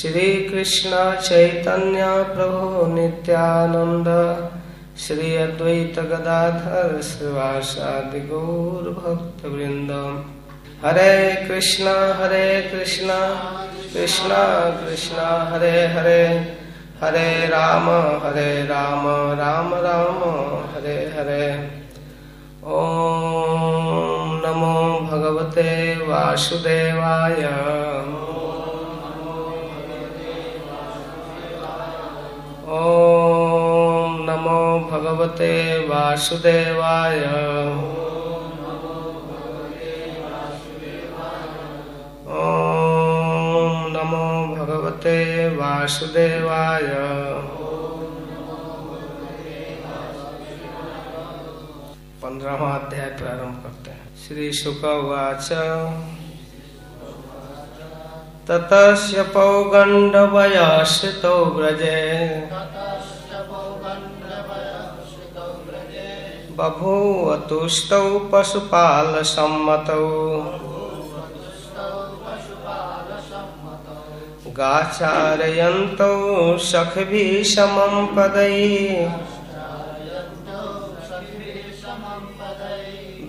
श्री कृष्ण चैतन्य प्रभु नित्यानंद श्री अद्वैत गदाधर श्रीवासादि गौर भक्त वृंद हरे कृष्णा हरे कृष्णा कृष्णा कृष्णा, हरे हरे हरे राम हरे राम राम राम, हरे हरे। ओम नमो भगवते वासुदेवाय। ओम नमो भगवते वासुदेवाय। ओम नमो भगवते वासुदेवाय। पंद्रहवा अध्याय प्रारंभ करते हैं। श्री शुक ततस्य पौगण्डवयाश्रितौ व्रजे। बभूव तुष्टौ पशुपालसम्मतौ। गाचारयन्तौ सखभिः समं पदैः।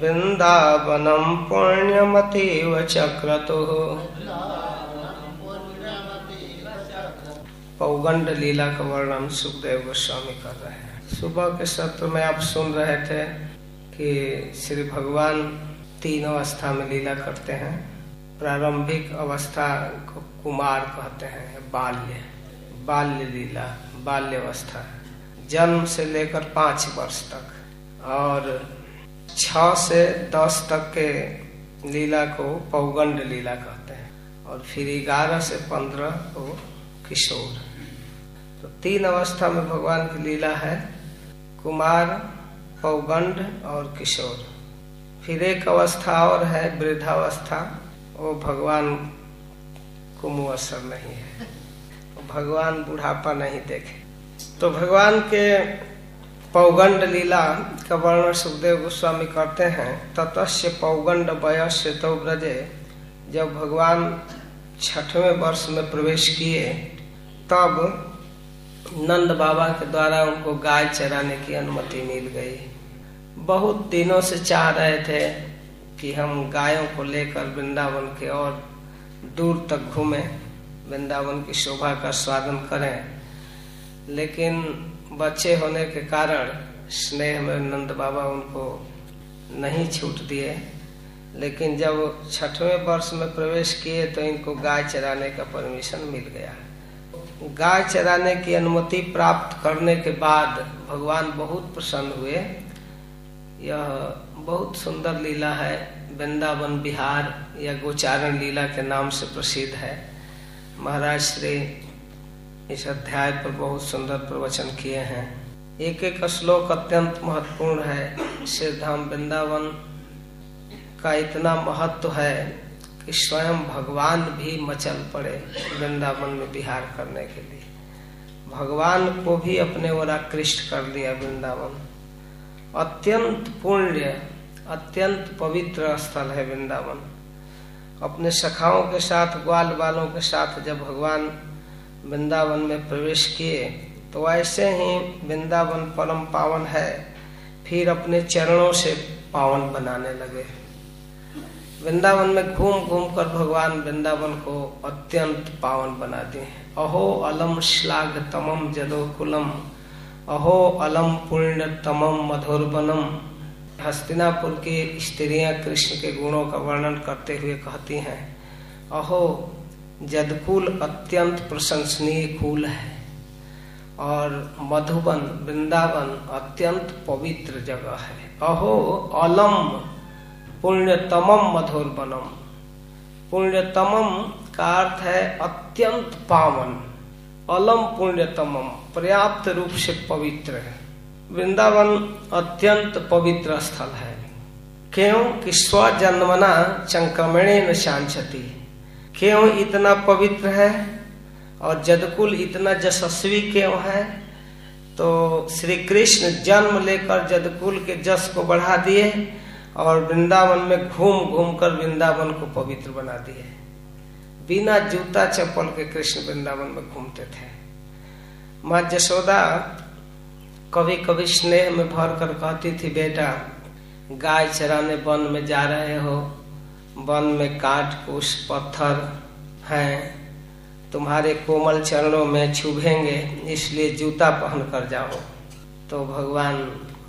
वृन्दावनं पुण्यमतीव चक्रतुः। पौगंड लीला का वर्णन सुखदेव गोस्वामी कर रहे हैं। सुबह के सत्र में आप सुन रहे थे कि श्री भगवान तीन अवस्था में लीला करते हैं। प्रारंभिक अवस्था को कुमार कहते हैं, बाल्य। बाल्य लीला बाल्य अवस्था जन्म से लेकर पाँच वर्ष तक। और छ से दस तक के लीला को पौगंड लीला कहते हैं। और फिर ग्यारह से पंद्रह को किशोर। तो तीन अवस्था में भगवान की लीला है, कुमार, पौगंड और किशोर। फिर एक अवस्था और है, वृद्धावस्था। वो भगवान को मुअसर नहीं है। तो भगवान बुढ़ापा नहीं देखे। तो भगवान के पौगंड लीला का वर्णन सुखदेव गोस्वामी करते हैं। ततस्य पौगंड वयस्य तो ब्रजे जब भगवान छठवें वर्ष में प्रवेश किए, तब नंद बाबा के द्वारा उनको गाय चराने की अनुमति मिल गई। बहुत दिनों से चाह रहे थे कि हम गायों को लेकर वृंदावन के और दूर तक घूमें, वृंदावन की शोभा का स्वागत करें। लेकिन बच्चे होने के कारण स्नेह में नंद बाबा उनको नहीं छूट दिए। लेकिन जब छठवें वर्ष में प्रवेश किए तो इनको गाय चराने का परमिशन मिल गया। गाय चराने की अनुमति प्राप्त करने के बाद भगवान बहुत प्रसन्न हुए। यह बहुत सुंदर लीला है। वृंदावन, बिहार, या गोचारण लीला के नाम से प्रसिद्ध है। महाराज श्री इस अध्याय पर बहुत सुंदर प्रवचन किए हैं। एक एक श्लोक अत्यंत महत्वपूर्ण है। श्री धाम वृंदावन का इतना महत्व है कि स्वयं भगवान भी मचल पड़े वृंदावन में बिहार करने के लिए। भगवान को भी अपने ओर आकृष्ट कर दिया वृंदावन। अत्यंत पुण्य, अत्यंत पवित्र स्थल है वृंदावन। अपने सखाओं के साथ, ग्वाल बालों के साथ जब भगवान वृंदावन में प्रवेश किए तो ऐसे ही वृंदावन परम पावन है। फिर अपने चरणों से पावन बनाने लगे। वृंदावन में घूम घूम कर भगवान वृंदावन को अत्यंत पावन बना दिए अहो अलम श्लाघ तमम जदो कुलम अहो अलम पुण्य तमम मधुरबनम हस्तिनापुर की स्त्रियाँ कृष्ण के गुणों का वर्णन करते हुए कहती हैं, अहो, जदकुल अत्यंत प्रशंसनीय कुल है, और मधुबन वृंदावन अत्यंत पवित्र जगह है। अहो, अलम पुण्यतमम मधुर बनम पुण्यतमम का अर्थ है अत्यंत पावन। अलम पुण्यतमम पर्याप्त रूप से पवित्र है। वृंदावन अत्यंत पवित्र स्थल है। क्यों कि स्वजन्मना संक्रमणे न शांचती। क्यों इतना पवित्र है? और जदकुल इतना यशस्वी क्यों है? तो श्री कृष्ण जन्म लेकर जदकुल के जस को बढ़ा दिए। और वृंदावन में घूम घूम कर वृंदावन को पवित्र बना दिए। बिना जूता चप्पल के कृष्ण वृंदावन में घूमते थे। माँ जसोदा कभी कभी स्नेह में भर कर कहती थी, बेटा, गाय चराने वन में जा रहे हो। वन में काट, कुश, पत्थर हैं। तुम्हारे कोमल चरणों में छुभेंगे, इसलिए जूता पहन कर जाओ। तो भगवान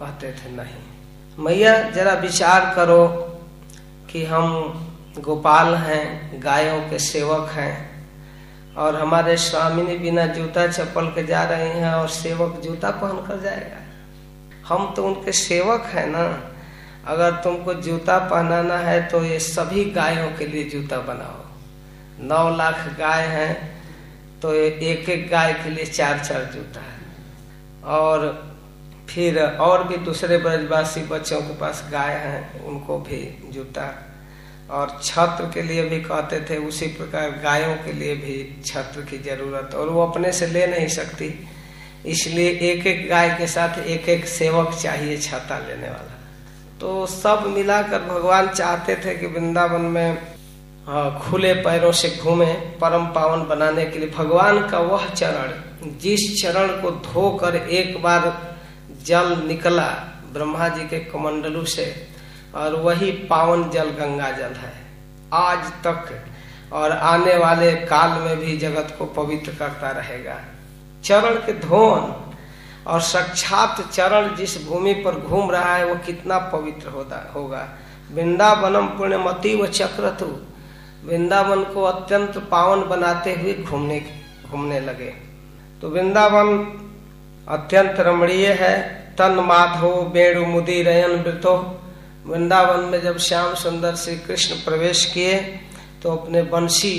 कहते थे, नहीं। मैया, जरा विचार करो कि हम गोपाल हैं, गायों के सेवक हैं और हमारे स्वामी ने बिना जूता चप्पल के जा रहे हैं और सेवक जूता पहन कर जाएगा। हम तो उनके सेवक हैं ना। अगर तुमको जूता पहनाना है तो ये सभी गायों के लिए जूता बनाओ। नौ लाख गाय हैं तो एक एक गाय के लिए चार चार जूता है। और फिर और भी दूसरे ब्रजवासी बच्चों के पास गाय हैं, उनको भी जूता। और छत्र के लिए भी कहते थे, उसी प्रकार गायों के लिए भी छत्र की ज़रूरत। और वो अपने से ले नहीं सकती, इसलिए एक एक गाय के साथ एक एक सेवक चाहिए छाता लेने वाला। तो सब मिलाकर भगवान चाहते थे कि वृंदावन में खुले पैरों से घूमे, परम पावन बनाने के लिए। भगवान का वह चरण, जिस चरण को धोकर एक बार जल निकला ब्रह्मा जी के कमंडलू से, और वही पावन जल गंगा जल है। आज तक और आने वाले काल में भी जगत को पवित्र करता रहेगा। चरण के धोन और साक्षात चरण जिस भूमि पर घूम रहा है, वो कितना पवित्र होता होगा। वृंदावनम पुण्यमती व चक्रतु। वृंदावन को अत्यंत पावन बनाते हुए घूमने घूमने लगे। तो वृंदावन अत्यंत रमणीय है। तन माधो बेणु मुदी रयन वृतो वृंदावन में जब श्याम सुंदर श्री कृष्ण प्रवेश किए तो अपने बंशी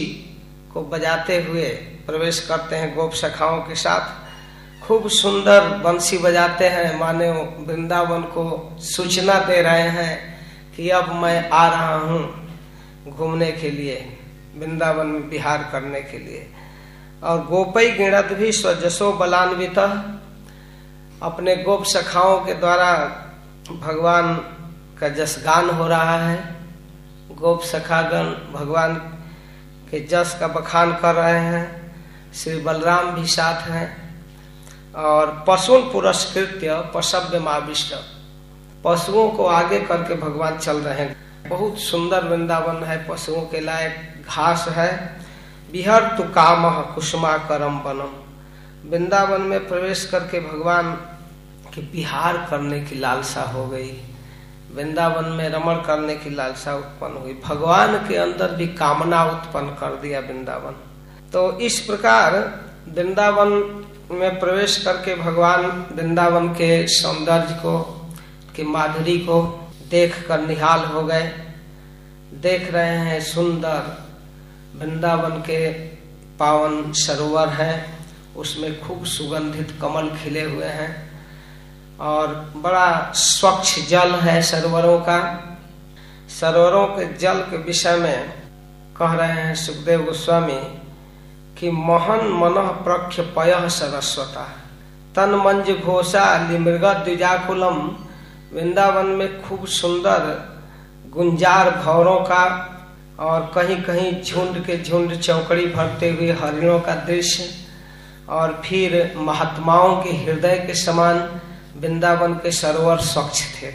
को बजाते हुए प्रवेश करते हैं गोप सखाओं के साथ। खूब सुंदर बंसी बजाते हैं। माने वृंदावन को सूचना दे रहे हैं कि अब मैं आ रहा हूँ घूमने के लिए, वृंदावन में बिहार करने के लिए। और गोपई गिणत भी स्वजसो बलान्वित। अपने गोप सखाओं के द्वारा भगवान का जसगान हो रहा है। गोप सखागण भगवान के जस का बखान कर रहे हैं। श्री बलराम भी साथ हैं और पशु पुरस्कृत्य पशव्य माविष्ट। पशुओं को आगे करके भगवान चल रहे हैं। बहुत सुंदर वृंदावन है, पशुओं के लायक घास है। बिहर तु काम कुसुमा करम बनम वृंदावन में प्रवेश करके भगवान की बिहार करने की लालसा हो गई। वृंदावन में रमण करने की लालसा उत्पन्न हुई। भगवान के अंदर भी कामना उत्पन्न कर दिया वृंदावन। तो इस प्रकार वृंदावन में प्रवेश करके भगवान वृंदावन के सौंदर्य को, के माधुरी को देख कर निहाल हो गए। देख रहे हैं सुंदर। वृंदावन के पावन सरोवर है। उसमें खूब सुगंधित कमल खिले हुए हैं और बड़ा स्वच्छ जल है सरोवरों का। सरोवरों के जल के विषय में कह रहे हैं सुखदेव गोस्वामी कि मोहन मन प्रख्य पय सरस्वता। तन मंज घोषा लिमृग द्विजाकुलम। वृंदावन में खूब सुंदर गुंजार भौरों का और कहीं कहीं झुंड के झुंड चौकड़ी भरते हुए हरिणों का दृश्य। और फिर महात्माओं के हृदय के समान वृंदावन के सरोवर स्वच्छ थे।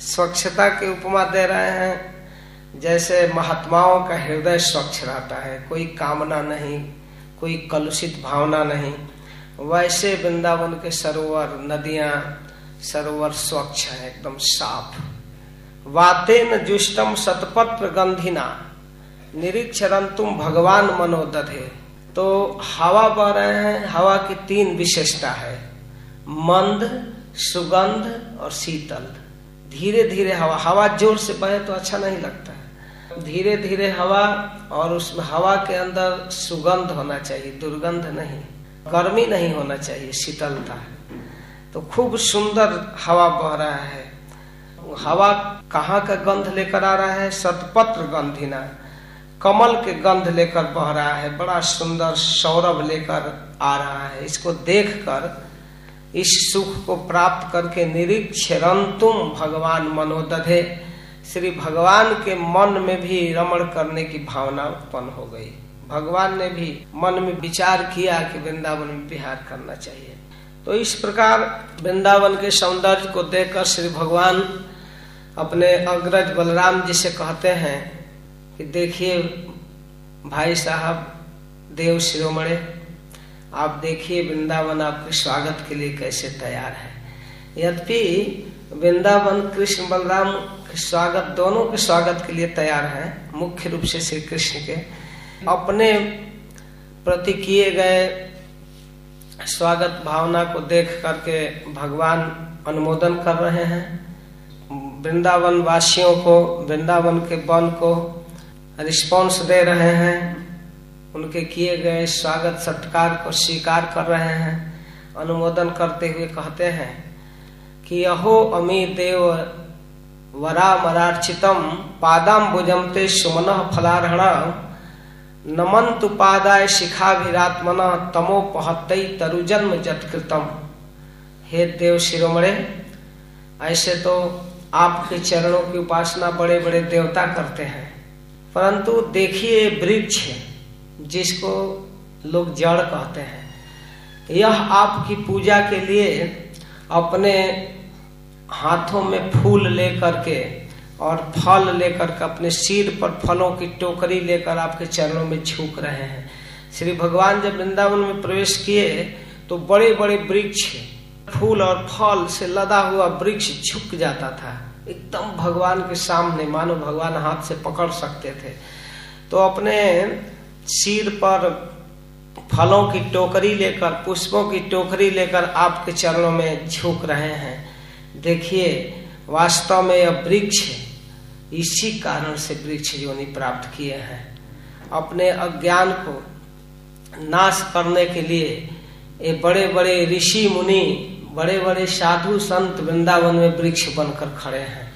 स्वच्छता की उपमा दे रहे हैं। जैसे महात्माओं का हृदय स्वच्छ रहता है, कोई कामना नहीं, कोई कलुषित भावना नहीं, वैसे वृंदावन के सरोवर, नदियाँ, सरोवर स्वच्छ है, एकदम साफ़। वातेन जुष्टम सतपत्र गंधिना निरीक्षरन तुम भगवान मनोदधे। तो हवा बह रहे हैं, हवा की तीन विशेषता है। मंद, सुगंध और शीतल। धीरे धीरे हवा हवा ज़ोर से बहे तो अच्छा नहीं लगता है। धीरे धीरे हवा और उसमें हवा के अंदर सुगंध होना चाहिए, दुर्गंध नहीं। गर्मी नहीं होना चाहिए, शीतलता है। तो खूब सुंदर हवा बह रहा है। हवा कहाँ का गंध लेकर आ रहा है? सतपत्र गंधिना। कमल के गंध लेकर बह रहा है, बड़ा सुंदर सौरभ लेकर आ रहा है। इसको देखकर, इस सुख को प्राप्त करके निरीक्षरन तुम भगवान मनोदधे। श्री भगवान के मन में भी रमण करने की भावना उत्पन्न हो गई। भगवान ने भी मन में विचार किया कि वृंदावन में विहार करना चाहिए। तो इस प्रकार वृंदावन के सौंदर्य को देखकर श्री भगवान अपने अग्रज बलराम जी से कहते हैं कि देखिए भाई साहब, देव शिरोमणे, आप देखिए वृंदावन आपके स्वागत के लिए कैसे तैयार है। यद्यपि वृंदावन, कृष्ण, बलराम के स्वागत, दोनों के स्वागत के लिए तैयार है, मुख्य रूप से श्री कृष्ण के, अपने प्रति किए गए स्वागत भावना को देख करके भगवान अनुमोदन कर रहे हैं। वृंदावन वासियों को, वृंदावन के वन को रिस्पॉन्स दे रहे हैं। उनके किए गए स्वागत, सत्कार को स्वीकार कर रहे हैं। अनुमोदन करते हुए कहते हैं कि अहो अमी देव वरा मरार्चितम पादाम बुजमते सुमन फलारहण नमंतु पादाय शिखाभिरात्मन तमो पहत्तई तरुजन्म जत्कृतम। हे देव शिरोमणे, ऐसे तो आपके चरणों की उपासना बड़े बड़े देवता करते हैं। परंतु देखिए वृक्ष जिसको लोग जड़ कहते हैं। यह आपकी पूजा के लिए अपने हाथों में फूल लेकर के और फल लेकर के अपने सिर पर फलों की टोकरी लेकर आपके चरणों में झुक रहे हैं। श्री भगवान जब वृंदावन में प्रवेश किए तो बड़े बड़े वृक्ष, फूल और फल से लदा हुआ वृक्ष झुक जाता था। एकदम भगवान के सामने, मानो भगवान हाथ से पकड़ सकते थे। तो अपने सिर पर फलों की टोकरी लेकर, पुष्पों की टोकरी लेकर आपके चरणों में झुक रहे हैं। देखिए, वास्तव में यह वृक्ष इसी कारण से वृक्ष योनि प्राप्त किए हैं। अपने अज्ञान को नाश करने के लिए ये बड़े बड़े ऋषि मुनि बड़े बड़े साधु संत वृंदावन में वृक्ष बनकर खड़े हैं।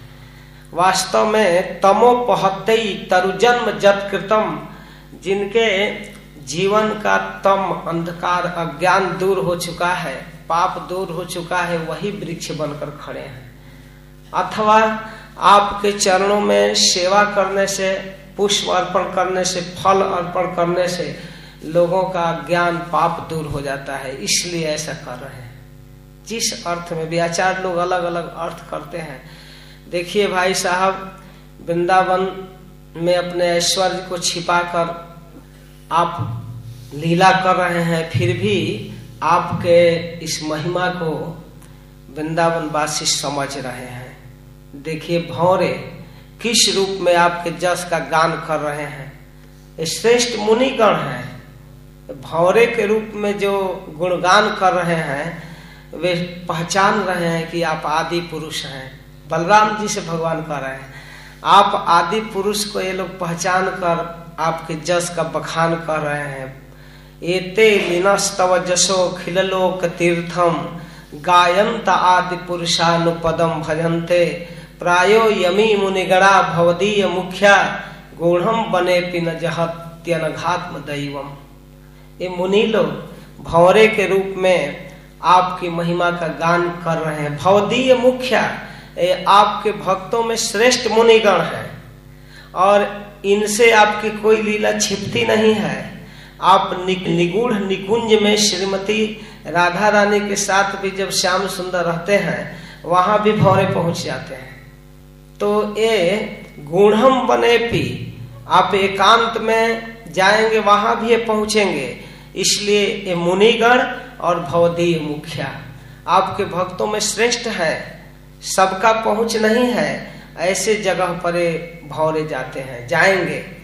वास्तव में तमो पहत्तई तरुजन्म जत कृतम जिनके जीवन का तम अंधकार, अज्ञान दूर हो चुका है, पाप दूर हो चुका है, वही वृक्ष बनकर खड़े हैं। अथवा आपके चरणों में सेवा करने से, पुष्प अर्पण करने से, फल अर्पण करने से लोगों का ज्ञान पाप दूर हो जाता है, इसलिए ऐसा कर रहे हैं। जिस अर्थ में भी व्याचार लोग अलग अलग अर्थ करते हैं। देखिए भाई साहब, वृंदावन में अपने ऐश्वर्य को छिपाकर आप लीला कर रहे हैं, फिर भी आपके इस महिमा को वृंदावन वासी समझ रहे हैं। देखिए भौरे, किस रूप में आपके जस का गान कर रहे हैं। श्रेष्ठ मुनिगण हैं। भौरे के रूप में जो गुणगान कर रहे हैं वे पहचान रहे हैं कि आप आदि पुरुष हैं। बलराम जी से भगवान कह रहे हैं, आप आदि पुरुष को ये लोग पहचान कर आपके जस का बखान कर रहे हैं। एते लीनस्तव जसो खिललोक तीर्थम गायंत आदि पुरुषानुपदम भजन्ते। प्रायो यमी मुनिगणा भवदीय मुखिया गूढ़म बने पिन जहत्यनघात्म दैवम ये मुनि लोग भौरे के रूप में आपकी महिमा का गान कर रहे हैं। भवदीय मुखिया आपके भक्तों में श्रेष्ठ मुनिगण है। और इनसे आपकी कोई लीला छिपती नहीं है। आप निगूढ़ निकुंज में श्रीमती राधा रानी के साथ भी जब श्याम सुंदर रहते हैं, वहाँ भी भौरे पहुँच जाते हैं। तो ये गुणम बने पी, आप एकांत में जाएँगे, वहाँ भी ये पहुँचेंगे। इसलिए ये मुनिगण और भवदीय मुखिया। आपके भक्तों में श्रेष्ठ है। सबका पहुँच नहीं है। ऐसे जगह पर भौरे जाते हैं। जाएँगे।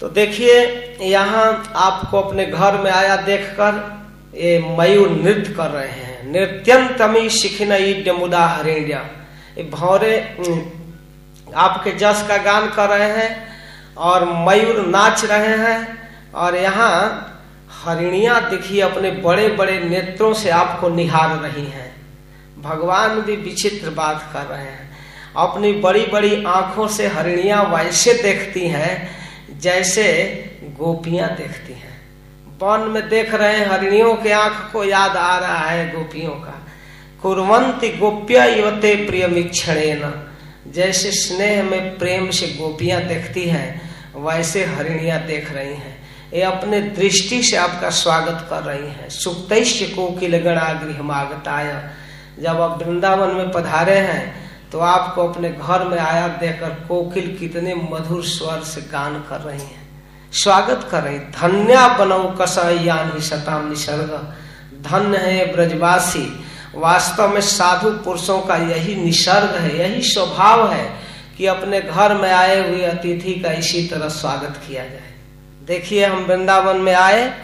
तो देखिए, यहाँ आपको अपने घर में आया देखकर ये मयूर नृत्य कर रहे हैं। नृत्यंतमी शिखिन मुदा हरिण्य। भौरे आपके जस का गान कर रहे हैं और मयूर नाच रहे हैं। और यहाँ हरिणिया देखिए अपने बड़े बड़े नेत्रों से आपको निहार रही हैं। भगवान भी विचित्र बात कर रहे हैं। अपनी बड़ी बड़ी आँखों से हरिणिया वैसे देखती हैं, जैसे गोपियाँ देखती हैं। वन में देख रहे हैं, हरिणियों के आँख को याद आ रहा है गोपियों का। कुरवंती गोप्य युवते प्रिय मिक्षण जैसे स्नेह में प्रेम से गोपियाँ देखती हैं, वैसे हरिणिया देख रही हैं। ये अपने दृष्टि से आपका स्वागत कर रही हैं। सुक्तैश्य कोकिल गणागृह मागताय। जब आप वृंदावन में पधारे हैं तो आपको अपने घर में आया देखकर कोकिल कितने मधुर स्वर से गान कर रही हैं। स्वागत कर रही। धन्या बनो कसयान ही निसर्ग। धन्य है ब्रजवासी। वास्तव में साधु पुरुषों का यही निसर्ग है, यही स्वभाव है कि अपने घर में आए हुए अतिथि का इसी तरह स्वागत किया जाए। देखिए, हम वृंदावन में आए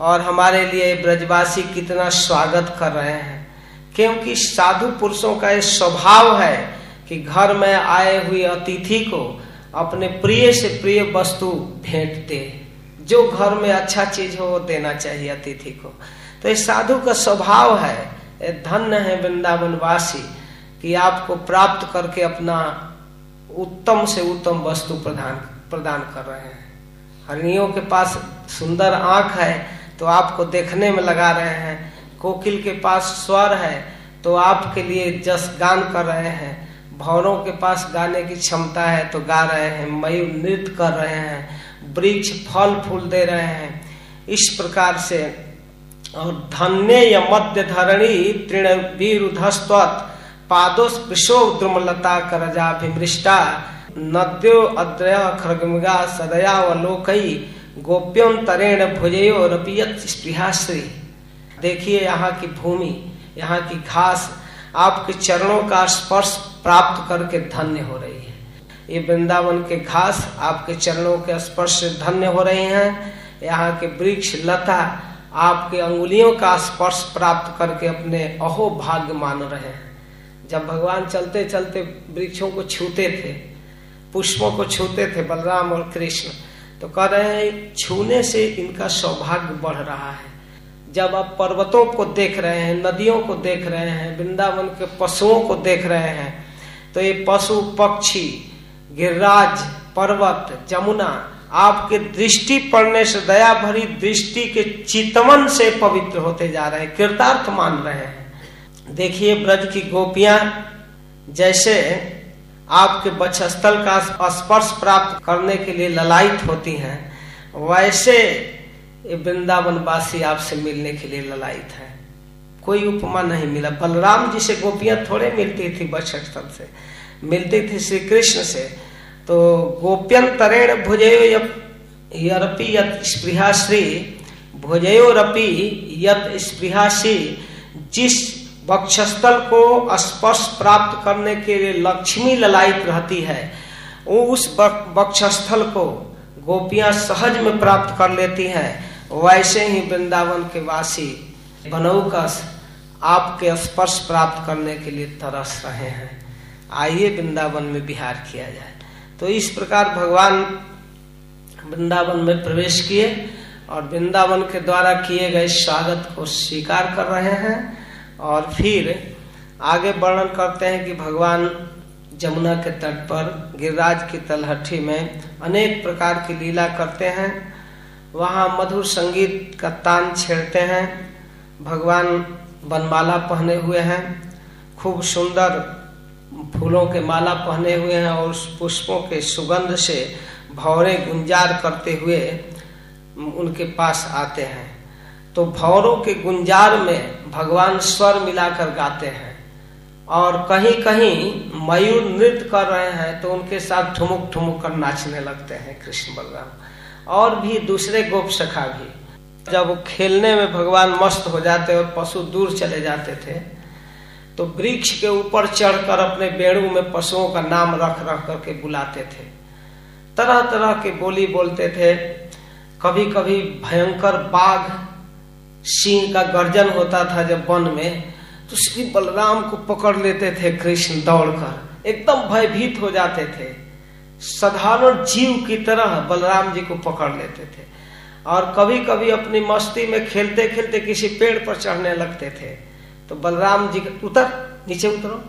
और हमारे लिए ब्रजवासी कितना स्वागत कर रहे हैं। क्योंकि साधु पुरुषों का ये स्वभाव है कि घर में आए हुए अतिथि को अपने प्रिय से प्रिय वस्तु भेंट दे जो घर में अच्छा चीज़ हो, वो देना चाहिए अतिथि को। तो इस साधु का स्वभाव है धन्य है वृंदावन वासी कि आपको प्राप्त करके अपना उत्तम से उत्तम वस्तु प्रदान प्रदान कर रहे हैं। हरणियों के पास सुंदर आँख है तो आपको देखने में लगा रहे हैं। कोकिल के पास स्वर है तो आपके लिए जस गान कर रहे हैं। भौरों के पास गाने की क्षमता है तो गा रहे हैं। मयूर नृत्य कर रहे हैं, वृक्ष फल फूल दे रहे हैं। इस प्रकार से और धन्य या मध्य धरणी तृणवीरुधस्वत पादोस विशो द्रुमलता करजाभिमृष्टा नद्यो अद्रय खरगमिगा सदया वलोकई गोप्यम तरेण भुजयो रपियत स्पृहाश्री देखिए यहाँ की भूमि, यहाँ की घास, आपके चरणों का स्पर्श प्राप्त करके धन्य हो रही है। ये वृंदावन के घास आपके चरणों के स्पर्श धन्य हो रहे हैं। यहाँ के वृक्ष, लता आपके अंगुलियों का स्पर्श प्राप्त करके अपने अहो भाग्य मान रहे हैं। जब भगवान चलते चलते वृक्षों को छूते थे पुष्पों को छूते थे बलराम और कृष्ण। तो कह रहे हैं, छूने से इनका सौभाग्य बढ़ रहा है। जब आप पर्वतों को देख रहे हैं, नदियों को देख रहे हैं, वृंदावन के पशुओं को देख रहे हैं तो ये पशु, पक्षी, गिरिराज, पर्वत जमुना आपके दृष्टि पड़ने से, दया भरी दृष्टि के चितवन से पवित्र होते जा रहे हैं, कृतार्थ मान रहे हैं। देखिए ब्रज की गोपियाँ, जैसे आपके बक्षस्थल का स्पर्श प्राप्त करने के लिए ललायित होती हैं, वैसे वृंदावन वासी आपसे मिलने के लिए ललायित है। कोई उपमा नहीं मिला। बलराम जी से गोपियाँ थोड़े मिलती थी बक्षस्थल से। मिलती थी श्री कृष्ण से। तो गोप्यन तरेण भुजयो यरपी यत स्पृहाश्री, भुजयो रपी यत स्पृहाशी जिस वक्षस्थल को स्पर्श प्राप्त करने के लिए लक्ष्मी ललायित रहती है। वो उस वक्षस्थल को गोपियाँ सहज में प्राप्त कर लेती हैं। वैसे ही वृंदावन के वासी बनौकस आपके स्पर्श प्राप्त करने के लिए तरस रहे हैं। आइए वृंदावन में बिहार किया जाए। तो इस प्रकार भगवान वृंदावन में प्रवेश किए और वृंदावन के द्वारा किए गए स्वागत को स्वीकार कर रहे हैं। और फिर आगे वर्णन करते हैं कि भगवान जमुना के तट पर, गिरिराज की तलहटी में अनेक प्रकार की लीला करते हैं। वहाँ मधुर संगीत का तान छेड़ते हैं। भगवान बनमाला पहने हुए हैं। खूब सुंदर फूलों के माला पहने हुए हैं और पुष्पों के सुगंध से भौरे गुंजार करते हुए उनके पास आते हैं। तो भौरों के गुंजार में भगवान स्वर मिलाकर गाते हैं। और कहीं कहीं मयूर नृत्य कर रहे हैं तो उनके साथ ठुमुक ठुमुक कर नाचने लगते हैं कृष्ण बलराम। और भी दूसरे गोप सखा भी। जब वो खेलने में भगवान मस्त हो जाते और पशु दूर चले जाते थे तो वृक्ष के ऊपर चढ़कर अपने बेड़ू में पशुओं का नाम रख रख करके बुलाते थे। तरह तरह के बोली बोलते थे। कभी कभी भयंकर बाघ सिंह का गर्जन होता था जब वन में तो श्री बलराम को पकड़ लेते थे कृष्ण दौड़कर। एकदम भयभीत हो जाते थे। साधारण जीव की तरह बलराम जी को पकड़ लेते थे। और कभी कभी अपनी मस्ती में खेलते खेलते किसी पेड़ पर चढ़ने लगते थे। तो बलराम जी उतर, नीचे उतरो।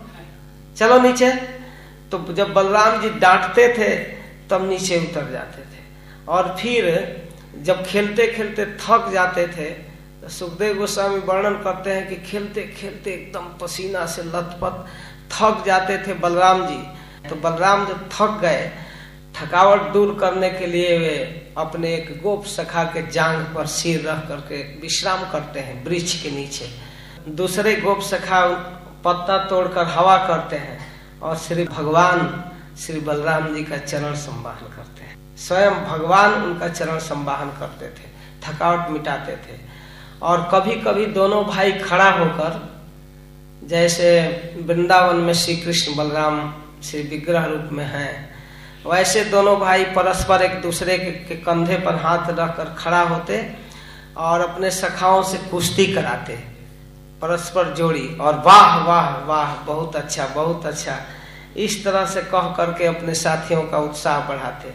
चलो नीचे। तो जब बलराम जी डांटते थे, तब नीचे उतर जाते थे। और फिर जब खेलते खेलते थक जाते थे सुखदेव गोस्वामी वर्णन करते हैं कि खेलते खेलते एकदम पसीना से लथपथ थक जाते थे बलराम जी। तो बलराम जब थक गए, थकावट दूर करने के लिए वे अपने एक गोप सखा के जांग पर सिर रख करके विश्राम करते हैं वृक्ष के नीचे। दूसरे गोप सखा पत्ता तोड़कर हवा करते हैं और श्री भगवान, श्री बलराम जी का चरण संवाहन करते हैं। स्वयं भगवान उनका चरण संवाहन करते थे, थकावट मिटाते थे। और कभी कभी दोनों भाई खड़ा होकर जैसे वृंदावन में श्री कृष्ण बलराम श्री विग्रह रूप में हैं वैसे दोनों भाई परस्पर एक दूसरे के, कंधे पर हाथ रखकर खड़ा होते और अपने सखाओं से कुश्ती कराते परस्पर जोड़ी और वाह वाह वाह बहुत अच्छा बहुत अच्छा। इस तरह से कह करके अपने साथियों का उत्साह बढ़ाते।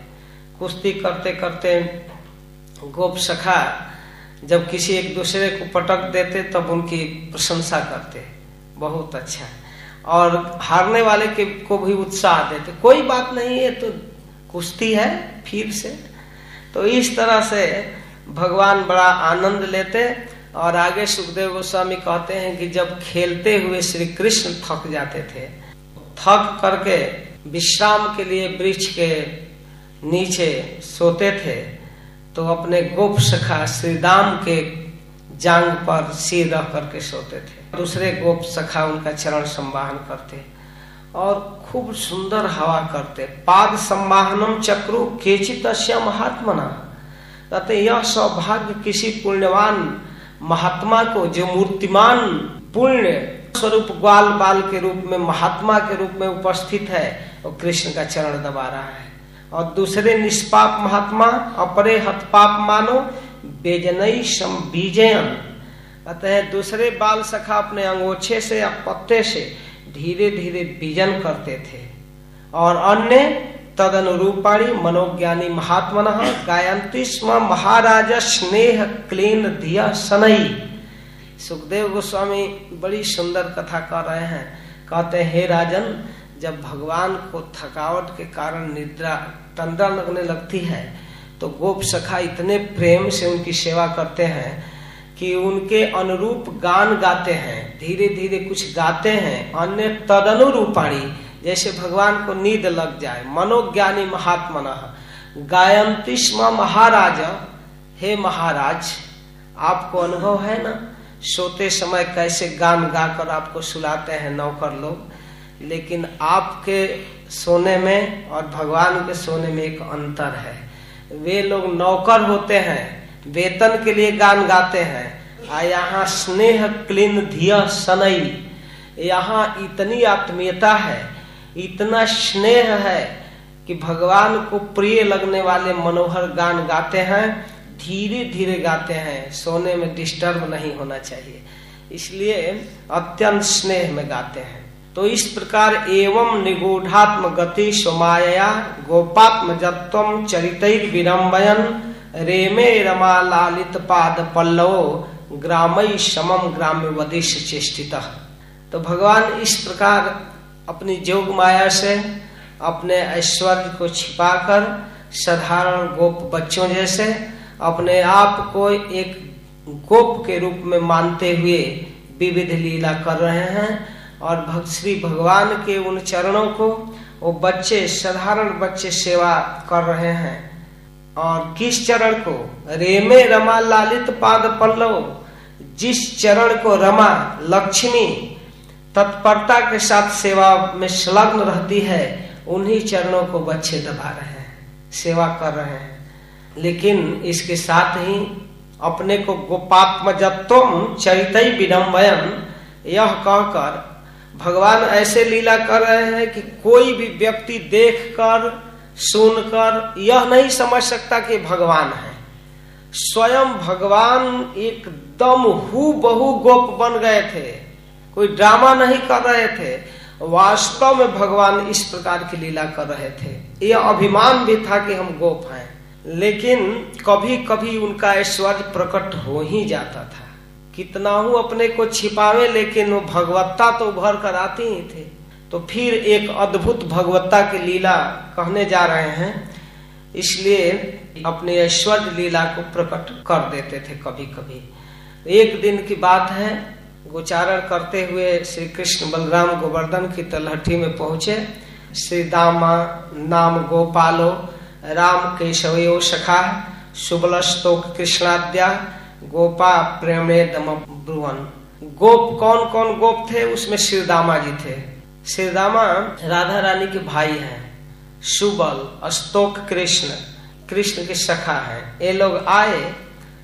कुश्ती करते करते गोप सखा जब किसी एक दूसरे को पटक देते, तब उनकी प्रशंसा करते। बहुत अच्छा। और हारने वाले के को भी उत्साह देते। कोई बात नहीं है तो कुश्ती है फिर से। तो इस तरह से भगवान बड़ा आनंद लेते और आगे सुखदेव गोस्वामी कहते हैं कि जब खेलते हुए श्री कृष्ण थक जाते थे, थक करके विश्राम के लिए वृक्ष के नीचे सोते थे तो अपने गोप सखा श्री राम के जांग पर सिर रख करके सोते थे। दूसरे गोप सखा उनका चरण संवाहन करते। और खूब सुंदर हवा करते। पाद संवाहनम चक्रु केचित महात्मना। कहते यह सौभाग्य किसी पुण्यवान महात्मा को, जो मूर्तिमान, पुण्य स्वरूप ग्वाल बाल के रूप में, महात्मा के रूप में उपस्थित है, वो कृष्ण का चरण दबा रहा है। और दूसरे निष्पाप महात्मा, अपरे हतपाप मानो, बेजनई सम बीजयन। अतः दूसरे बाल सखा अपने अंगोछे से या पत्ते से धीरे धीरे बीजन करते थे। और अन्य तद अनुरूपाणी मनोज्ञानी महात्मन गायंती स्म महाराज स्नेह क्लीन धिया सनई। सुखदेव गोस्वामी बड़ी सुंदर कथा कर रहे हैं। कहते हे राजन जब भगवान को थकावट के कारण निद्रा, तंद्रा लगने लगती है तो गोप सखा इतने प्रेम से उनकी सेवा करते हैं कि उनके अनुरूप गान गाते हैं धीरे धीरे कुछ गाते हैं, अन्य तदनुरूपाणी, जैसे भगवान को नींद लग जाए। मनोज्ञानी महात्मन, गायंती स्म महाराज, हे महाराज, आपको अनुभव है ना? सोते समय कैसे गान गाकर आपको सुलाते हैं, नौकर लोग? लेकिन आपके सोने में और भगवान के सोने में एक अंतर है। वे लोग नौकर होते हैं, वेतन के लिए गान गाते हैं। आ, यहाँ स्नेह क्लीन धिया सनई। यहाँ इतनी आत्मीयता है, इतना स्नेह है कि भगवान को प्रिय लगने वाले मनोहर गान गाते हैं धीरे धीरे गाते हैं। सोने में डिस्टर्ब नहीं होना चाहिए। इसलिए अत्यंत स्नेह में गाते हैं। तो इस प्रकार एवं निगूढ़ात्म गति सुमाया गोपात्म जत्व चरित विरम्बयन रेमे रमा लालित पाद पल्लव ग्रामई समम ग्राम्य वदिश चेष्टित। तो भगवान इस प्रकार अपनी जोग माया से अपने ऐश्वर्य को छिपाकर साधारण गोप बच्चों जैसे अपने आप को एक गोप के रूप में मानते हुए विविध लीला कर रहे हैं। और भक्त श्री भगवान के उन चरणों को वो बच्चे, साधारण बच्चे सेवा कर रहे हैं। और किस चरण को? रेमे रमा लालित पाद पल्लव, जिस चरण को रमा लक्ष्मी तत्परता के साथ सेवा में संलग्न रहती है, उन्हीं चरणों को बच्चे दबा रहे हैं, सेवा कर रहे हैं। लेकिन इसके साथ ही अपने को गोपात्म चरित विडम्बयन यह कहकर भगवान ऐसे लीला कर रहे हैं कि कोई भी व्यक्ति देखकर, सुनकर यह नहीं समझ सकता कि भगवान है। स्वयं भगवान एकदम हु बहु गोप बन गए थे। कोई ड्रामा नहीं कर रहे थे। वास्तव में भगवान इस प्रकार की लीला कर रहे थे। यह अभिमान भी था कि हम गोप हैं। लेकिन कभी कभी उनका ऐश्वर्य प्रकट हो ही जाता था। कितना हूँ अपने को छिपावे, लेकिन वो भगवत्ता तो उभर कर आते ही थे। तो फिर एक अद्भुत भगवत्ता की लीला कहने जा रहे हैं। इसलिए अपने ऐश्वर्य लीला को प्रकट कर देते थे कभी कभी एक दिन की बात है, गोचारण करते हुए श्री कृष्ण बलराम गोवर्धन की तलहटी में पहुँचे। श्री दामा नाम गोपालो, राम केशवयो सखा शुभलस्तोक कृष्णाद्या गोपा प्रेमे दम ब्रुवन। गोप, कौन कौन गोप थे? उसमें श्रीदामा जी थे। श्रीदामा राधा रानी के भाई हैं। सुबल अस्तोक कृष्ण। कृष्ण के सखा है। ये लोग आए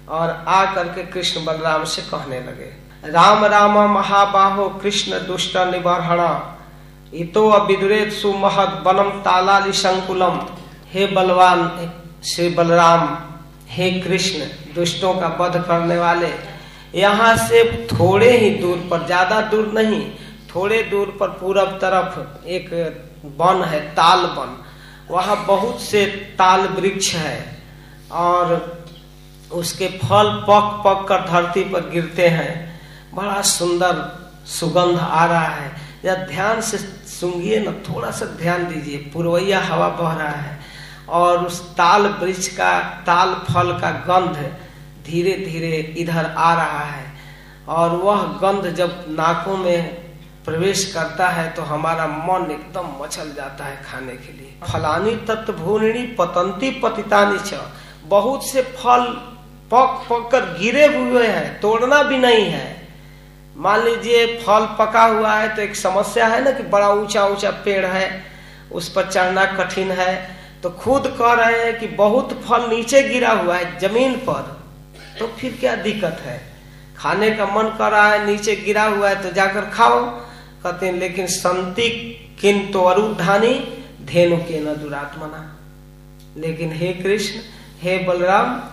और आ करके कृष्ण बलराम से कहने लगे, राम राम, महाबाहो, कृष्ण, दुष्ट, निबरहण। इतो अविदुरेत सुमहत बनम तालाली संकुलम। हे बलवान श्री बलराम हे कृष्ण, दुष्टों का वध करने वाले, यहाँ से थोड़े ही दूर पर, ज़्यादा दूर नहीं, थोड़े दूर पर पूरब तरफ़ एक वन है, ताल वन। वहाँ बहुत से ताल वृक्ष है और उसके फल पक पक कर धरती पर गिरते हैं। बड़ा सुंदर सुगंध आ रहा है। या ध्यान से सुंगिए ना, थोड़ा सा ध्यान दीजिए। पुरवैया हवा बह रहा है। और उस ताल वृक्ष का, ताल फल का गंध धीरे धीरे इधर आ रहा है। और वह गंध जब नाकों में प्रवेश करता है तो हमारा मन एकदम मचल जाता है खाने के लिए। फलानी तत्व भूनिणी पतंती पतितानी च। बहुत से फल पक पक कर गिरे हुए हैं, तोड़ना भी नहीं है। मान लीजिए फल पका हुआ है तो एक समस्या है ना कि बड़ा ऊँचा ऊँचा पेड़ है, उस पर चढ़ना कठिन है। तो खुद कह रहे हैं कि बहुत फल नीचे गिरा हुआ है ज़मीन पर। तो फिर क्या दिक्कत है? खाने का मन कर रहा है, नीचे गिरा हुआ है तो जाकर खाओ। कहते हैं, लेकिन संति किंतु अरुधानी धेनु के न दुरात्मना। लेकिन हे कृष्ण, हे बलराम,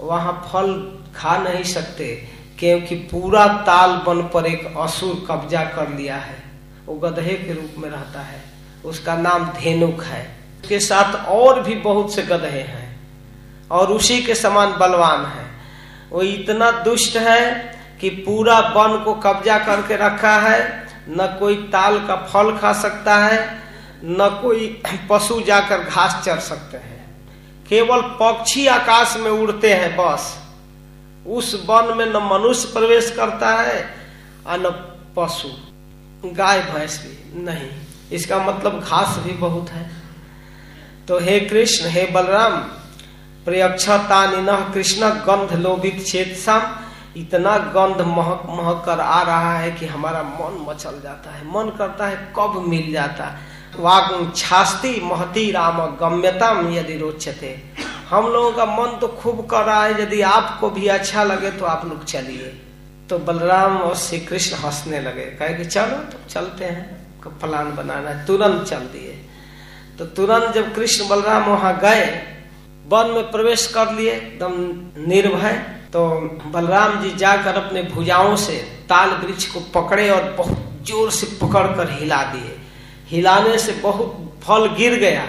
वहाँ फल खा नहीं सकते, क्योंकि पूरा ताल बन पर एक असुर कब्जा कर लिया है। वो गधे के रूप में रहता है। उसका नाम धेनुक है। उसके साथ और भी बहुत से गधे हैं और उसी के समान बलवान है। वो इतना दुष्ट है कि पूरा वन को कब्जा करके रखा है। न कोई ताल का फल खा सकता है, न कोई पशु जाकर घास चर सकते हैं। केवल पक्षी आकाश में उड़ते हैं बस। उस वन में न मनुष्य प्रवेश करता है और न पशु। गाय भैंस भी नहीं। इसका मतलब घास भी बहुत है। तो हे कृष्ण, हे बलराम प्रयक्षता कृष्ण, गंध लोभित चेतसाम इतना गंध महक महक कर आ रहा है कि हमारा मन मचल जाता है। मन करता है कब मिल जाता वाग छास्ती महती राम गम्यतम यदि रोचते। हम लोगों का मन तो खूब कर रहा है, यदि आपको भी अच्छा लगे तो आप लोग चलिए। तो बलराम और श्री कृष्ण हंसने लगे। कहे कि चलो तो चलते हैं। प्लान बनाना है। तुरंत चल दिए। तो तुरंत जब कृष्ण बलराम वहाँ गए, वन में प्रवेश कर लिए, एकदम निर्भय तो बलराम जी जाकर अपने भुजाओं से ताल वृक्ष को पकड़े और बहुत ज़ोर से पकड़कर हिला दिए। हिलाने से बहुत फल गिर गया।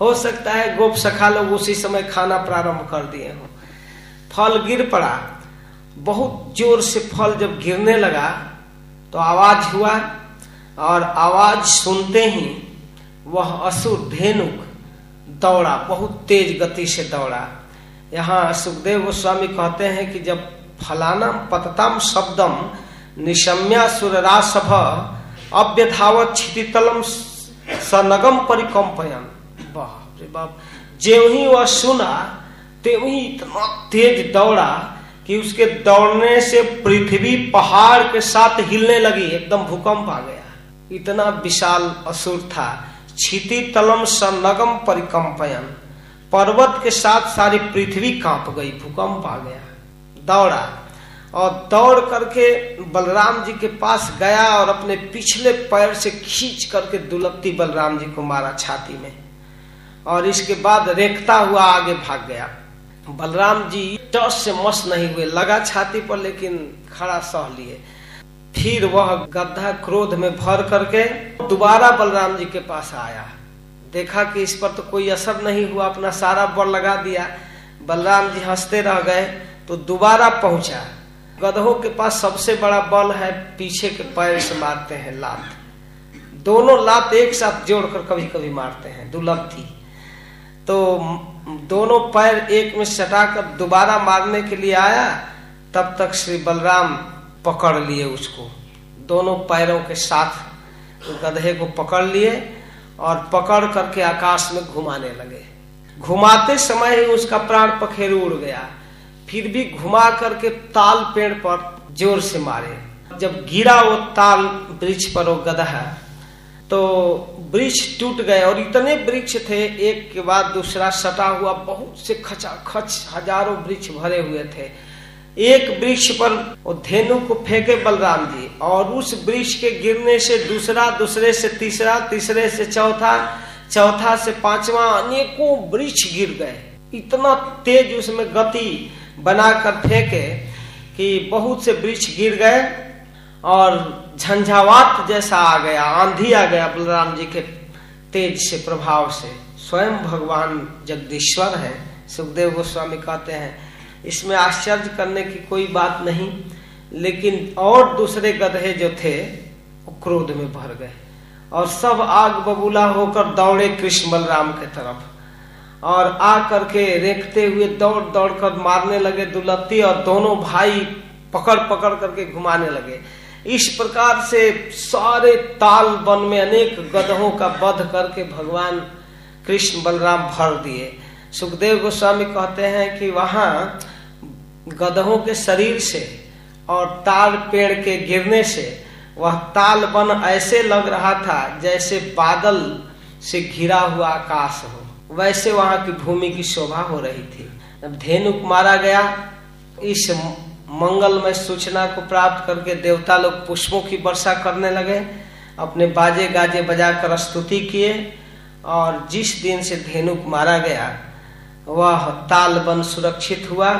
हो सकता है गोप सखा लोग उसी समय खाना प्रारंभ कर दिए हो। फल गिर पड़ा। बहुत ज़ोर से फल जब गिरने लगा तो आवाज़ हुआ, और आवाज़ सुनते ही वह असुर धेनुक दौड़ा, बहुत तेज गति से दौड़ा। यहाँ सुखदेव गोस्वामी कहते हैं कि जब फलाना पततम शब्दम निशम्या सुररासभ अव्यधावत क्षितितलम सनगम परिकम्पयन। बाप रे बाप जो ही वह सुना, त्यों ही इतना तेज दौड़ा कि उसके दौड़ने से पृथ्वी पहाड़ के साथ हिलने लगी, एकदम भूकंप आ गया। इतना विशाल असुर था क्षिति तलम सनगम परिकम्पयन। पर्वत के साथ सारी पृथ्वी काँप गई, भूकंप आ गया। दौड़ा और दौड़ करके बलराम जी के पास गया और अपने पिछले पैर से खींच करके दुलत्ती बलराम जी को मारा छाती में और इसके बाद रेखता हुआ आगे भाग गया। बलराम जी टस से मस नहीं हुए, लगा छाती पर लेकिन खड़ा सह लिए। फिर वह गद्दा क्रोध में भर करके दोबारा बलराम जी के पास आया। देखा कि इस पर तो कोई असर नहीं हुआ, अपना सारा बल लगा दिया। बलराम जी हँसते रह गए तो दोबारा पहुँचा। गधों के पास सबसे बड़ा बल है, पीछे के पैर से मारते हैं लात। दोनों लात एक साथ जोड़कर कभी कभी मारते हैं थी तो दोनों पैर एक में सटाकर दोबारा मारने के लिए आया, तब तक श्री बलराम पकड़ लिए उसको। दोनों पैरों के साथ गधे को पकड़ लिए और पकड़ करके आकाश में घुमाने लगे। घुमाते समय ही उसका प्राण पखेरु उड़ गया। फिर भी घुमा करके ताल पेड़ पर ज़ोर से मारे। जब गिरा वो ताल वृक्ष पर वो गधा तो वृक्ष टूट गए और इतने वृक्ष थे, एक के बाद दूसरा सटा हुआ बहुत से खचा, खच, हज़ारों वृक्ष भरे हुए थे। एक वृक्ष पर धेनु को फेंके बलराम जी, और उस वृक्ष के गिरने से दूसरा, दूसरे से तीसरा, तीसरे से चौथा चौथा से पांचवा अनेकों वृक्ष गिर गए। इतना तेज उसमें गति बनाकर फेंके कि बहुत से वृक्ष गिर गए और झंझावात जैसा आ गया, आंधी आ गया बलराम जी के तेज से, प्रभाव से। स्वयं भगवान जगदीश्वर है, सुखदेव गोस्वामी कहते हैं इसमें आश्चर्य करने की कोई बात नहीं, लेकिन और दूसरे गधे जो थे, वो क्रोध में भर गए। और सब आग बबूला होकर दौड़े कृष्ण बलराम के तरफ़। और आ करके रेखते हुए दौड़ दौड़ कर मारने लगे दुलत्ती और दोनों भाई पकड़ पकड़ करके घुमाने लगे। इस प्रकार से सारे ताल वन में अनेक गधों का वध करके भगवान कृष्ण बलराम भर दिए। सुखदेव गोस्वामी कहते हैं कि वहाँ गधों के शरीर से और ताल पेड़ के गिरने से वह ताल वन ऐसे लग रहा था जैसे बादल से घिरा हुआ आकाश हो। वैसे वहाँ की भूमि की शोभा हो रही थी। जब धेनुक मारा गया। इस मंगलमय सूचना को प्राप्त करके देवता लोग पुष्पों की वर्षा करने लगे। अपने बाजे गाजे बजाकर स्तुति किए और जिस दिन से धेनुक मारा गया, वह ताल बन सुरक्षित हुआ।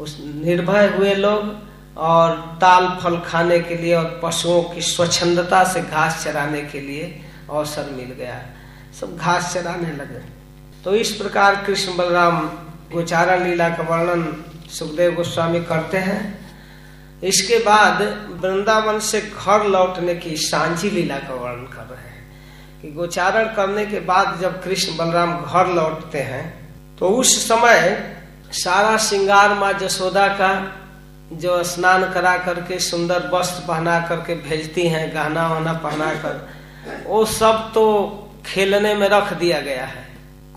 उस निर्भय हुए लोग और ताल फल खाने के लिए और पशुओं की स्वच्छंदता से घास चराने के लिए अवसर मिल गया। सब घास चराने लगे। तो इस प्रकार कृष्ण बलराम गोचारण लीला का वर्णन सुखदेव गोस्वामी करते हैं। इसके बाद वृंदावन से घर लौटने की सांझी लीला का वर्णन कर रहे हैं कि गोचारण करने के बाद जब कृष्ण बलराम घर लौटते हैं तो उस समय सारा श्रृंगार माँ जसोदा का जो स्नान करा करके, सुंदर वस्त्र पहना करके भेजती हैं, गहना वहना पहना कर, वो सब तो खेलने में रख दिया गया है।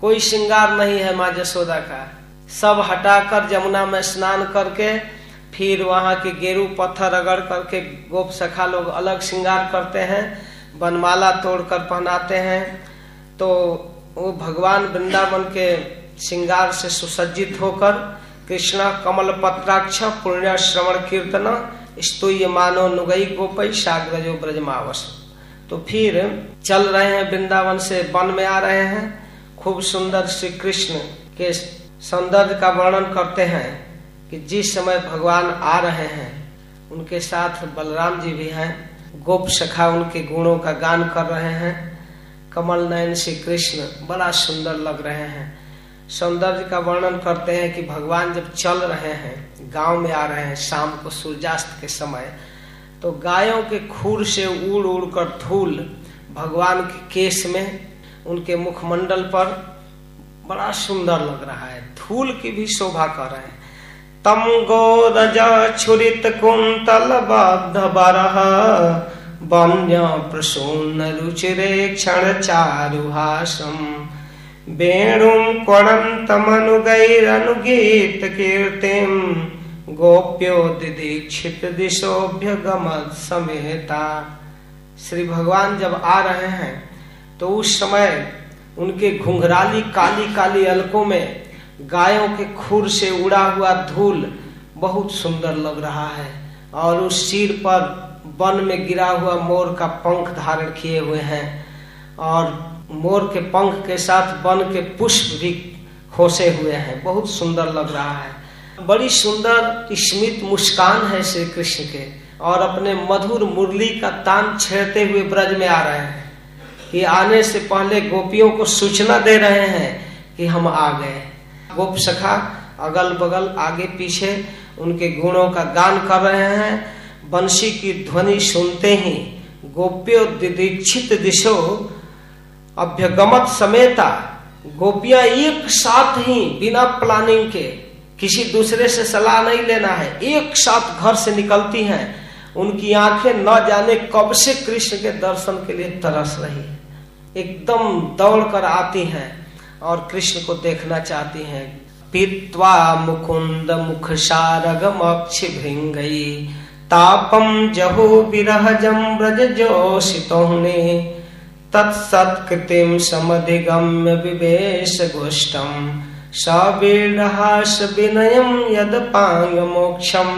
कोई श्रृंगार नहीं है माँ जसोदा का। सब हटाकर जमुना में स्नान करके, फिर वहाँ के गेरू पत्थर रगड़ करके गोप सखा लोग अलग श्रृंगार करते हैं, बनमाला तोड़कर पहनाते हैं। तो वो भगवान वृंदावन के श्रृंगार से सुसज्जित होकर कृष्णा, कमल, पत्राक्ष, पुण्य, श्रवण, कीर्तन, स्तुय, मानो, नुगई, गोपई साग्रजो ब्रजमावस। तो फिर चल रहे हैं वृंदावन से, वन में आ रहे हैं। खूब सुंदर श्री कृष्ण के सौंदर्य का वर्णन करते हैं कि जिस समय भगवान आ रहे हैं, उनके साथ बलराम जी भी हैं। गोप सखा उनके गुणों का गान कर रहे हैं। कमल नयन श्री कृष्ण बड़ा सुंदर लग रहे हैं। सौंदर्य का वर्णन करते हैं कि भगवान जब चल रहे हैं, गाँव में आ रहे हैं, शाम को सूर्यास्त के समय तो गायों के खूर से उड़ उड़ कर धूल भगवान के केस में, उनके मुखमंडल पर बड़ा सुंदर लग रहा है। धूल की भी शोभा कर रहे हैं। तम गो रजा छुरित कुंतल बरह, वन्य प्रसून्न रुचिरे क्षण चारुहासम। वेणुं क्वणन्तमनुगैरनुगीत कीर्तिम गोप्यो दिदीक्षित दिशोभ्य गमत समेता श्री भगवान जब आ रहे हैं तो उस समय उनके घुंघराली काली काली अलकों में गायों के खुर से उड़ा हुआ धूल बहुत सुंदर लग रहा है और उस सिर पर वन में गिरा हुआ मोर का पंख धारण किए हुए हैं और मोर के पंख के साथ वन के पुष्प भी खोसे हुए हैं। बहुत सुंदर लग रहा है। बड़ी सुंदर स्मित मुस्कान है श्री कृष्ण के और अपने मधुर मुरली का तान छेड़ते हुए ब्रज में आ रहे हैं कि आने से पहले गोपियों को सूचना दे रहे हैं कि हम आ गए गोप सखा अगल बगल आगे पीछे उनके गुणों का गान कर रहे हैं। बंशी की ध्वनि सुनते ही गोप्यो दीक्षित दिशो अभ्यगमत समेता, गोपियाँ एक साथ ही बिना प्लानिंग के किसी दूसरे से सलाह नहीं लेना है, एक साथ घर से निकलती हैं। उनकी आँखें न जाने कब से कृष्ण के दर्शन के लिए तरस रही है। एकदम दौड़ कर आती हैं और कृष्ण को देखना चाहती हैं। पीत्वा मुकुंद मुख सारग मक्ष भृंगई, तापम जहो विरहजम ब्रज जोषितोहने तत्सत्कृतिम समधिगम्य विवेश गोष्ठम विनयम यद पांग मोक्षम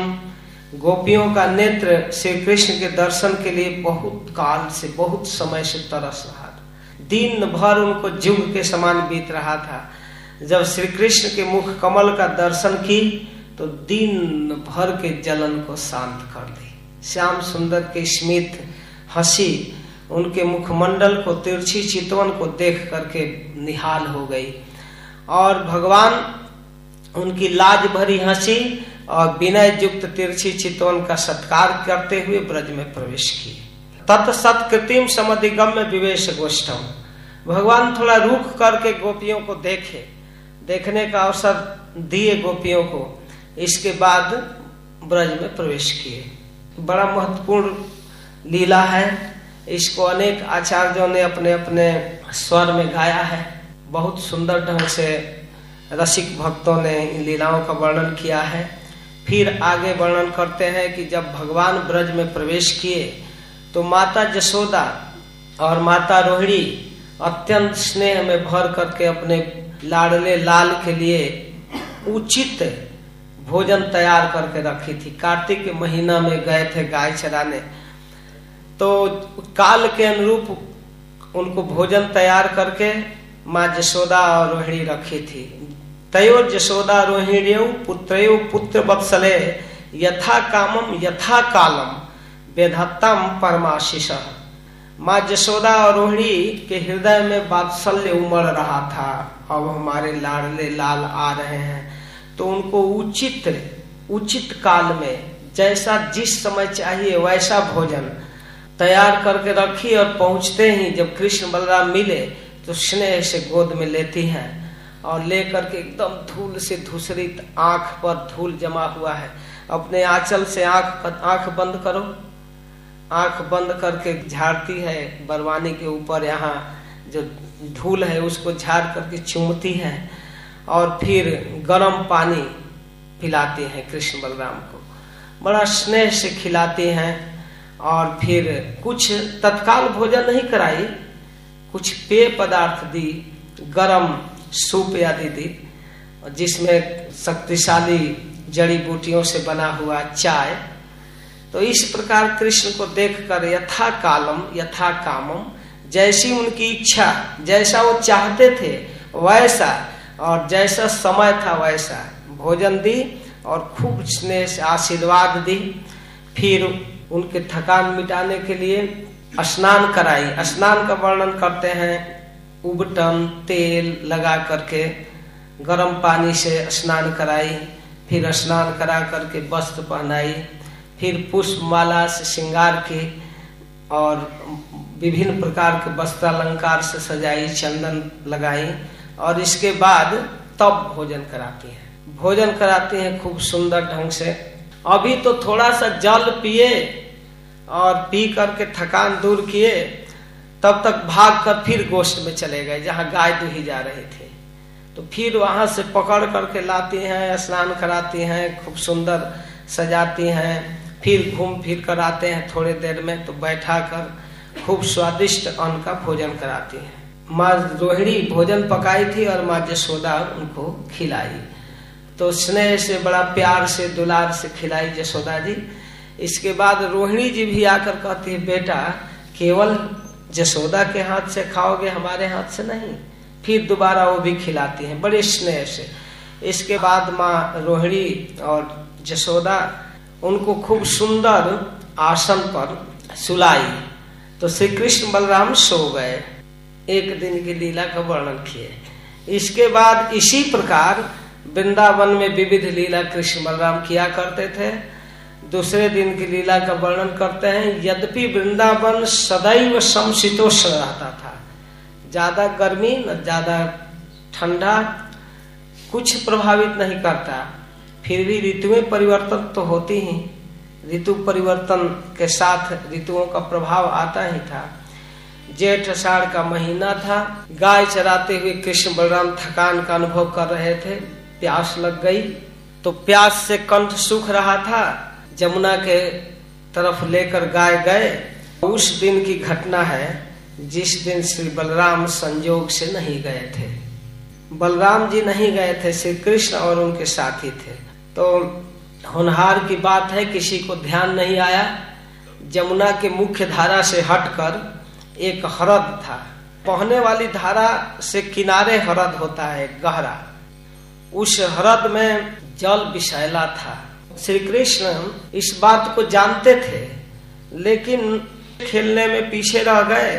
गोपियों का नेत्र श्री कृष्ण के दर्शन के लिए बहुत काल से बहुत समय से तरस रहा था। दिन भर उनको जुग के समान बीत रहा था। जब श्री कृष्ण के मुख कमल का दर्शन की तो दिन भर के जलन को शांत कर दी। श्याम सुंदर के स्मित हँसी उनके मुखमंडल को, तिरछी चितवन को देख करके निहाल हो गई। और भगवान उनकी लाज भरी हँसी और विनय युक्त तिरछी चितवन का सत्कार करते हुए ब्रज में प्रवेश किए। तत् सत्कृतिम समधिगम्य विवेश गोष्ठम। भगवान थोड़ा रुक करके गोपियों को देखे। देखने का अवसर दिए गोपियों को। इसके बाद ब्रज में प्रवेश किए। बड़ा महत्वपूर्ण लीला है। इसको अनेक आचार्यों ने अपने अपने स्वर में गाया है। बहुत सुंदर ढंग से रसिक भक्तों ने इन लीलाओं का वर्णन किया है। फिर आगे वर्णन करते हैं कि जब भगवान ब्रज में प्रवेश किए तो माता जसोदा और माता रोहिणी अत्यंत स्नेह में भर करके अपने लाडले लाल के लिए उचित भोजन तैयार करके रखी थी। कार्तिक के महीना में गए थे गाय चराने। तो काल के अनुरूप उनको भोजन तैयार करके माँ जसोदा और रोहिणी रखी थी। तयो जशोदा रोहिणी पुत्रो पुत्र वत्सले यथा कामम यथा कालम वेधत्तम परमाशिष। माँ जशोदा और रोहिणी के हृदय में बात्सल्य उमड़ रहा था। अब हमारे लाडले लाल आ रहे हैं। तो उनको उचित उचित काल में जैसा जिस समय चाहिए वैसा भोजन तैयार करके रखी और पहुँचते ही जब कृष्ण बलराम मिले तो स्नेह से गोद में लेती हैं और लेकर के एकदम धूल से धूसरित आँख पर धूल जमा हुआ है। अपने आंचल से आँख आँख बंद करो। आँख बंद करके झाड़ती है बरवानी के ऊपर यहाँ, जो धूल है उसको झाड़ करके चूमती है और फिर गर्म पानी पिलाते है कृष्ण बलराम को। बड़ा स्नेह से खिलाते हैं। और फिर कुछ तत्काल भोजन नहीं कराई, कुछ पेय पदार्थ दी, गरम सूप आदि दी, जिसमें शक्तिशाली जड़ी बूटियों से बना हुआ चाय। तो इस प्रकार कृष्ण को देखकर यथा कालम यथा कामम जैसी उनकी इच्छा, जैसा वो चाहते थे, वैसा, और जैसा समय था वैसा, भोजन दी और खूब स्नेह आशीर्वाद दी। फिर उनके थकान मिटाने के लिए स्नान कराई। स्नान का वर्णन करते हैं, उबटन, तेल लगा करके गर्म पानी से स्नान कराई, फिर स्नान करा करके वस्त्र पहनाई, फिर पुष्प माला से श्रृंगार के और विभिन्न प्रकार के वस्त्र अलंकार से सजाई, चंदन लगाई और इसके बाद तब भोजन कराती है। भोजन कराती है खूब सुंदर ढंग से। अभी तो थोड़ा सा जल पिए और पी करके थकान दूर किए, तब तक भाग कर फिर गोश्त में चले गए, जहाँ गाय दुही जा रहे थे। तो फिर वहाँ से पकड़ करके लाती हैं, स्नान कराती हैं, खूब सुंदर सजाती हैं। फिर घूम फिर कर आते हैं थोड़े देर में तो बैठा कर खूब स्वादिष्ट अन्न का भोजन कराती हैं। माँ रोहिणी भोजन पकाई थी और माँ जसोदा उनको खिलाई। तो स्नेह से, बड़ा प्यार से, दुलार से खिलाई जसोदा जी। इसके बाद रोहिणी जी भी आकर कहती है, बेटा, केवल जसोदा के हाथ से खाओगे, हमारे हाथ से नहीं। फिर दोबारा वो भी खिलाती हैं, बड़े स्नेह से। इसके बाद माँ रोहिणी और जसोदा उनको खूब सुंदर आसन पर सुलाई। तो श्री कृष्ण बलराम सो गए। एक दिन की लीला का वर्णन किए। इसके बाद इसी प्रकार वृंदावन में विविध लीला कृष्ण बलराम किया करते थे। दूसरे दिन की लीला का वर्णन करते हैं, यद्यपि वृंदावन सदैव समशीतोष्ण रहता था। ज़्यादा गर्मी, न ज़्यादा ठंडा, कुछ प्रभावित नहीं करता। फिर भी ऋतुएँ परिवर्तन तो होती ही। ऋतु परिवर्तन के साथ ऋतुओं का प्रभाव आता ही था। जेठ अषाढ़ का महीना था। गाय चराते हुए कृष्ण बलराम थकान का अनुभव कर रहे थे। प्यास लग गई तो प्यास से कंठ सूख रहा था। जमुना के तरफ़ लेकर गाय गए। उस दिन की घटना है, जिस दिन श्री बलराम संयोग से नहीं गए थे। बलराम जी नहीं गए थे, श्री कृष्ण और उनके साथी थे। तो होनहार की बात है, किसी को ध्यान नहीं आया। जमुना के मुख्य धारा से हटकर एक हरद था। पहने वाली धारा से किनारे हरद होता है, गहरा। उस हरद में जल विषैला था। श्री कृष्ण इस बात को जानते थे, लेकिन खेलने में पीछे रह गए।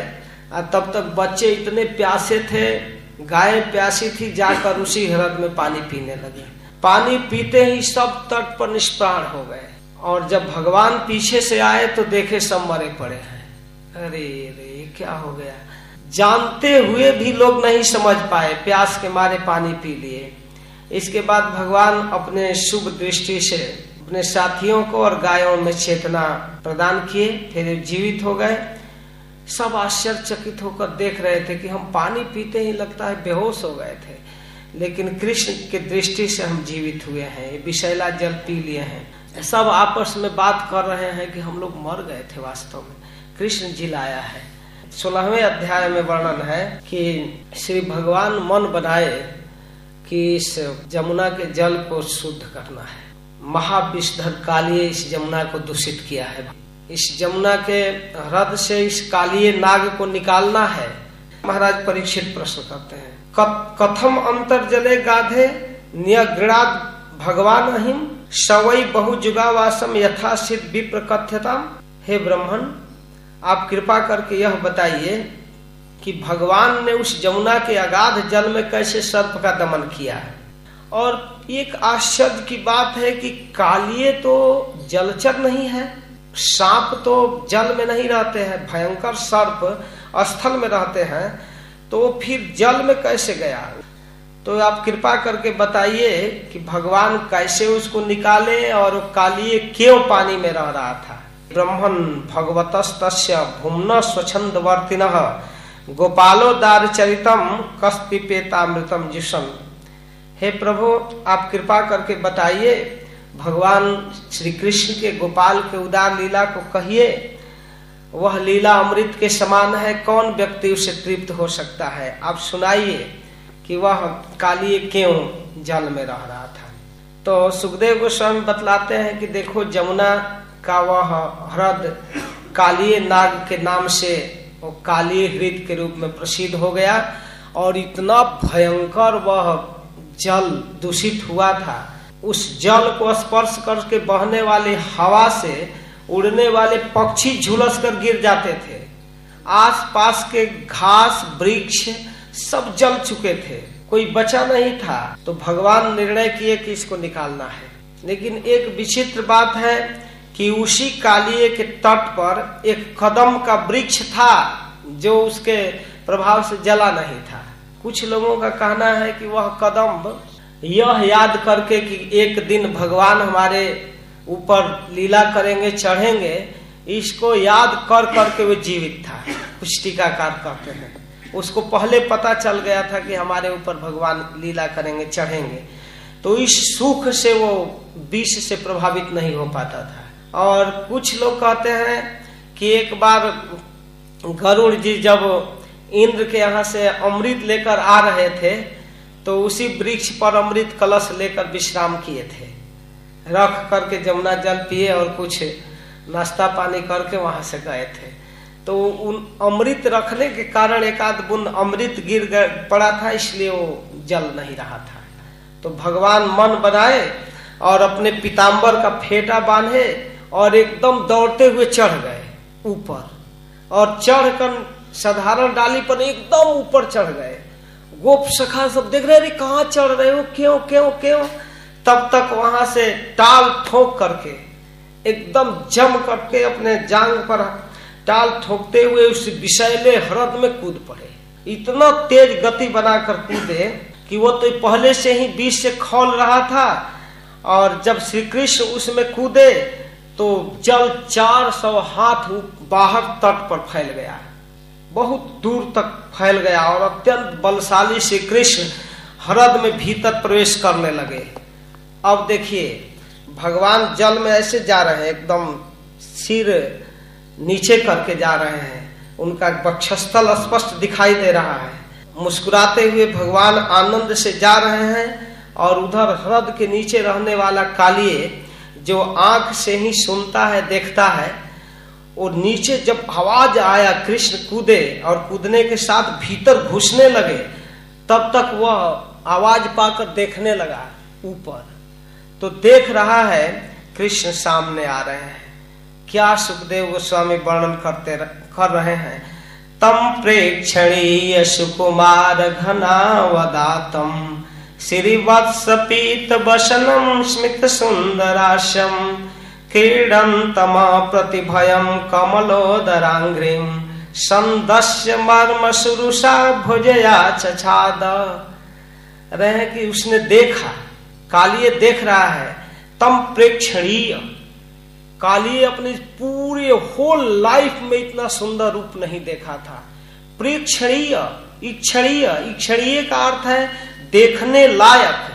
और तब तक बच्चे इतने प्यासे थे, गाय प्यासी थी, जाकर उसी हरद में पानी पीने लगे। पानी पीते ही सब तट पर निष्प्राण हो गए। और जब भगवान पीछे से आए तो देखे सब मरे पड़े हैं। अरे अरे क्या हो गया? जानते हुए भी लोग नहीं समझ पाए, प्यास के मारे पानी पी लिए। इसके बाद भगवान अपने शुभ दृष्टि से अपने साथियों को और गायों में चेतना प्रदान किए, फिर जीवित हो गए। सब आश्चर्यचकित होकर देख रहे थे कि हम पानी पीते ही लगता है बेहोश हो गए थे। लेकिन कृष्ण के दृष्टि से हम जीवित हुए हैं, ये विषैला जल पी लिए हैं। सब आपस में बात कर रहे हैं कि हम लोग मर गए थे वास्तव में। कृष्ण जिलाया है। सोलहवें अध्याय में वर्णन है कि श्री भगवान मन बनाए कि इस जमुना के जल को शुद्ध करना है। महाविषधर काली इस जमुना को दूषित किया है। इस जमुना के हृदय से इस काली नाग को निकालना है। महाराज परीक्षित प्रश्न करते हैं कथम अंतर जले गाधे नियगृणाद भगवान अहिम सवई बहु जुगावासम यथा सिद्ध विप्र कथ्यता हे ब्राह्मण आप कृपा करके यह बताइए कि भगवान ने उस जमुना के अगाध जल में कैसे सर्प का दमन किया है। और एक आश्चर्य की बात है कि कालिए तो जलचर नहीं है, सांप तो जल में नहीं रहते हैं, भयंकर सर्प स्थल में रहते हैं तो फिर जल में कैसे गया? तो आप कृपा करके बताइए कि भगवान कैसे उसको निकाले और कालिए क्यों पानी में रह रहा था? ब्रह्मन भगवत भूमन स्वच्छंद वर्तिन गोपालो दार चरितम कस्पिपेतामृतम जिशन हे प्रभु, आप कृपा करके बताइए, भगवान श्री कृष्ण के गोपाल के उदार लीला को कहिए, वह लीला अमृत के समान है, कौन व्यक्ति उसे तृप्त हो सकता है? आप सुनाइए कि वह काली क्यों जल में रह रहा था। तो सुखदेव गोस्वामी बतलाते हैं कि देखो, जमुना का वह ह्रद कालिय नाग के नाम से वो काली हृद के रूप में प्रसिद्ध हो गया और इतना भयंकर वह जल दूषित हुआ था। उस जल को स्पर्श करके बहने वाली हवा से उड़ने वाले पक्षी झुलस कर गिर जाते थे। आसपास के घास, वृक्ष सब जल चुके थे। कोई बचा नहीं था। तो भगवान निर्णय किए कि इसको निकालना है। लेकिन एक विचित्र बात है कि उसी कालिए के तट पर एक कदम का वृक्ष था, जो उसके प्रभाव से जला नहीं था। कुछ लोगों का कहना है कि वह कदम यह याद करके कि एक दिन भगवान हमारे ऊपर लीला करेंगे, चढ़ेंगे, इसको याद कर करके वो जीवित था। कुछ टीकाकार कहते हैं। उसको पहले पता चल गया था कि हमारे ऊपर भगवान लीला करेंगे, चढ़ेंगे। तो इस सुख से वो विष से प्रभावित नहीं हो पाता था। और कुछ लोग कहते हैं कि एक बार गरुड़ जी जब इंद्र के यहाँ से अमृत लेकर आ रहे थे तो उसी वृक्ष पर अमृत कलश लेकर विश्राम किए थे। रख करके जमुना जल पिए और कुछ नाश्ता पानी करके वहाँ से गए थे। तो उन अमृत रखने के कारण एक आध बुंद अमृत गिर पड़ा था, इसलिए वो जल नहीं रहा था। तो भगवान मन बनाए और अपने पिताम्बर का फेटा बांधे और एकदम दौड़ते हुए चढ़ गए ऊपर। और चढ़कर साधारण डाली पर एकदम ऊपर चढ़ गए। गोप सखा सब देख रहे कहा चढ़ रहे हो? क्यों क्यों क्यों? तब तक वहाँ से टाल ठोक करके, एकदम जम करके अपने जांग पर टाल ठोकते हुए उस विषैले हृद में कूद पड़े। इतना तेज गति बनाकर कूदे कि वो तो पहले से ही बीच से खोल रहा था। और जब श्री कृष्ण उसमें कूदे तो जल चार सौ हाथ बाहर तट पर फैल गया बहुत दूर तक फैल गया और अत्यंत बलशाली श्री कृष्ण हरद में भीतर प्रवेश करने लगे। अब देखिए, भगवान जल में ऐसे जा रहे हैं, एकदम सिर नीचे करके जा रहे हैं। उनका वक्षस्थल स्पष्ट दिखाई दे रहा है। मुस्कुराते हुए भगवान आनंद से जा रहे हैं और उधर हृदय के नीचे रहने वाला कालिए जो आँख से ही सुनता है, देखता है और नीचे जब आवाज़ आया, कृष्ण कूदे और कूदने के साथ भीतर घुसने लगे, तब तक वह आवाज़ पाकर देखने लगा, ऊपर। तो देख रहा है, कृष्ण सामने आ रहे हैं। क्या सुखदेव गोस्वामी वर्णन करते कर रहे हैं? तम प्रेक्षणीय सुकुमार घनावदातम। श्रीवत्स पीत वसनम स्मित सुंदराशम क्रीडन्तम प्रतिभयम कमलोदरांग्रीम संदस्य मर्म सुरुषा भुजया चछाद रहे कि उसने देखा कालिए देख रहा है, तम प्रेक्षणीय। काली अपनी पूरे होल लाइफ में इतना सुंदर रूप नहीं देखा था। प्रेक्षणीय इक्षणीय इक्षणीय का अर्थ है देखने लायक।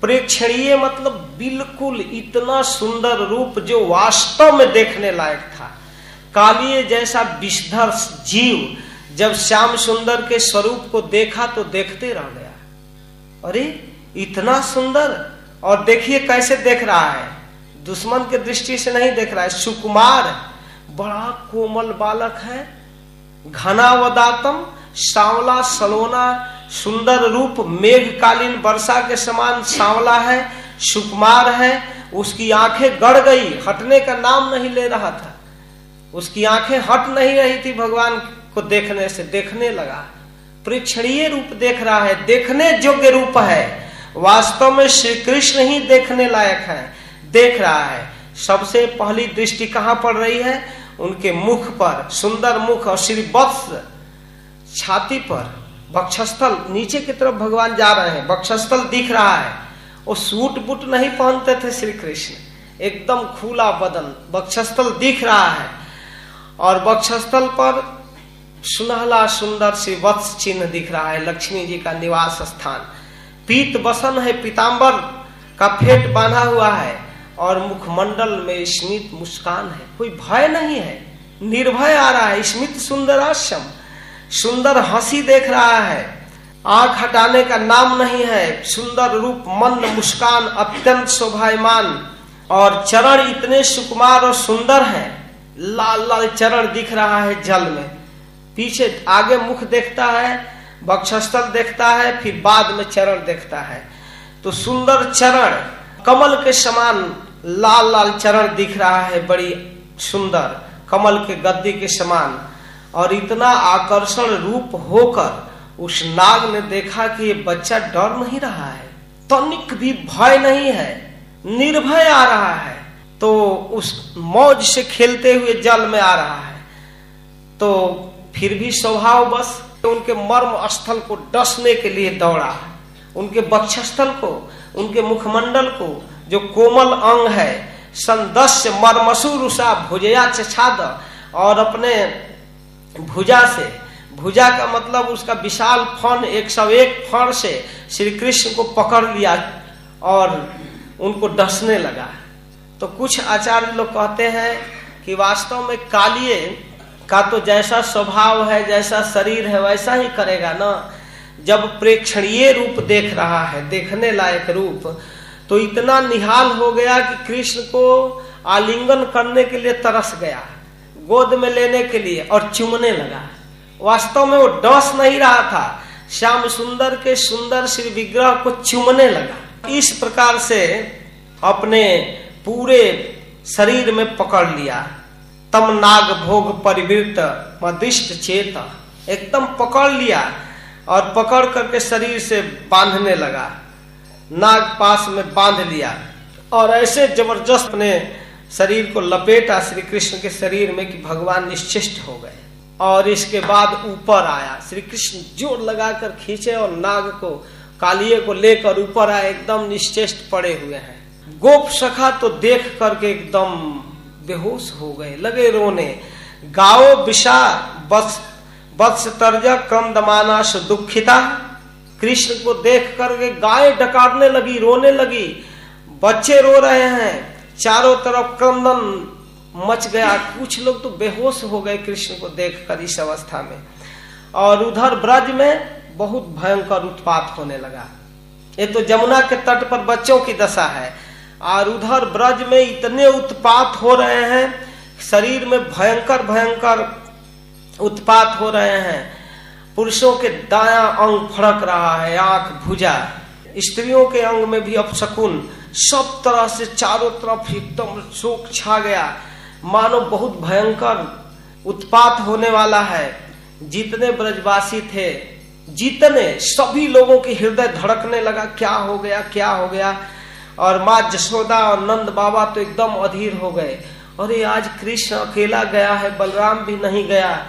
प्रेक्षणीय मतलब बिल्कुल इतना सुंदर रूप जो वास्तव में देखने लायक था। कालिए जैसा विषधर जीव जब श्याम सुंदर के स्वरूप को देखा तो देखते रह गया। अरे, इतना सुंदर! और देखिए कैसे देख रहा है। दुश्मन के दृष्टि से नहीं देख रहा है। सुकुमार, बड़ा कोमल बालक है। घना वदातम सांवला, सलोना सुंदर रूप मेघकालीन वर्षा के समान सांवला है, सुकुमार है, उसकी आँखें गड़ गई, हटने का नाम नहीं ले रहा था। उसकी आँखें हट नहीं रही थी भगवान को देखने से, देखने लगा। प्रेक्षणीय रूप देख रहा है, देखने योग्य रूप है। वास्तव में श्री कृष्ण ही देखने लायक है, देख रहा है। सबसे पहली दृष्टि कहाँ पड़ रही है? उनके मुख पर, सुंदर मुख और श्री वत्स छाती पर। बक्षस्थल, नीचे की तरफ़ भगवान जा रहे हैं, बक्षस्थल दिख रहा है। वो सूट बुट नहीं पहनते थे श्री कृष्ण। एकदम खुला बदन, बक्षस्थल दिख रहा है। और बक्षस्थल पर सुनहला सुंदर से वत्स चिन्ह दिख रहा है, लक्ष्मी जी का निवास स्थान। पीत बसन है पीताम्बर का फेट बांधा हुआ है। और मुखमंडल में स्मित मुस्कान है। कोई भय नहीं है, निर्भय आ रहा है, स्मित सुंदराश्यम सुंदर हँसी देख रहा है। आँख हटाने का नाम नहीं है। सुंदर रूप, मन मुस्कान, अत्यंत शोभायमान। और चरण इतने सुकुमार और सुंदर हैं। लाल लाल चरण दिख रहा है जल में। पीछे आगे मुख देखता है, बक्षस्थल देखता है, फिर बाद में चरण देखता है। तो सुंदर चरण, कमल के समान लाल लाल चरण दिख रहा है, बड़ी सुंदर। कमल के गद्दी के समान। और इतना आकर्षण रूप होकर उस नाग ने देखा कि ये बच्चा डर नहीं रहा है, तनिक भी भय नहीं है, निर्भय आ रहा है। तो उस मौज से खेलते हुए जल में आ रहा है। तो फिर भी स्वभाव बस उनके मर्म स्थल को डसने के लिए दौड़ा उनके बक्षस्थल को, उनके मुखमंडल को, जो कोमल अंग है, संदस्य मर्मसुर उषा भुजया छाद और अपने भुजा से। भुजा का मतलब उसका विशाल फन एक सौ एक फण से श्री कृष्ण को पकड़ लिया और उनको डसने लगा। तो कुछ आचार्य लोग कहते हैं कि वास्तव में कालिए का तो जैसा स्वभाव है, जैसा शरीर है, वैसा ही करेगा ना। जब प्रेक्षणीय रूप देख रहा है, देखने लायक रूप तो इतना निहाल हो गया कि कृष्ण को आलिंगन करने के लिए तरस गया। गोद में लेने के लिए और चुमने लगा। वास्तव में वो डस नहीं रहा था। श्याम सुंदर के सुंदर श्री विग्रह को चुमने लगा। इस प्रकार से अपने पूरे शरीर में पकड़ लिया। तम नाग भोग परिवृत मदिष्ट चेत एकदम पकड़ लिया और पकड़ करके शरीर से बांधने लगा। नाग पास में बाँध लिया और ऐसे ज़बरदस्त अपने शरीर को लपेटा श्री कृष्ण के शरीर में कि भगवान निश्चिष्ट हो गए। और इसके बाद ऊपर आया। श्री कृष्ण ज़ोर लगाकर खींचे और नाग को, कालिए को लेकर ऊपर आए। एकदम निश्चेष्ट पड़े हुए हैं। गोप सखा तो देख करके एकदम बेहोश हो गए। लगे रोने। गाओ विषा, बस वत्स तर्जा क्रम दमाना दुखिता। कृष्ण को देख करके गाय डकारने लगी, रोने लगी। बच्चे रो रहे हैं। चारों तरफ़ क्रंदन मच गया। कुछ लोग तो बेहोश हो गए कृष्ण को देखकर इस अवस्था में। और उधर ब्रज में बहुत भयंकर उत्पात होने लगा। ये तो जमुना के तट पर बच्चों की दशा है। और उधर ब्रज में इतने उत्पात हो रहे हैं, शरीर में भयंकर भयंकर उत्पात हो रहे हैं। पुरुषों के दाया अंग फड़क रहा है, आँख भुजा। स्त्रियों के अंग में भी अपशकुन सब तरह से चारों तरफ़ एकदम शोक छा गया। मानो बहुत भयंकर उत्पात होने वाला है। जितने ब्रजवासी थे, जितने सभी लोगों के हृदय धड़कने लगा, क्या हो गया, क्या हो गया। और माँ जशोदा और नंद बाबा तो एकदम अधीर हो गए। अरे आज कृष्ण अकेला गया है, बलराम भी नहीं गया।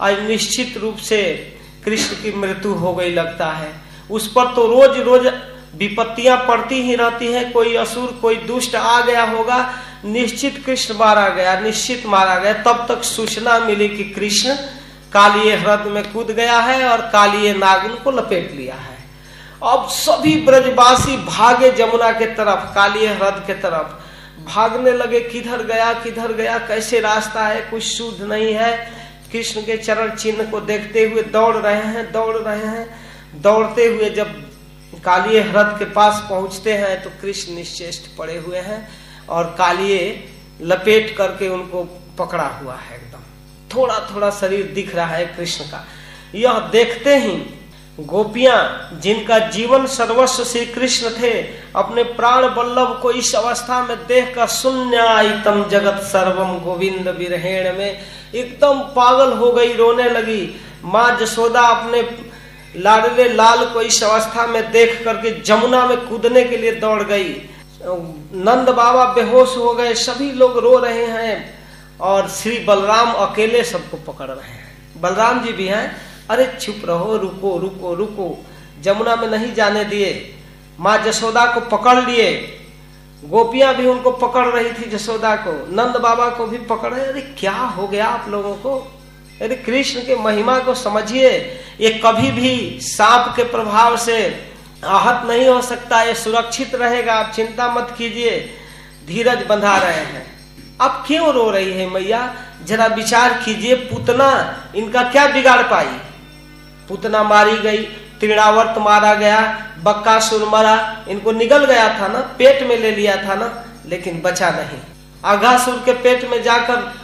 आज निश्चित रूप से कृष्ण की मृत्यु हो गई लगता है। उस पर तो रोज रोज विपत्तियाँ पड़ती ही रहती है, कोई असुर, कोई दुष्ट आ गया होगा, निश्चित कृष्ण मारा गया, निश्चित मारा गया। तब तक सूचना मिली कि कृष्ण कालिए ह्रद में कूद गया है और कालिए नागिन को लपेट लिया है। अब सभी ब्रजवासी भागे जमुना के तरफ़ कालिए ह्रद के तरफ़। भागने लगे, किधर गया किधर गया, कैसे रास्ता है, कुछ शुद्ध नहीं है। कृष्ण के चरण चिन्ह को देखते हुए दौड़ रहे हैं, दौड़ रहे हैं। दौड़ते हुए जब कालिए ह्रद के पास पहुँचते हैं तो कृष्ण निश्चेष्ट पड़े हुए हैं और कालिए लपेट करके उनको पकड़ा हुआ है एकदम। थोड़ा थोड़ा शरीर दिख रहा है कृष्ण का। यह देखते ही गोपियाँ, जिनका जीवन सर्वस्व श्री कृष्ण थे, अपने प्राण बल्लभ को इस अवस्था में देख कर शून्य जगत सर्वम गोविंद विरहेण में एकदम पागल हो गई, रोने लगी। माँ जसोदा अपने लाडले लाल को इस अवस्था में देख करके जमुना में कूदने के लिए दौड़ गई। नंद बाबा बेहोश हो गए। सभी लोग रो रहे हैं और श्री बलराम अकेले सबको पकड़ रहे हैं। बलराम जी भी हैं। अरे चुप रहो, रुको रुको रुको। जमुना में नहीं जाने दिए। माँ जसोदा को पकड़ लिए। गोपियाँ भी उनको पकड़ रही थी जसोदा को। नंद बाबा को भी पकड़ रहे। अरे क्या हो गया आप लोगों को? अरे कृष्ण के महिमा को समझिए, ये कभी भी सांप के प्रभाव से आहत नहीं हो सकता, ये सुरक्षित रहेगा, आप चिंता मत कीजिए, धीरज बंधा रहे हैं। अब क्यों रो रही है मैया? जरा विचार कीजिए, पुतना इनका क्या बिगाड़ पाई? पुतना मारी गई त्रिणावर्त मारा गया, बक्का सुर मरा, इनको निगल गया था ना, पेट में ले लिया था ना, लेकिन बचा नहीं। आघासुर के पेट में जाकर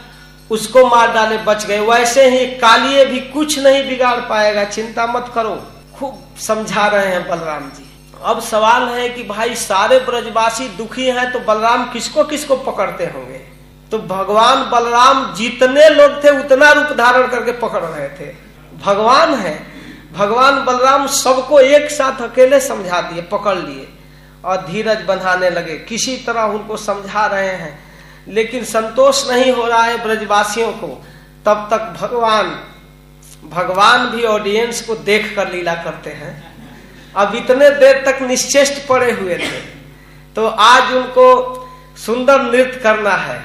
उसको मार डाले बच गए। वैसे ही कालिए भी कुछ नहीं बिगाड़ पाएगा, चिंता मत करो। खूब समझा रहे हैं बलराम जी। अब सवाल है कि भाई, सारे ब्रजवासी दुखी हैं तो बलराम किसको किसको पकड़ते होंगे? तो भगवान बलराम जितने लोग थे, उतना रूप धारण करके पकड़ रहे थे। भगवान है। भगवान बलराम सबको एक साथ अकेले समझा दिए, पकड़ लिए और धीरज बंधाने लगे। किसी तरह उनको समझा रहे हैं। लेकिन संतोष नहीं हो रहा है ब्रजवासियों को। तब तक भगवान भगवान भी ऑडियंस को देख कर लीला करते हैं। अब इतने देर तक निश्चेष्ट पड़े हुए थे। तो आज उनको सुंदर नृत्य करना है।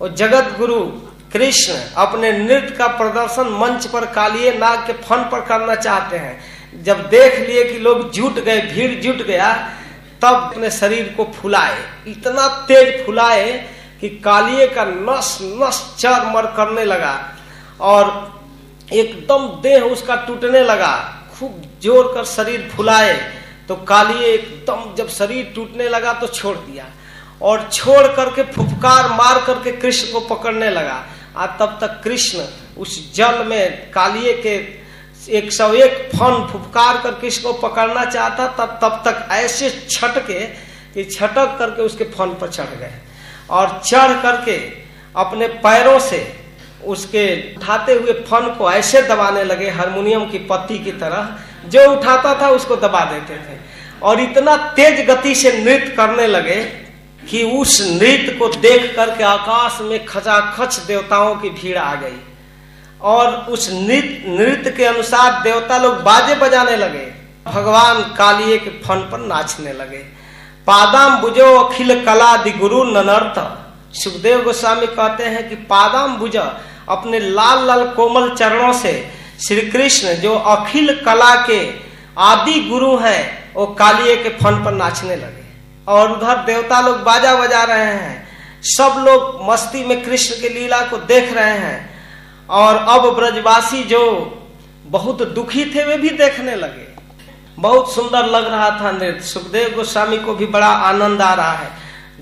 और जगत गुरु कृष्ण अपने नृत्य का प्रदर्शन मंच पर कालिए नाग के फन पर करना चाहते हैं। जब देख लिए कि लोग जुट गए, भीड़ जुट गया, तब अपने शरीर को फुलाए। इतना तेज फुलाए कि कालिए का नस नस चर मर करने लगा और एकदम देह उसका टूटने लगा। खूब ज़ोर कर शरीर फुलाए तो कालिए एकदम जब शरीर टूटने लगा तो छोड़ दिया और छोड़ करके फुफकार मार करके कृष्ण को पकड़ने लगा। आ, तब तक कृष्ण उस जल में कालिए के एक सौ एक फन फुफकार कर कृष्ण को पकड़ना चाहता तब तब तक ऐसे छटके कि छटक करके उसके फन पर चढ़ गए। और चढ़ करके अपने पैरों से उसके उठाते हुए फन को ऐसे दबाने लगे हारमोनियम की पत्ती की तरह, जो उठाता था उसको दबा देते थे। और इतना तेज गति से नृत्य करने लगे कि उस नृत्य को देख करके आकाश में खचाखच देवताओं की भीड़ आ गई। और उस नृत्य नृत्य के अनुसार देवता लोग बाजे बजाने लगे। भगवान कालिए के फन पर नाचने लगे। पादाम बुजो अखिल कला दि गुरु ननर्थ सुखदेव गोस्वामी कहते हैं कि पादाम बुझ अपने लाल लाल कोमल चरणों से श्री कृष्ण, जो अखिल कला के आदि गुरु हैं, वो कालिए के फन पर नाचने लगे। और उधर देवता लोग बाजा बजा रहे हैं। सब लोग मस्ती में कृष्ण के लीला को देख रहे हैं। और अब ब्रजवासी जो बहुत दुखी थे, वे भी देखने लगे। बहुत सुंदर लग रहा था नृत्य सुखदेव गोस्वामी को भी बड़ा आनंद आ रहा है।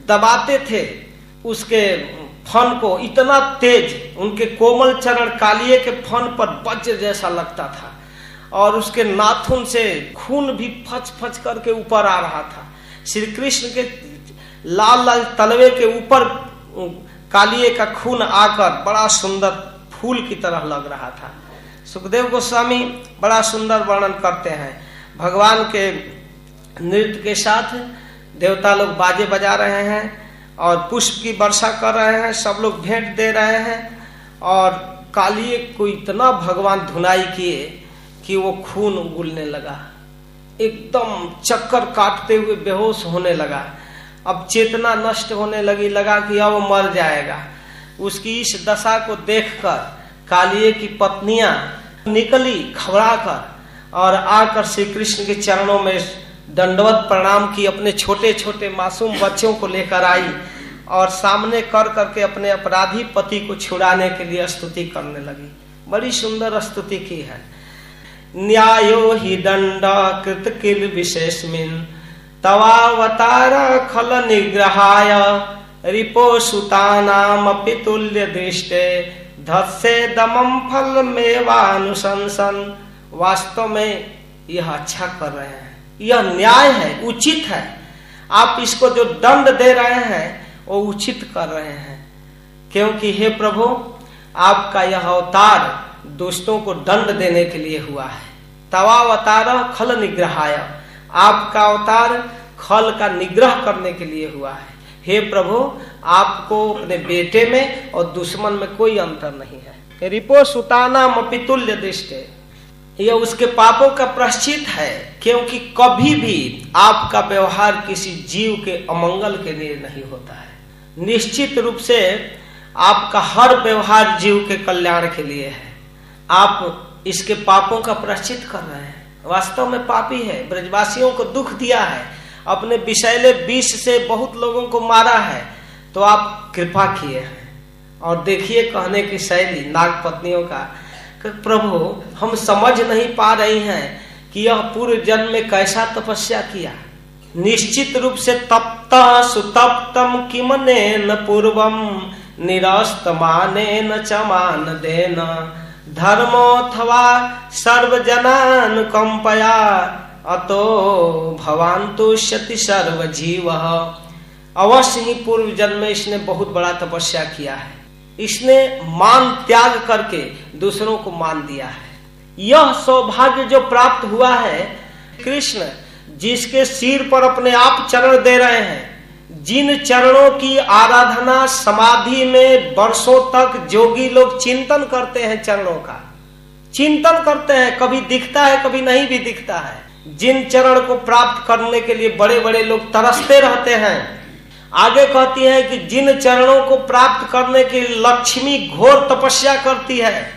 दबाते थे उसके फन को, इतना तेज, उनके कोमल चरण कालिए के फन पर वज्र जैसा लगता था। और उसके नाथुन से खून भी फच फच करके ऊपर आ रहा था। श्री कृष्ण के लाल लाल तलवे के ऊपर कालिए का खून आकर बड़ा सुंदर फूल की तरह लग रहा था। सुखदेव गोस्वामी बड़ा सुंदर वर्णन करते हैं। भगवान के नृत्य के साथ देवता लोग बाजे बजा रहे हैं और पुष्प की वर्षा कर रहे हैं, सब लोग भेंट दे रहे हैं और कालिए को इतना भगवान धुनाई किए कि वो खून उगुलने लगा। एकदम चक्कर काटते हुए बेहोश होने लगा। अब चेतना नष्ट होने लगी, लगा कि अब मर जाएगा। उसकी इस दशा को देखकर कालिए की पत्नियाँ निकली, घबरा कर और आकर श्री कृष्ण के चरणों में दंडवत प्रणाम की अपने छोटे छोटे मासूम बच्चों को लेकर आई और सामने कर करके अपने अपराधी पति को छुड़ाने के लिए स्तुति करने लगी। बड़ी सुंदर स्तुति की है। न्यायो ही दंड कृत किल विशेषमिन। तवावतार खल निग्रहाय। रिपो सुतानाम तुल्य दृष्टे। धत्से दमम फल मेवानुशंसन। वास्तव में यह अच्छा कर रहे हैं। यह न्याय है, उचित है। आप इसको जो दंड दे रहे हैं, वो उचित कर रहे हैं। क्योंकि हे प्रभु, आपका यह अवतार दोस्तों को दंड देने के लिए हुआ है। तवावतार खल निग्रहाय। आपका अवतार खल का निग्रह करने के लिए हुआ है। हे प्रभु, आपको अपने बेटे में और दुश्मन में कोई अंतर नहीं है। रिपो सुताना मपितुल्य दृष्टि यह उसके पापों का प्रश्चित है, क्योंकि कभी भी आपका व्यवहार किसी जीव के अमंगल के लिए नहीं होता है। निश्चित रूप से आपका हर व्यवहार जीव के कल्याण के लिए है। आप इसके पापों का प्रश्चित कर रहे हैं। वास्तव में पापी है, ब्रजवासियों को दुख दिया है, अपने विषैले विष से बहुत लोगों को मारा है तो आप कृपा किए हैं। और देखिए कहने की शैली नाग पत्नियों का प्रभु, हम समझ नहीं पा रहे हैं कि यह पूर्व जन्म में कैसा तपस्या किया। निश्चित रूप से तप्त, सुतप्तम किमने न पूर्वम निरस्त माने न चमान देन। धर्मोथवा सर्वजनान कंपया अतो भवान तो शति सर्व जीव अवश्य ही पूर्व जन्म में इसने बहुत बड़ा तपस्या किया है। इसने मान त्याग करके दूसरों को मान दिया है। यह सौभाग्य जो प्राप्त हुआ है, कृष्ण, जिसके सिर पर अपने आप चरण दे रहे हैं, जिन चरणों की आराधना समाधि में वर्षों तक जोगी लोग चिंतन करते हैं चरणों का। चिंतन करते हैं, कभी दिखता है, कभी नहीं भी दिखता है। जिन चरण को प्राप्त करने के लिए बड़े बड़े लोग तरसते रहते हैं आगे कहती है कि जिन चरणों को प्राप्त करने के लक्ष्मी घोर तपस्या करती है,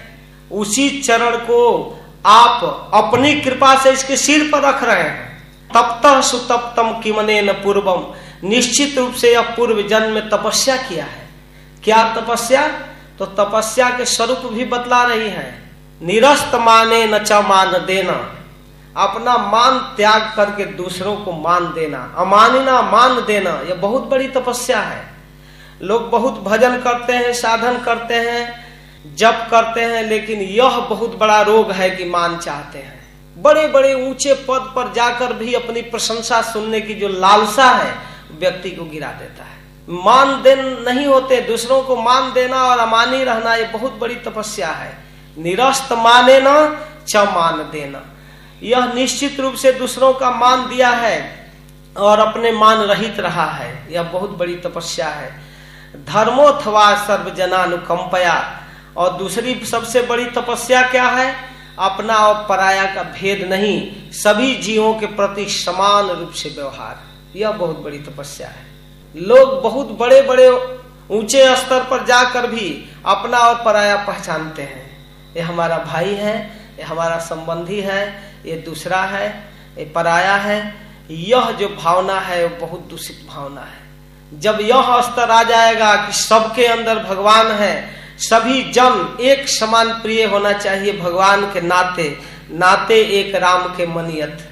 उसी चरण को आप अपनी कृपा से इसके सिर पर रख रहे हैं। तप्त सुतप्तम किमने न पूर्वम। निश्चित रूप से यह पूर्व जन्म में तपस्या किया है। क्या तपस्या? तो तपस्या के स्वरूप भी बतला रही है। निरस्त माने न च मान देना। अपना मान त्याग करके दूसरों को मान देना, अमानना, मान देना, यह बहुत बड़ी तपस्या है। लोग बहुत भजन करते हैं, साधन करते हैं, जप करते हैं, लेकिन यह बहुत बड़ा रोग है कि मान चाहते हैं। बड़े बड़े ऊँचे पद पर जाकर भी अपनी प्रशंसा सुनने की जो लालसा है, व्यक्ति को गिरा देता है। मान देन नहीं होते, दूसरों को मान देना और अमानी रहना ये बहुत बड़ी तपस्या है। निरस्त माने ना च मान देना। यह निश्चित रूप से दूसरों का मान दिया है और अपने मान रहित रहा है। यह बहुत बड़ी तपस्या है। धर्मोथवा सर्वजनानुकंपया। और दूसरी सबसे बड़ी तपस्या क्या है? अपना और पराया का भेद नहीं। सभी जीवों के प्रति समान रूप से व्यवहार। यह बहुत बड़ी तपस्या है। लोग बहुत बड़े बड़े ऊँचे स्तर पर जाकर भी अपना और पराया पहचानते हैं। ये हमारा भाई है, ये हमारा संबंधी है ये दूसरा है, ये पराया है। यह जो भावना है, वो बहुत दूषित भावना है। जब यह स्तर आ जाएगा कि सबके अंदर भगवान है, सभी जन एक समान प्रिय होना चाहिए भगवान के नाते नाते एक राम के मनियत।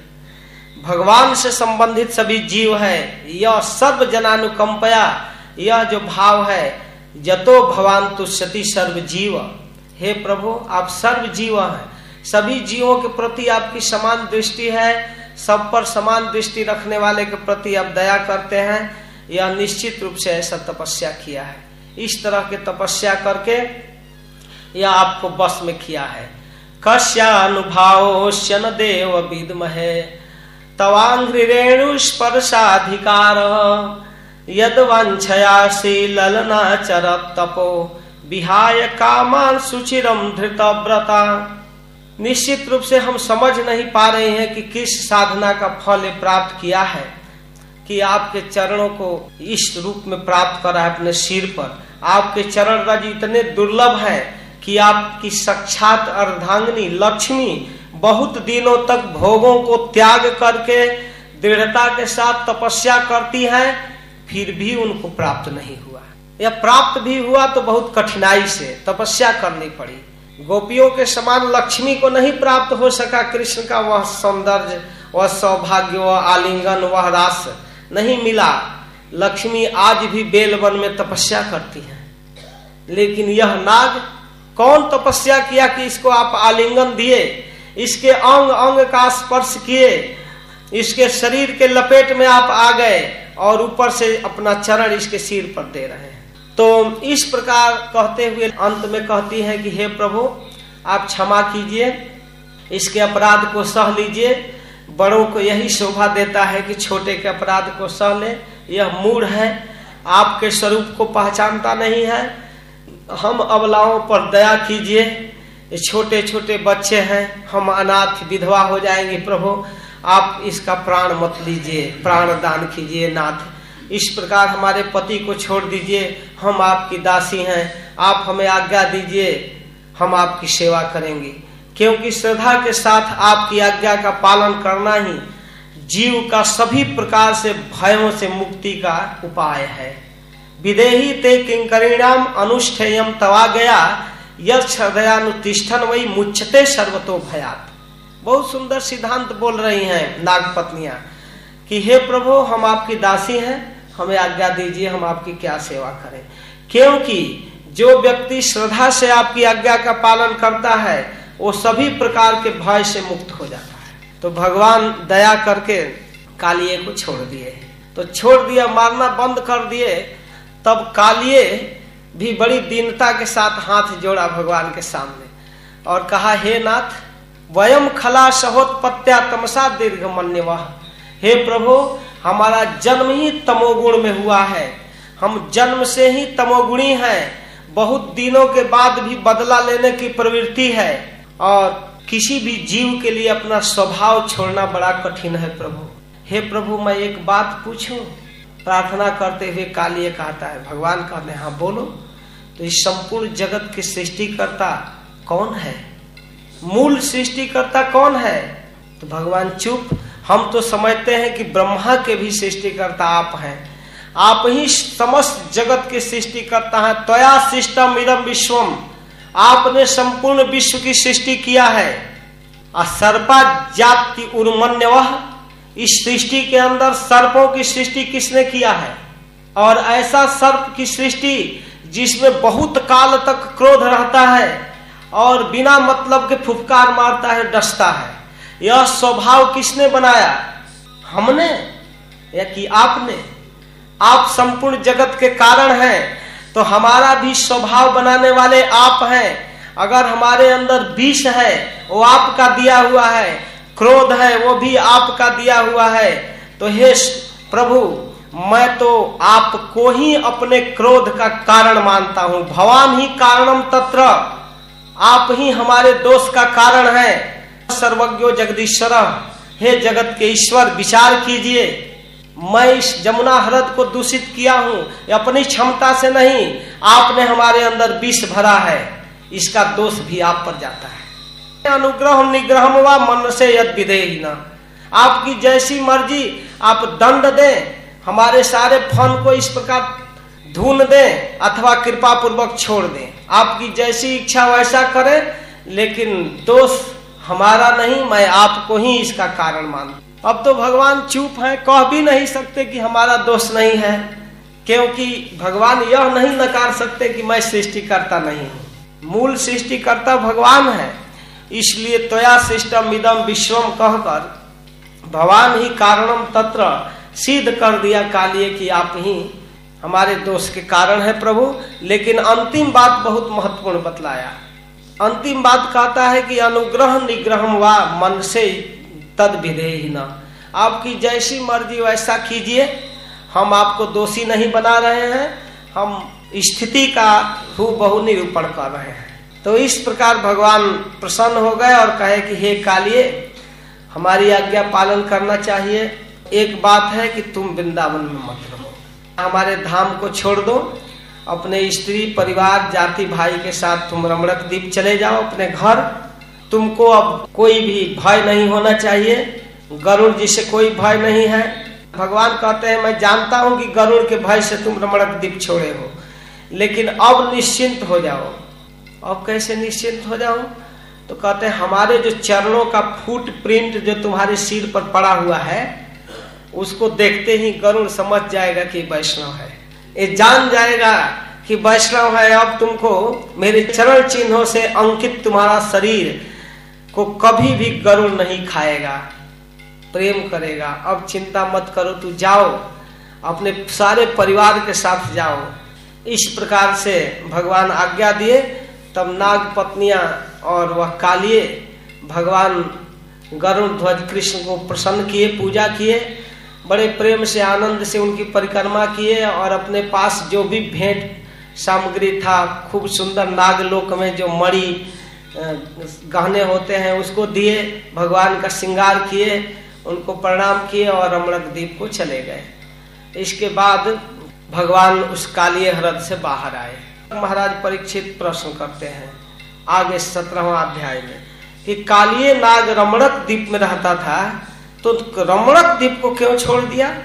भगवान से संबंधित सभी जीव है, यह सर्व जनानुकंपया, यह जो भाव है जतो भगवान तो सती सर्व जीव हे प्रभु, आप सर्व जीव हैं। सभी जीवों के प्रति आपकी समान दृष्टि है, सब पर समान दृष्टि रखने वाले के प्रति आप दया करते हैं, यह निश्चित रूप से ऐसा तपस्या किया है। इस तरह के तपस्या करके यह आपको बस में किया है। कश्यानुभाव शन देव विदमहे तवांग्रेणु स्पर्शाधिकार यद वंशयासी ललना चर तपो विहाय कामान सुचिरम धृत व्रता निश्चित रूप से हम समझ नहीं पा रहे हैं कि किस साधना का फल प्राप्त किया है, कि आपके चरणों को इस रूप में प्राप्त करा है अपने सिर पर। आपके चरण रज इतने दुर्लभ है कि आपकी साक्षात अर्धांगनी लक्ष्मी बहुत दिनों तक भोगों को त्याग करके, दृढ़ता के साथ तपस्या करती है, फिर भी उनको प्राप्त नहीं हुआ। या प्राप्त भी हुआ तो बहुत कठिनाई से तपस्या करनी पड़ी। गोपियों के समान लक्ष्मी को नहीं प्राप्त हो सका कृष्ण का वह सौंदर्य, वह सौभाग्य, वह आलिंगन, वह रास नहीं मिला। लक्ष्मी आज भी बेलवन में तपस्या करती है। लेकिन यह नाग कौन तपस्या किया कि इसको आप आलिंगन दिए? इसके अंग अंग का स्पर्श किए। इसके शरीर के लपेट में आप आ गए और ऊपर से अपना चरण इसके सिर पर दे रहे हैं। तो इस प्रकार कहते हुए अंत में कहती है कि हे प्रभु, आप क्षमा कीजिए, इसके अपराध को सह लीजिए। बड़ों को यही शोभा देता है कि छोटे के अपराध को सह ले यह मूड है, आपके स्वरूप को पहचानता नहीं है। हम अबलाओं पर दया कीजिए छोटे छोटे बच्चे हैं, हम अनाथ विधवा हो जाएँगे प्रभु। आप इसका प्राण मत लीजिए, प्राण दान कीजिए, नाथ इस प्रकार हमारे पति को छोड़ दीजिए, हम आपकी दासी हैं, आप हमें आज्ञा दीजिए, हम आपकी सेवा करेंगे। क्योंकि श्रद्धा के साथ आपकी आज्ञा का पालन करना ही जीव का सभी प्रकार से भयों से मुक्ति का उपाय है। विदेही ते किंकरिणाम अनुष्ठेयम तवा गया यदयानुतिष्ठन वही मुच्छते सर्वतो भयात। बहुत सुंदर सिद्धांत बोल रही हैं नाग पत्नियाँ कि हे प्रभु, हम आपकी दासी हैं हमें आज्ञा दीजिए, हम आपकी क्या सेवा करें। क्योंकि जो व्यक्ति श्रद्धा से आपकी आज्ञा का पालन करता है, वो सभी प्रकार के भय से मुक्त हो जाता है। तो भगवान दया करके कालिए को छोड़ दिए। तो छोड़ दिया, मारना बंद कर दिए, तब कालिए भी बड़ी दीनता के साथ हाथ जोड़ा भगवान के सामने और कहा, हे नाथ, वयम खला सहोत्पत्या तमसा दीर्घ मन्य वह हे प्रभु, हमारा जन्म ही तमोगुण में हुआ है। हम जन्म से ही तमोगुणी हैं। बहुत दिनों के बाद भी बदला लेने की प्रवृत्ति है। और किसी भी जीव के लिए अपना स्वभाव छोड़ना बड़ा कठिन है प्रभु। हे प्रभु, मैं एक बात पूछूँ? प्रार्थना करते हुए कालिए कहता है, भगवान कहते हैं हाँ बोलो? तो इस संपूर्ण जगत की सृष्टिकर्ता कौन है? मूल सृष्टिकर्ता कौन है? तो भगवान चुप हम तो समझते हैं कि ब्रह्मा के भी सृष्टिकर्ता आप हैं। आप ही समस्त जगत के सृष्टिकर्ता हैं। त्वया सिस्टम इदम विश्वम। आपने संपूर्ण विश्व की सृष्टि किया है। सर्पा जाति उर्मन्य वह इस सृष्टि के अंदर सर्पों की सृष्टि किसने किया है? और ऐसा सर्प की सृष्टि जिसमें बहुत काल तक क्रोध रहता है और बिना मतलब के फुफकार मारता है, डसता है। यह स्वभाव किसने बनाया? हमने, या कि आपने? आप संपूर्ण जगत के कारण हैं तो हमारा भी स्वभाव बनाने वाले आप हैं। अगर हमारे अंदर विष है, वो आपका दिया हुआ है। क्रोध है, वो भी आपका दिया हुआ है। तो हे प्रभु, मैं तो आपको ही अपने क्रोध का कारण मानता हूँ। भवान ही कारणम तत्र। आप ही हमारे दोष का कारण है। सर्वज्ञो जगदीश्वर, हे जगत के ईश्वर, विचार कीजिए। मैं इस जमुना हृद को दूषित किया हूँ अपनी क्षमता से नहीं, आपने हमारे अंदर विष भरा है। इसका दोष भी आप पर जाता है। अनुग्रह निग्रह व मन से यद विधे न। आपकी जैसी मर्ज़ी, आप दंड दें, हमारे सारे फन को इस प्रकार धुन दें, अथवा कृपा पूर्वक छोड़ दें। आपकी जैसी इच्छा वैसा करें, लेकिन दोष हमारा नहीं, मैं आपको ही इसका कारण मान अब तो भगवान चुप है, कह भी नहीं सकते कि हमारा दोष नहीं है, क्योंकि भगवान यह नहीं नकार सकते कि मैं सृष्टि करता नहीं हूँ। मूल सृष्टिकर्ता भगवान है, इसलिए त्वया सिस्टम इदम विश्वम कहकर भगवान ही कारणम तत्र सिद्ध कर दिया कालिए कि आप ही हमारे दोष के कारण है प्रभु, लेकिन अंतिम बात बहुत महत्वपूर्ण बतलाया। अंतिम बात कहता है कि अनुग्रह निग्रह व मन से तद ही न आपकी जैसी मर्ज़ी वैसा कीजिए। हम आपको दोषी नहीं बना रहे हैं। हम स्थिति का हु बहु निरूपण कर रहे हैं। तो इस प्रकार भगवान प्रसन्न हो गए और कहे कि, हे कालिए, हमारी आज्ञा पालन करना चाहिए। एक बात है कि तुम वृंदावन में मत रहो। हमारे धाम को छोड़ दो। अपने स्त्री, परिवार, जाति, भाई के साथ तुम रमणक द्वीप चले जाओ अपने घर। तुमको अब कोई भी भय नहीं होना चाहिए। गरुड़ जी से कोई भय नहीं है। भगवान कहते हैं, मैं जानता हूँ कि गरुड़ के भय से तुम रमणक द्वीप छोड़े हो, लेकिन अब निश्चिंत हो जाओ। अब कैसे निश्चिंत हो जाओ तो कहते हैं, हमारे जो चरणों का फुट प्रिंट जो तुम्हारे सिर पर पड़ा हुआ है, उसको देखते ही गरुड़ समझ जाएगा कि वैष्णव है। ये जान जाएगा कि वैष्णव है अब तुमको मेरे चरण चिन्हों से अंकित तुम्हारा शरीर को कभी भी गरुड़ नहीं खाएगा। प्रेम करेगा। अब चिंता मत करो, तू जाओ। अपने सारे परिवार के साथ जाओ। इस प्रकार से भगवान आज्ञा दिए, तब नाग पत्नियाँ और वह कालिए भगवान गरुड़ ध्वज कृष्ण को प्रसन्न किए, पूजा किए। बड़े प्रेम से, आनंद से उनकी परिक्रमा किए और अपने पास जो भी भेंट सामग्री था, खूब सुंदर नागलोक में जो मणि गहने होते हैं, उसको दिए, भगवान का श्रृंगार किए, उनको प्रणाम किए और रमणक द्वीप को चले गए। इसके बाद भगवान उस कालिय हृदय से बाहर आए। महाराज परीक्षित प्रश्न करते हैं, आगे सत्रहवा अध्याय में, कि कालिय नाग रमणक द्वीप में रहता था तो रमणक द्वीप को क्यों छोड़ दिया?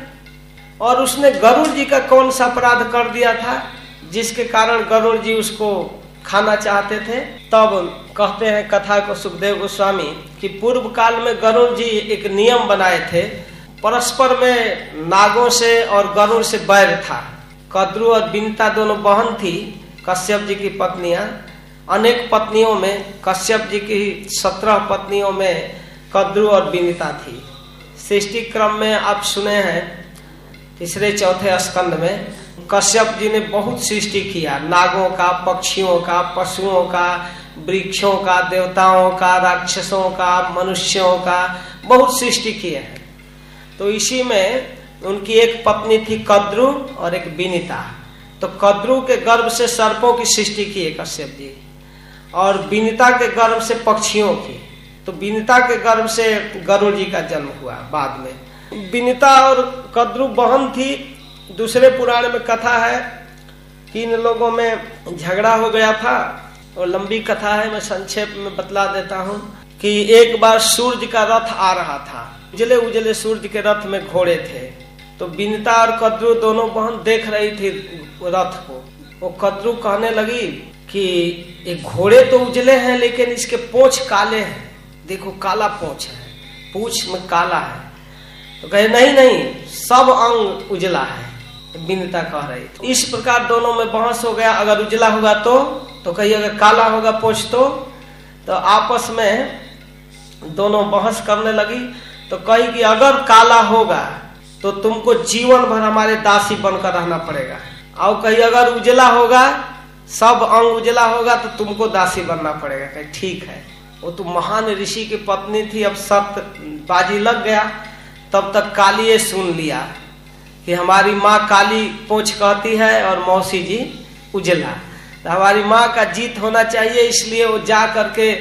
और उसने गरुड़ जी का कौन सा अपराध कर दिया था, जिसके कारण गरुड़ जी उसको खाना चाहते थे? तब कहते हैं कथा को सुखदेव गोस्वामी कि पूर्व काल में गरुड़ जी एक नियम बनाए थे। परस्पर में नागों से और गरुड़ से बैर था। कद्रु और बिनता दोनों बहन थी कश्यप जी की पत्नियाँ। अनेक पत्नियों में कश्यप जी की सत्रह पत्नियों में कद्रु और बिनिता थी। सृष्टि क्रम में आप सुने हैं, तीसरे, चौथे स्कंद में, कश्यप जी ने बहुत सृष्टि किया। नागों का, पक्षियों का, पशुओं का, वृक्षों का, देवताओं का, राक्षसों का, मनुष्यों का बहुत सृष्टि किए हैं। तो इसी में उनकी एक पत्नी थी कद्रु और एक बिनिता तो कद्रु के गर्भ से सर्पों की सृष्टि की है कश्यप जी, और बिनिता के गर्भ से पक्षियों की। तो बिनिता के गर्भ से गरुड़ जी का जन्म हुआ बाद में। बिनिता और कद्रु बहन थी। दूसरे पुराण में कथा है कि इन लोगों में झगड़ा हो गया था और लंबी कथा है, मैं संक्षेप में बतला देता हूँ कि एक बार सूर्य का रथ आ रहा था। उजले उजले सूर्य के रथ में घोड़े थे। तो बिनता और कद्रू दोनों बहन देख रही थी रथ को। वो कद्रू कहने लगी कि ये घोड़े तो उजले हैं, लेकिन इसके पोछ काले हैं। देखो, काला पोछ है। पूछ में काला है। तो कहे, नहीं नहीं, सब अंग उजला है। बिनता कह रही थी इस प्रकार दोनों में बहस हो गया। अगर उजला होगा तो तो कही अगर काला होगा पोछ तो? तो आपस में दोनों बहस करने लगी। तो कही कि, अगर काला होगा तो तुमको जीवन भर हमारे दासी बनकर रहना पड़ेगा। और कहीं, अगर उजला होगा, सब अंग उजला होगा तो तुमको दासी बनना पड़ेगा। कहीं, ठीक है। वो तो महान ऋषि की पत्नी थी, अब सत्य बाजी लग गया। तब तक काली सुन लिया कि हमारी माँ काली पोछ कहती है और मौसी जी उजला। तो हमारी माँ का जीत होना चाहिए, इसलिए वो जा करके